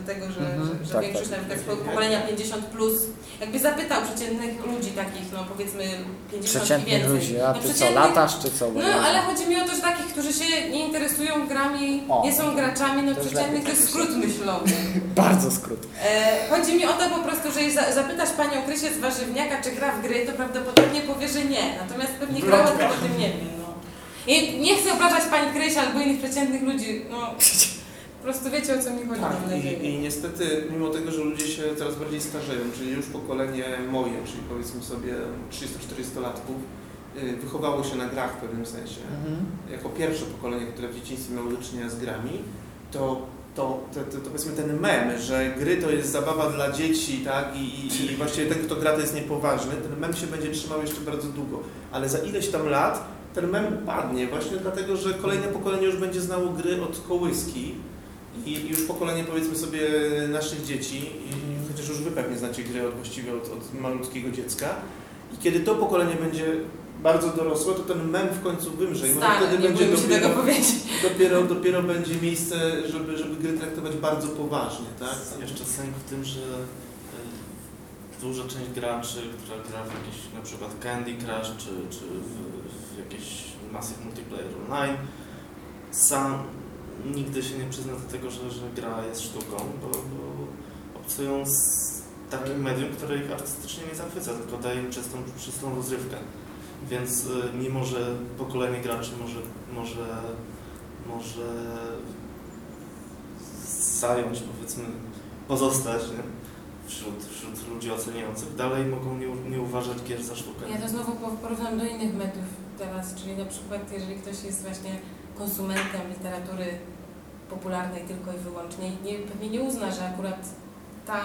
Speaker 3: Do tego, że,
Speaker 1: Mhm,
Speaker 3: że, że
Speaker 1: tak,
Speaker 3: większość
Speaker 1: tak.
Speaker 3: na przykład z pokolenia 50 plus, jakby zapytał przeciętnych ludzi takich, no powiedzmy 50 i
Speaker 1: Przeciętnych
Speaker 3: więcej.
Speaker 1: ludzi, a
Speaker 3: no,
Speaker 1: ty co,
Speaker 3: przeciętnych-
Speaker 1: latasz czy co?
Speaker 3: no ale chodzi mi o to, że takich, którzy się nie interesują grami,
Speaker 1: O,
Speaker 3: nie są graczami, no
Speaker 1: to jest
Speaker 3: przeciętnych to jest skrót myślowy.
Speaker 1: Bardzo skrót.
Speaker 3: E, chodzi mi o to po prostu, że za- zapytasz panią Krysię z warzywniaka, czy gra w gry, to prawdopodobnie powie, że nie. Natomiast pewnie grała, to o tym nie wiem. I nie chcę obrażać pani Krysi albo innych przeciętnych ludzi. No, po prostu wiecie o co mi chodzi, mam
Speaker 2: Tak,
Speaker 3: nadzieję.
Speaker 2: i, i niestety, mimo tego, że ludzie się coraz bardziej starzeją, czyli już pokolenie moje, czyli powiedzmy sobie 30-40-latków, y, wychowało się na grach w pewnym sensie,
Speaker 1: Mhm.
Speaker 2: jako pierwsze pokolenie, które w dzieciństwie miało do czynienia z grami, to, to, to, to, to powiedzmy ten mem, że gry to jest zabawa dla dzieci, tak, i, i, i właściwie ten, kto gra, to jest niepoważny, ten mem się będzie trzymał jeszcze bardzo długo, ale za ileś tam lat ten mem padnie, właśnie dlatego, że kolejne pokolenie już będzie znało gry od kołyski, i już pokolenie powiedzmy sobie naszych dzieci, chociaż już wy pewnie znacie gry od, właściwie od, od malutkiego dziecka. I kiedy to pokolenie będzie bardzo dorosłe, to ten mem w końcu wymrze. I może wtedy będzie dopiero, dopiero, dopiero będzie miejsce, żeby, żeby gry traktować bardzo poważnie, tak?
Speaker 5: Jeszcze sęk w tym, że y, duża część graczy, która gra w jakieś na przykład Candy Crush czy, czy w jakieś Massive Multiplayer Online, sam nigdy się nie przyzna do tego, że, że gra jest sztuką, bo, bo obcują z takim medium, które ich artystycznie nie zachwyca, tylko daje im czystą, czystą rozrywkę. Więc y, mimo, że pokolenie graczy może, może, może zająć, powiedzmy, pozostać nie? Wśród, wśród ludzi oceniających, dalej mogą nie, nie uważać gier za sztukę.
Speaker 3: Ja to znowu po- porównam do innych mediów teraz, czyli na przykład jeżeli ktoś jest właśnie konsumentem literatury popularnej tylko i wyłącznie, nie, pewnie nie uzna, że akurat ta,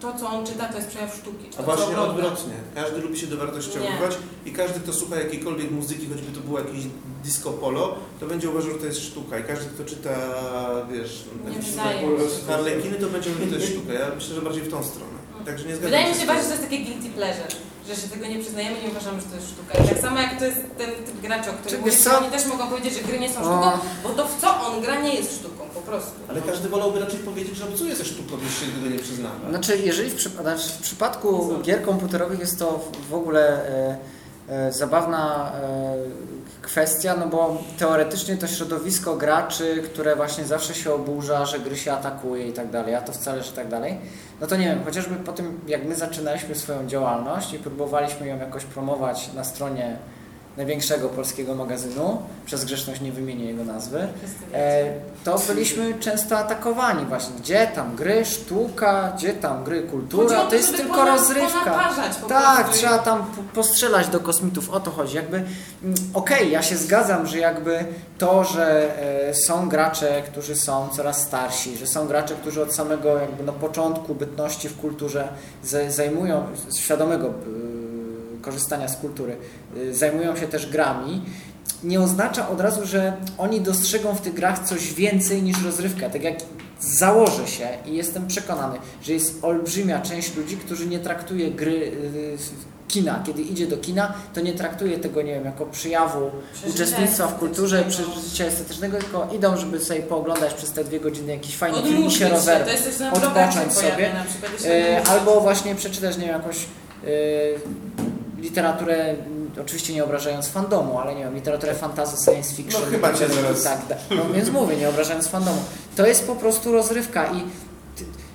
Speaker 3: to, co on czyta, to jest przejaw sztuki. czy
Speaker 2: A
Speaker 3: to,
Speaker 2: właśnie odwrotnie. Każdy lubi się dowartościowywać i każdy, kto słucha jakiejkolwiek muzyki, choćby to było jakieś disco polo, to będzie uważał, że to jest sztuka. I każdy, kto czyta, wiesz,
Speaker 3: Nie się.
Speaker 2: harlekiny, to będzie mówił, że to jest sztuka. Ja myślę, że bardziej w tą stronę. Także nie zgadzam
Speaker 3: Wydaje mi się
Speaker 2: tym.
Speaker 3: bardziej, że to jest takie guilty pleasure, że się tego nie przyznajemy, nie uważamy, że to jest sztuka. I tak samo jak to jest ten typ graczy, o którym mówisz, oni też mogą powiedzieć, że gry nie są
Speaker 1: O.
Speaker 3: sztuką, bo to w co on gra nie jest sztuką, po prostu.
Speaker 2: Ale każdy wolałby raczej powiedzieć, że obcuje ze sztuką, niż się tego nie przyznawa.
Speaker 1: Znaczy, jeżeli w, przypa- znaczy w przypadku gier komputerowych jest to w- w ogóle e, e, zabawna e, kwestia, no bo teoretycznie to środowisko graczy, które właśnie zawsze się oburza, że gry się atakuje i tak dalej, a to wcale, że tak dalej, no to nie wiem, chociażby po tym, jak my zaczynaliśmy swoją działalność i próbowaliśmy ją jakoś promować na stronie największego polskiego magazynu, przez grzeczność nie wymienię jego nazwy. E, to byliśmy często atakowani właśnie. Gdzie tam gry, sztuka, gdzie tam gry, kultura,
Speaker 3: o
Speaker 1: to jest tylko
Speaker 3: pona-
Speaker 1: rozrywka.
Speaker 3: po
Speaker 1: Tak,
Speaker 3: prostu.
Speaker 1: trzeba tam po- postrzelać do kosmitów, o to chodzi. Jakby, mm, okej, ja się zgadzam, że jakby to, że e, są gracze, którzy są coraz starsi, że są gracze, którzy od samego jakby na początku bytności w kulturze zajmują, świadomego korzystania z kultury, y, zajmują się też grami, nie oznacza od razu, że oni dostrzegą w tych grach coś więcej niż rozrywkę. Tak jak założę się i jestem przekonany, że jest olbrzymia część ludzi, którzy nie traktuje gry y, kina, kiedy idzie do kina, to nie traktuje tego, nie wiem, jako przyjawu uczestnictwa w kulturze, przeżycia estetycznego, tylko idą, żeby sobie pooglądać przez te dwie godziny jakiś fajny film
Speaker 3: Odmówić
Speaker 1: się
Speaker 3: się, na
Speaker 1: odpocząć sobie.
Speaker 3: pojawia przykład. odmówić.
Speaker 1: albo właśnie przeczytać, nie wiem, jakąś literaturę, oczywiście nie obrażając fandomu, ale nie wiem, literaturę fantasy, science fiction.
Speaker 2: No chyba cię zaraz-
Speaker 1: Tak, tak. No więc mówię, nie obrażając fandomu. To jest po prostu rozrywka i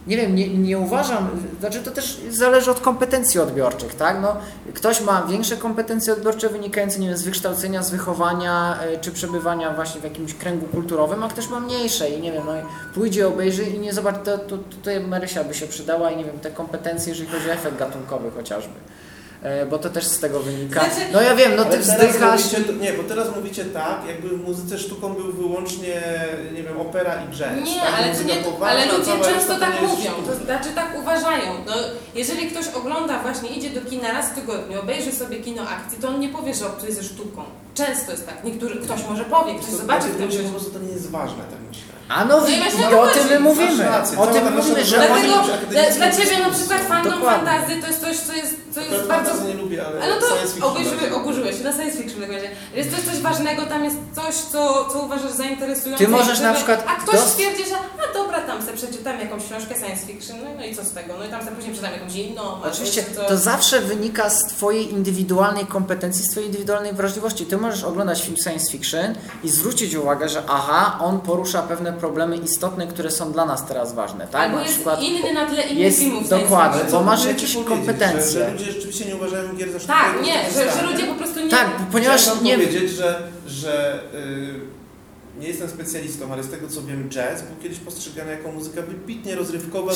Speaker 1: nie wiem, nie, nie uważam, znaczy to też zależy od kompetencji odbiorczych, tak? No, ktoś ma większe kompetencje odbiorcze wynikające, nie wiem, z wykształcenia, z wychowania, e, czy przebywania właśnie w jakimś kręgu kulturowym, a ktoś ma mniejsze i nie wiem, no, pójdzie, obejrzy i nie zobaczy, to, to tutaj Marysia by się przydała i nie wiem, te kompetencje, jeżeli chodzi o efekt gatunkowy chociażby. E, Bo to też z tego wynika.
Speaker 3: Znaczy-
Speaker 1: No ja wiem, no ty wzdychasz.
Speaker 2: mówicie, nie, bo teraz mówicie tak, jakby w muzyce sztuką był wyłącznie, nie wiem, opera i jazz.
Speaker 3: Nie,
Speaker 2: tak?
Speaker 3: ale, to nie,
Speaker 2: poważna,
Speaker 3: ale ludzie
Speaker 2: cała
Speaker 3: często
Speaker 2: to
Speaker 3: tak
Speaker 2: jest
Speaker 3: mówią, to znaczy tak uważają. No, jeżeli ktoś ogląda właśnie, idzie do kina raz w tygodniu, obejrzy sobie kino akcji, to on nie powie, że obcuje ze sztuką. Często jest tak. Niektóry, ktoś może powie, ktoś
Speaker 2: To
Speaker 3: zobaczy
Speaker 2: znaczy,
Speaker 3: w tym
Speaker 2: ludzie
Speaker 3: coś.
Speaker 2: po prostu to nie jest ważne, tak myślę.
Speaker 1: A no,
Speaker 3: No i
Speaker 1: i
Speaker 3: właśnie
Speaker 1: o
Speaker 3: o to
Speaker 1: tym my mówimy.
Speaker 2: Rację,
Speaker 1: O tym mówimy, że.
Speaker 3: Dlatego dla, dla. Ciebie na przykład fandom fantazy to jest coś, co jest, co jest bardzo...
Speaker 2: nie lubię, ale,
Speaker 3: Ale no to
Speaker 2: bardziej.
Speaker 3: oburzyłeś się na science fiction w takim razie. Jest to coś ważnego, tam jest coś, co, co uważasz za interesujące.
Speaker 1: Ty możesz na przykład
Speaker 3: A ktoś
Speaker 1: dos-
Speaker 3: stwierdzi, że a dobra, tam se przeczytam jakąś książkę science fiction, no, i- no i co z tego? No i tam se później przeczytam jakąś inną.
Speaker 1: Oczywiście,
Speaker 3: coś, co-
Speaker 1: to zawsze wynika z Twojej indywidualnej kompetencji, z Twojej indywidualnej wrażliwości. Ty możesz oglądać film science fiction i zwrócić uwagę, że aha, on porusza pewne problemy istotne, które są dla nas teraz ważne, tak?
Speaker 3: Albo
Speaker 1: Na
Speaker 3: jest
Speaker 1: przykład
Speaker 3: inny na tle innych
Speaker 1: jest
Speaker 3: filmów
Speaker 1: dokładnie,
Speaker 3: science
Speaker 1: bo masz jakieś kompetencje.
Speaker 2: Że, że ludzie rzeczywiście nie uważają gier za sztukę.
Speaker 3: Tak, nie, że, że ludzie po prostu nie...
Speaker 1: tak, ponieważ
Speaker 2: Chciałem
Speaker 1: nie...
Speaker 2: powiedzieć, że, że y, nie jestem specjalistą, ale z tego co wiem, jazz był kiedyś postrzegany jako muzyka wybitnie rozrywkowa.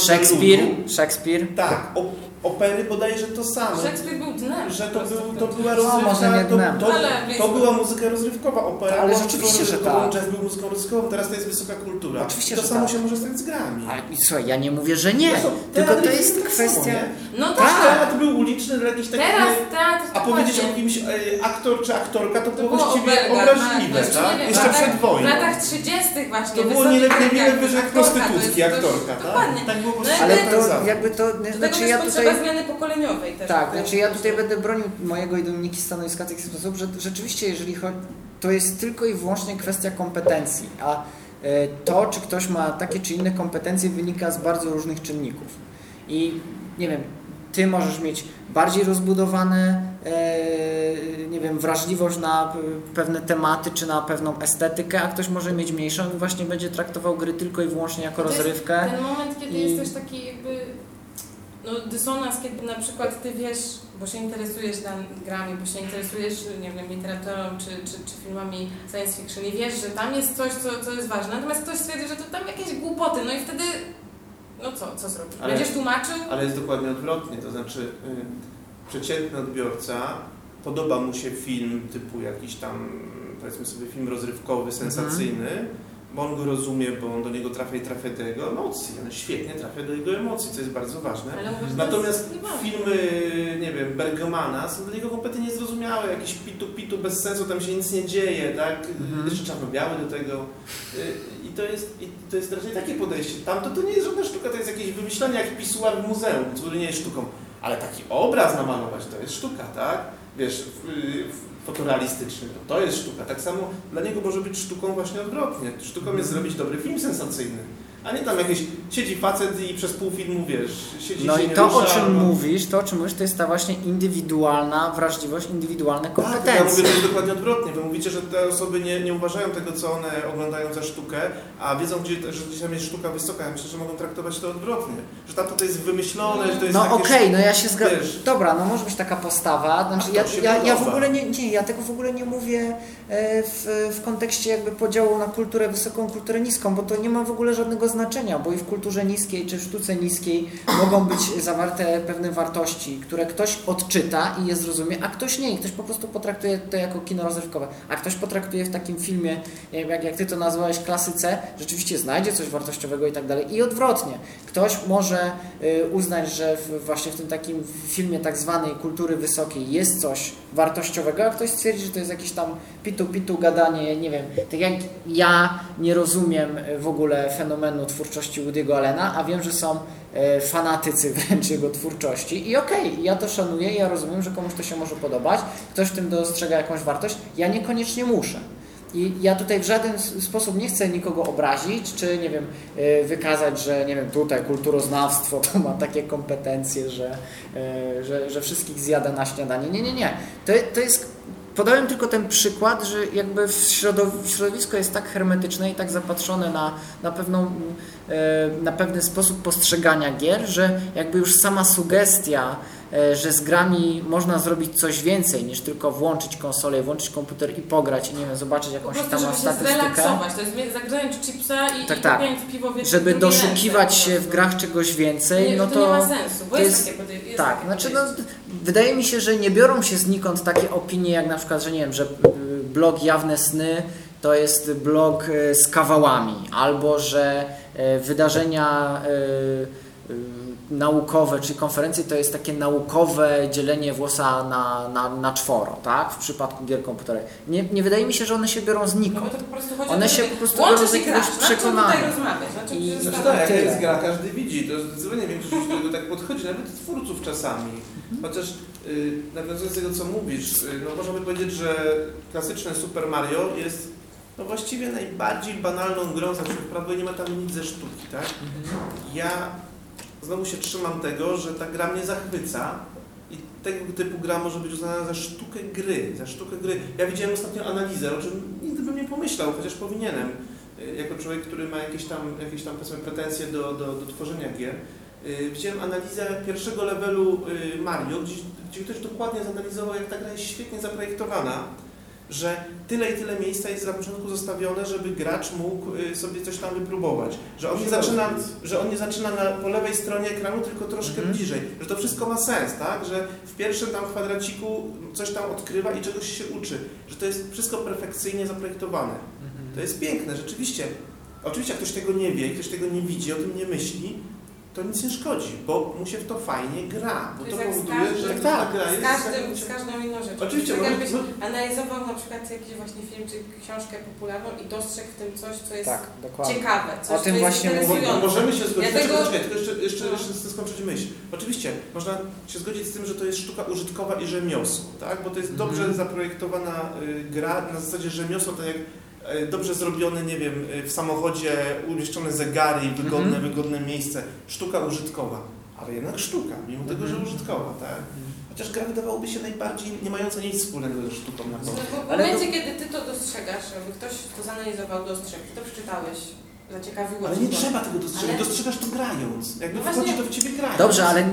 Speaker 2: ludu.
Speaker 1: Szekspir.
Speaker 2: Tak, o, opery bodajże to samo.
Speaker 3: Szekspir był dnem.
Speaker 2: Że to, był, to była
Speaker 1: No, może
Speaker 2: rozrywka,
Speaker 1: nie
Speaker 2: to, to,
Speaker 3: Ale
Speaker 2: to była muzyka rozrywkowa, opera
Speaker 1: Ale rzeczywiście, że tak.
Speaker 2: jazz był muzyką rozrywkową, teraz to jest wysoka kultura.
Speaker 1: Oczywiście,
Speaker 2: to
Speaker 1: że
Speaker 2: samo
Speaker 1: tak.
Speaker 2: się może stać z grami.
Speaker 1: Ale i słuchaj, ja nie mówię, że nie,
Speaker 2: Zresztą
Speaker 1: tylko
Speaker 2: teatr
Speaker 1: to jest
Speaker 2: tak
Speaker 1: kwestia...
Speaker 3: No tak,
Speaker 2: temat był uliczny dla jakichś takich...
Speaker 3: teraz teatr
Speaker 2: A powiedzieć o kimś e, aktor czy aktorka to,
Speaker 3: To
Speaker 2: było właściwie obraźliwe,
Speaker 3: tak,
Speaker 2: tak? Jeszcze przed wojną.
Speaker 3: W latach 30. właśnie.
Speaker 2: To było
Speaker 3: wysoki
Speaker 2: nie lepiej,
Speaker 3: kardiak,
Speaker 2: nie wyżej
Speaker 3: to
Speaker 2: prostytutki, aktorka, tak?
Speaker 3: Dokładnie.
Speaker 2: Tak było
Speaker 3: No
Speaker 1: Ale to jakby to...
Speaker 3: Tego
Speaker 1: Znaczy
Speaker 3: jest
Speaker 1: ja tutaj...
Speaker 3: zmiany pokoleniowej też.
Speaker 1: Tak, znaczy ja tutaj
Speaker 3: sposób.
Speaker 1: będę bronił mojego i Dominiki stanowiska w taki sposób, że rzeczywiście jeżeli chodzi, to jest tylko i wyłącznie kwestia kompetencji, a e, to, czy ktoś ma takie czy inne kompetencje wynika z bardzo różnych czynników. I nie wiem, ty możesz mieć bardziej rozbudowane, e, nie wiem, wrażliwość na p- pewne tematy czy na pewną estetykę, a ktoś może mieć mniejszą i właśnie będzie traktował gry tylko i wyłącznie jako
Speaker 3: To
Speaker 1: rozrywkę.
Speaker 3: Ten moment, kiedy
Speaker 1: I-
Speaker 3: jest też taki jakby no, dysonans, kiedy na przykład ty wiesz, bo się interesujesz grami, bo się interesujesz, nie wiem, literaturą czy, czy, czy filmami science fiction i wiesz, że tam jest coś, co, co jest ważne, natomiast ktoś stwierdzi, że to tam jakieś głupoty, no i wtedy no co, co zrobisz?
Speaker 2: Ale-
Speaker 3: Będziesz tłumaczył?
Speaker 2: Ale jest dokładnie odwrotnie, to znaczy y, przeciętny odbiorca podoba mu się film typu jakiś tam powiedzmy sobie film rozrywkowy, sensacyjny, bo on go rozumie, bo on do niego trafia i trafia do jego emocji. On świetnie trafia do jego emocji, co jest bardzo ważne. Natomiast filmy, nie wiem, Bergmana są dla niego kompletnie niezrozumiałe, jakieś pitu-pitu bez sensu, tam się nic nie dzieje, tak?
Speaker 1: Mhm.
Speaker 2: Jeszcze czarno-biały do tego. I to jest, i to jest raczej takie podejście. Tamto to nie jest żadna sztuka, to jest jakieś wymyślanie jak pisuar w muzeum, który nie jest sztuką. Ale taki obraz namalować to jest sztuka, tak? Wiesz, fotorealistyczny, to, to jest sztuka. Tak samo dla niego może być sztuką właśnie odwrotnie. Sztuką jest zrobić dobry film sensacyjny. A nie tam jakieś siedzi facet i przez pół filmu, wiesz, siedzi
Speaker 1: No i to, o
Speaker 2: rusza,
Speaker 1: czym
Speaker 2: no.
Speaker 1: mówisz, to o czym mówisz, to jest ta właśnie indywidualna wrażliwość, indywidualne
Speaker 2: Tak, ja mówię,
Speaker 1: kompetencje.
Speaker 2: to jest dokładnie odwrotnie. Wy mówicie, że te osoby nie, nie uważają tego, co one oglądają za sztukę, a wiedzą, gdzie, że gdzieś tam jest sztuka wysoka. Ja myślę, że mogą traktować to odwrotnie. Że tam to jest wymyślone, że to jest
Speaker 1: No okej, no ja się zgadzam. Dobra, no może być taka postawa. Znaczy, ja, ja, ja w ogóle nie, nie, ja tego w ogóle nie mówię w, w kontekście jakby podziału na kulturę wysoką, kulturę niską, bo to nie ma w ogóle żadnego znaczenia, bo i w kulturze niskiej czy w sztuce niskiej mogą być zawarte pewne wartości, które ktoś odczyta i je zrozumie, a ktoś nie, i ktoś po prostu potraktuje to jako kino rozrywkowe, a ktoś potraktuje w takim filmie, jak, jak ty to nazwałeś, klasyce, rzeczywiście znajdzie coś wartościowego i tak dalej. I odwrotnie. Ktoś może y, uznać, że w, właśnie w tym takim filmie tak zwanej kultury wysokiej jest coś wartościowego, a ktoś stwierdzi, że to jest jakiś tam pitu pitu gadanie, nie wiem, tak jak ja nie rozumiem w ogóle fenomenu twórczości Woody'ego Allena, a wiem, że są e, fanatycy wręcz jego twórczości i okej, ja to szanuję, ja rozumiem, że komuś to się może podobać, ktoś w tym dostrzega jakąś wartość, ja niekoniecznie muszę. I ja tutaj w żaden sposób nie chcę nikogo obrazić, czy nie wiem, e, wykazać, że nie wiem, tutaj kulturoznawstwo to ma takie kompetencje, że, e, że, że wszystkich zjada na śniadanie. Nie, nie, nie. To, to jest. Podałem tylko ten przykład, że jakby środowisko jest tak hermetyczne i tak zapatrzone na, na, pewną, e, na pewny sposób postrzegania gier, że jakby już sama sugestia, e, że z grami można zrobić coś więcej niż tylko włączyć konsolę, włączyć komputer i pograć i nie wiem, zobaczyć
Speaker 3: Po
Speaker 1: jakąś
Speaker 3: prostu,
Speaker 1: tam statystykę.
Speaker 3: zrelaksować. To jest chipsa i,
Speaker 1: Tak,
Speaker 3: i
Speaker 1: tak.
Speaker 3: piwo
Speaker 1: Żeby doszukiwać się
Speaker 3: po
Speaker 1: w grach czegoś więcej,
Speaker 3: nie,
Speaker 1: no
Speaker 3: to,
Speaker 1: to.
Speaker 3: nie ma sensu, bo jest,
Speaker 1: jest-
Speaker 3: takie jest
Speaker 1: Tak,
Speaker 3: takie
Speaker 1: znaczy no. Wydaje mi się, że nie biorą się znikąd takie opinie, jak na przykład, że nie wiem, że y, blog Jawne Sny to jest blog y, z kawałami, albo że y, wydarzenia naukowe, czy konferencje to jest takie naukowe dzielenie włosa na, na, na czworo, tak? W przypadku gier komputerowych. Nie, nie wydaje mi się, że one się biorą
Speaker 3: No
Speaker 1: znikąd.
Speaker 3: bo to po prostu chodzi o
Speaker 1: One się po prostu biorą z
Speaker 3: i
Speaker 1: jakiegoś
Speaker 3: czym
Speaker 1: przekonania.
Speaker 3: tutaj rozmawiać? Na czym
Speaker 1: I-
Speaker 2: Znaczy tak, jak jest gra, każdy widzi. To zdecydowanie większość do tego tak podchodzi, nawet twórców czasami. Chociaż y, nawiązując do tego, co mówisz, y, no można by powiedzieć, że klasyczne Super Mario jest no właściwie najbardziej banalną grą, znaczy prawie nie ma tam nic ze sztuki, tak? Ja znowu się trzymam tego, że ta gra mnie zachwyca i tego typu gra może być uznana za sztukę gry, za sztukę gry. Ja widziałem ostatnio analizę, o czym nigdy bym nie pomyślał, chociaż powinienem, y, jako człowiek, który ma jakieś tam, jakieś tam powiedzmy pretensje do, do, do tworzenia gier. Y, Widziałem analizę pierwszego levelu y, Mario, gdzie, gdzie ktoś dokładnie zanalizował, jak ta gra jest świetnie zaprojektowana, że tyle i tyle miejsca jest na początku zostawione, żeby gracz mógł y, sobie coś tam wypróbować. Że on nie zaczyna, że on nie zaczyna na, po lewej stronie ekranu, tylko troszkę
Speaker 1: Mhm.
Speaker 2: bliżej. Że to wszystko ma sens, tak? Że w pierwszym tam kwadraciku coś tam odkrywa i czegoś się uczy. Że to jest wszystko perfekcyjnie zaprojektowane. To jest piękne, rzeczywiście. Oczywiście, jak ktoś tego nie wie, ktoś tego nie widzi, o tym nie myśli, to nic nie szkodzi, bo mu się w to fajnie gra. Bo
Speaker 3: To
Speaker 2: to,
Speaker 3: jest
Speaker 2: powoduje,
Speaker 3: każdym-
Speaker 2: że
Speaker 1: Tak,
Speaker 2: ta
Speaker 1: tak.
Speaker 2: gra
Speaker 3: Z,
Speaker 2: jest...
Speaker 3: każdym, z każdą inną rzeczą.
Speaker 2: Oczywiście,
Speaker 3: tak
Speaker 2: bo-
Speaker 3: jakbyś
Speaker 2: bo-
Speaker 3: analizował na przykład jakiś właśnie film czy książkę popularną i dostrzegł w tym coś, co jest
Speaker 1: Tak,
Speaker 3: ciekawe, coś,
Speaker 1: O tym
Speaker 3: co jest
Speaker 1: właśnie
Speaker 2: bo
Speaker 3: interesujące.
Speaker 2: możemy się zgodzić,
Speaker 3: Ja tego-
Speaker 2: Czekaj, czekaj, tylko jeszcze, jeszcze,
Speaker 3: No.
Speaker 2: jeszcze chcę skończyć myśl. Oczywiście, można się zgodzić z tym, że to jest sztuka użytkowa i rzemiosło, tak? Bo to jest dobrze zaprojektowana y, gra na zasadzie rzemiosło, tak jak dobrze zrobione, nie wiem, y, w samochodzie umieszczone zegary i wygodne,
Speaker 1: Mhm.
Speaker 2: wygodne miejsce. Sztuka użytkowa, ale jednak sztuka, mimo tego, że
Speaker 1: Mhm.
Speaker 2: użytkowa, tak? Chociaż gra wydawałoby się najbardziej nie mająca nic wspólnego ze sztuką na
Speaker 3: No,
Speaker 2: pewno.
Speaker 3: bo w momencie, kiedy ty to dostrzegasz, jakby ktoś to zanalizował, dostrzegł, ty to przeczytałeś, zaciekawiło
Speaker 2: Ale nie
Speaker 3: to.
Speaker 2: trzeba tego dostrzegać,
Speaker 3: Ale-
Speaker 2: dostrzegasz to grając. Jakby
Speaker 3: No
Speaker 2: wchodzi
Speaker 3: właśnie-
Speaker 2: to w ciebie grając.
Speaker 1: Dobrze, ale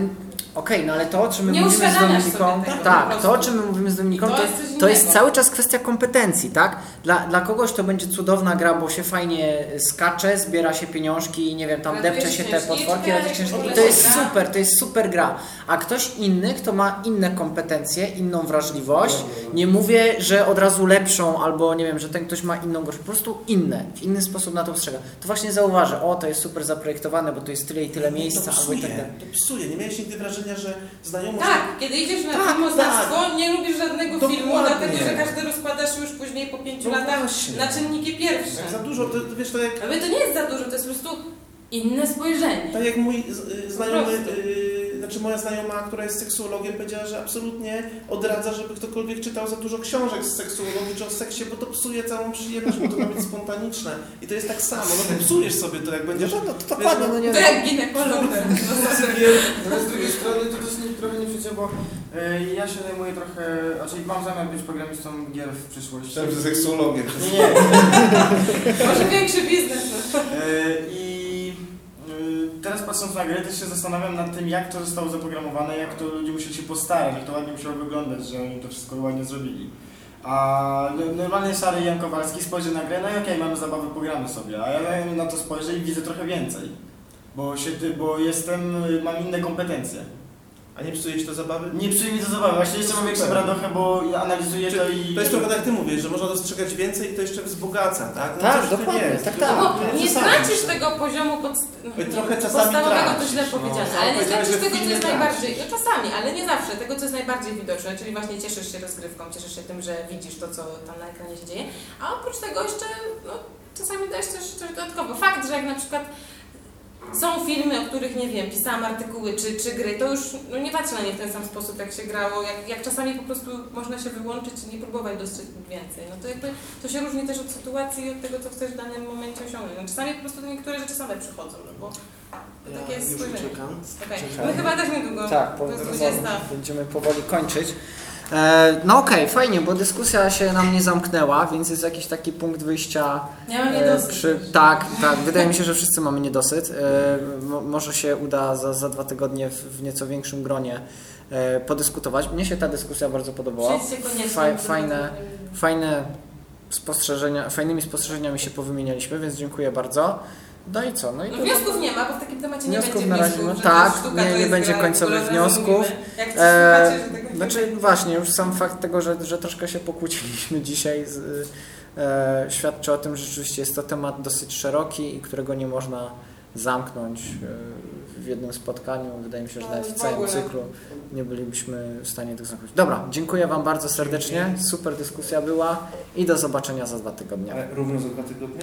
Speaker 1: okej, no ale to o czym my
Speaker 3: Nie
Speaker 1: mówimy z
Speaker 3: uświadamiasz
Speaker 1: Dominiką,
Speaker 3: sobie tego, po
Speaker 1: tak,
Speaker 3: prostu.
Speaker 1: to o czym my mówimy z Dominiką,
Speaker 3: I to
Speaker 1: to,
Speaker 3: jest coś
Speaker 1: jest
Speaker 3: innego.
Speaker 1: cały czas kwestia kompetencji, tak? Dla, dla kogoś to będzie cudowna gra, bo się fajnie skacze, zbiera się pieniążki, nie wiem, tam
Speaker 3: Ratuje
Speaker 1: depcze
Speaker 3: się
Speaker 1: te
Speaker 3: księżniczkę,
Speaker 1: potworki, radzi księżniczki. I to jest
Speaker 3: gra.
Speaker 1: super, to jest super gra. A ktoś inny, kto ma inne kompetencje, inną wrażliwość, nie mówię, że od razu lepszą, albo nie wiem, że ten ktoś ma inną gorszą, po prostu inne, w inny sposób na to postrzega. To właśnie zauważę, o, to jest super zaprojektowane, bo to jest tyle i tyle miejsca, albo i tak dalej.
Speaker 2: to psuje. Nie miałeś nigdy wrażenia, że znajomość...
Speaker 3: Tak, kiedy idziesz na
Speaker 2: Tak,
Speaker 3: filmoznawstwo, nie lubisz żadnego
Speaker 2: Dokładnie.
Speaker 3: filmu, dlatego że każdy rozkładasz już później po pięciu
Speaker 2: No
Speaker 3: latach
Speaker 2: właśnie.
Speaker 3: na czynniki pierwsze.
Speaker 2: Jak za dużo, to, to wiesz, to jak,
Speaker 3: Ale to nie jest za dużo, to jest po prostu inne spojrzenie.
Speaker 2: tak jak mój y, znajomy, znaczy moja znajoma, która jest seksuologiem, powiedziała, że absolutnie odradza, żeby ktokolwiek czytał za dużo książek z seksuologii czy o seksie, bo to psuje całą przyjemność, bo to ma być spontaniczne. I to jest tak samo, no ty psujesz sobie to, jak będziesz...
Speaker 1: No to dokładnie, no nie
Speaker 3: To jak ginekolog.
Speaker 4: Ale z drugiej strony to też nie, trochę nie przecież, bo e, ja się zajmuję trochę, znaczy mam zamiar być programistą gier w przyszłości.
Speaker 2: Myślałem, że seksuologiem.
Speaker 4: Nie, nie.
Speaker 3: Może większy biznes. no.
Speaker 4: E, I teraz patrząc na grę, też się zastanawiam nad tym, jak to zostało zaprogramowane, jak to ludzie musieli się postarać, jak to ładnie musiało wyglądać, że oni to wszystko ładnie zrobili. A no- normalnie szary Jan Kowalski spojrzy na grę, no i okej, mamy zabawę, pogramy sobie, a ja na to spojrzę i widzę trochę więcej. Bo, się, bo jestem, mam inne kompetencje.
Speaker 8: A nie psuje ci to zabawy?
Speaker 4: Nie psuje mi to zabawy, właśnie jeszcze większą
Speaker 8: Super.
Speaker 4: radochę, bo ja analizuję to i...
Speaker 8: To jest trochę tak jak ty mówisz, że można dostrzegać więcej i to jeszcze wzbogaca, tak? No
Speaker 1: Tak,
Speaker 8: coś w tym
Speaker 1: dokładnie,
Speaker 8: jest.
Speaker 1: tak, tak.
Speaker 3: No nie tracisz
Speaker 8: no.
Speaker 3: tego poziomu podst-
Speaker 8: Trochę czasami
Speaker 3: podstawowego, to źle
Speaker 8: no.
Speaker 3: powiedziane, ale nie tracisz tego, co jest najbardziej, no czasami, ale nie zawsze, tego, co jest najbardziej widoczne, czyli właśnie cieszysz się rozgrywką, cieszysz się tym, że widzisz to, co tam na ekranie się dzieje, a oprócz tego jeszcze, no, czasami dajesz też coś dodatkowo. Fakt, że jak na przykład są filmy, o których nie wiem, pisałam artykuły czy, czy gry, to już no nie patrzę na nie w ten sam sposób, jak się grało, jak, jak czasami po prostu można się wyłączyć i nie próbować dostrzec więcej. No to jakby to się różni też od sytuacji i od tego, co chcesz w danym momencie osiągnąć. No czasami po prostu niektóre rzeczy same przychodzą, no bo to takie jest spojrzenie. Okej,
Speaker 1: Czekaj.
Speaker 3: My chyba też niedługo.
Speaker 1: Tak,
Speaker 3: to
Speaker 1: po,
Speaker 3: jest
Speaker 1: po,
Speaker 3: 20.
Speaker 1: będziemy powoli kończyć. E, no okej, fajnie, bo dyskusja się nam nie zamknęła, więc jest jakiś taki punkt wyjścia.
Speaker 3: Ja mam
Speaker 1: e,
Speaker 3: niedosyt.
Speaker 1: przy, tak, tak, wydaje mi się, że wszyscy mamy niedosyt. E, mo, może się uda za, za dwa tygodnie w, nieco większym gronie podyskutować. Mnie się ta dyskusja bardzo podobała. Faj- fajne. Fajne spostrzeżenia, fajnymi spostrzeżeniami się powymienialiśmy, więc dziękuję bardzo. No i co? No i
Speaker 3: No
Speaker 1: to-
Speaker 3: wniosków nie ma, bo w takim temacie nie
Speaker 1: Wniosków
Speaker 3: będzie
Speaker 1: na razie
Speaker 3: wniosków,
Speaker 1: nie-
Speaker 3: że to
Speaker 1: tak, nie-
Speaker 3: to
Speaker 1: nie będzie
Speaker 3: gra,
Speaker 1: końcowych wniosków.
Speaker 3: mówimy. Jak coś
Speaker 1: E,
Speaker 3: słuchacie, że tego nie
Speaker 1: Znaczy
Speaker 3: będzie.
Speaker 1: właśnie, już sam fakt tego, że, że troszkę się pokłóciliśmy dzisiaj z, e, świadczy o tym, że rzeczywiście jest to temat dosyć szeroki i którego nie można zamknąć e, w jednym spotkaniu. Wydaje mi się, że
Speaker 3: No,
Speaker 1: nawet
Speaker 3: w
Speaker 1: całym
Speaker 3: ogóle.
Speaker 1: cyklu nie bylibyśmy w stanie tego zamknąć. Dobra, dziękuję Wam bardzo serdecznie. Super dyskusja była i do zobaczenia za dwa tygodnie.
Speaker 8: Ale równo za dwa tygodnie?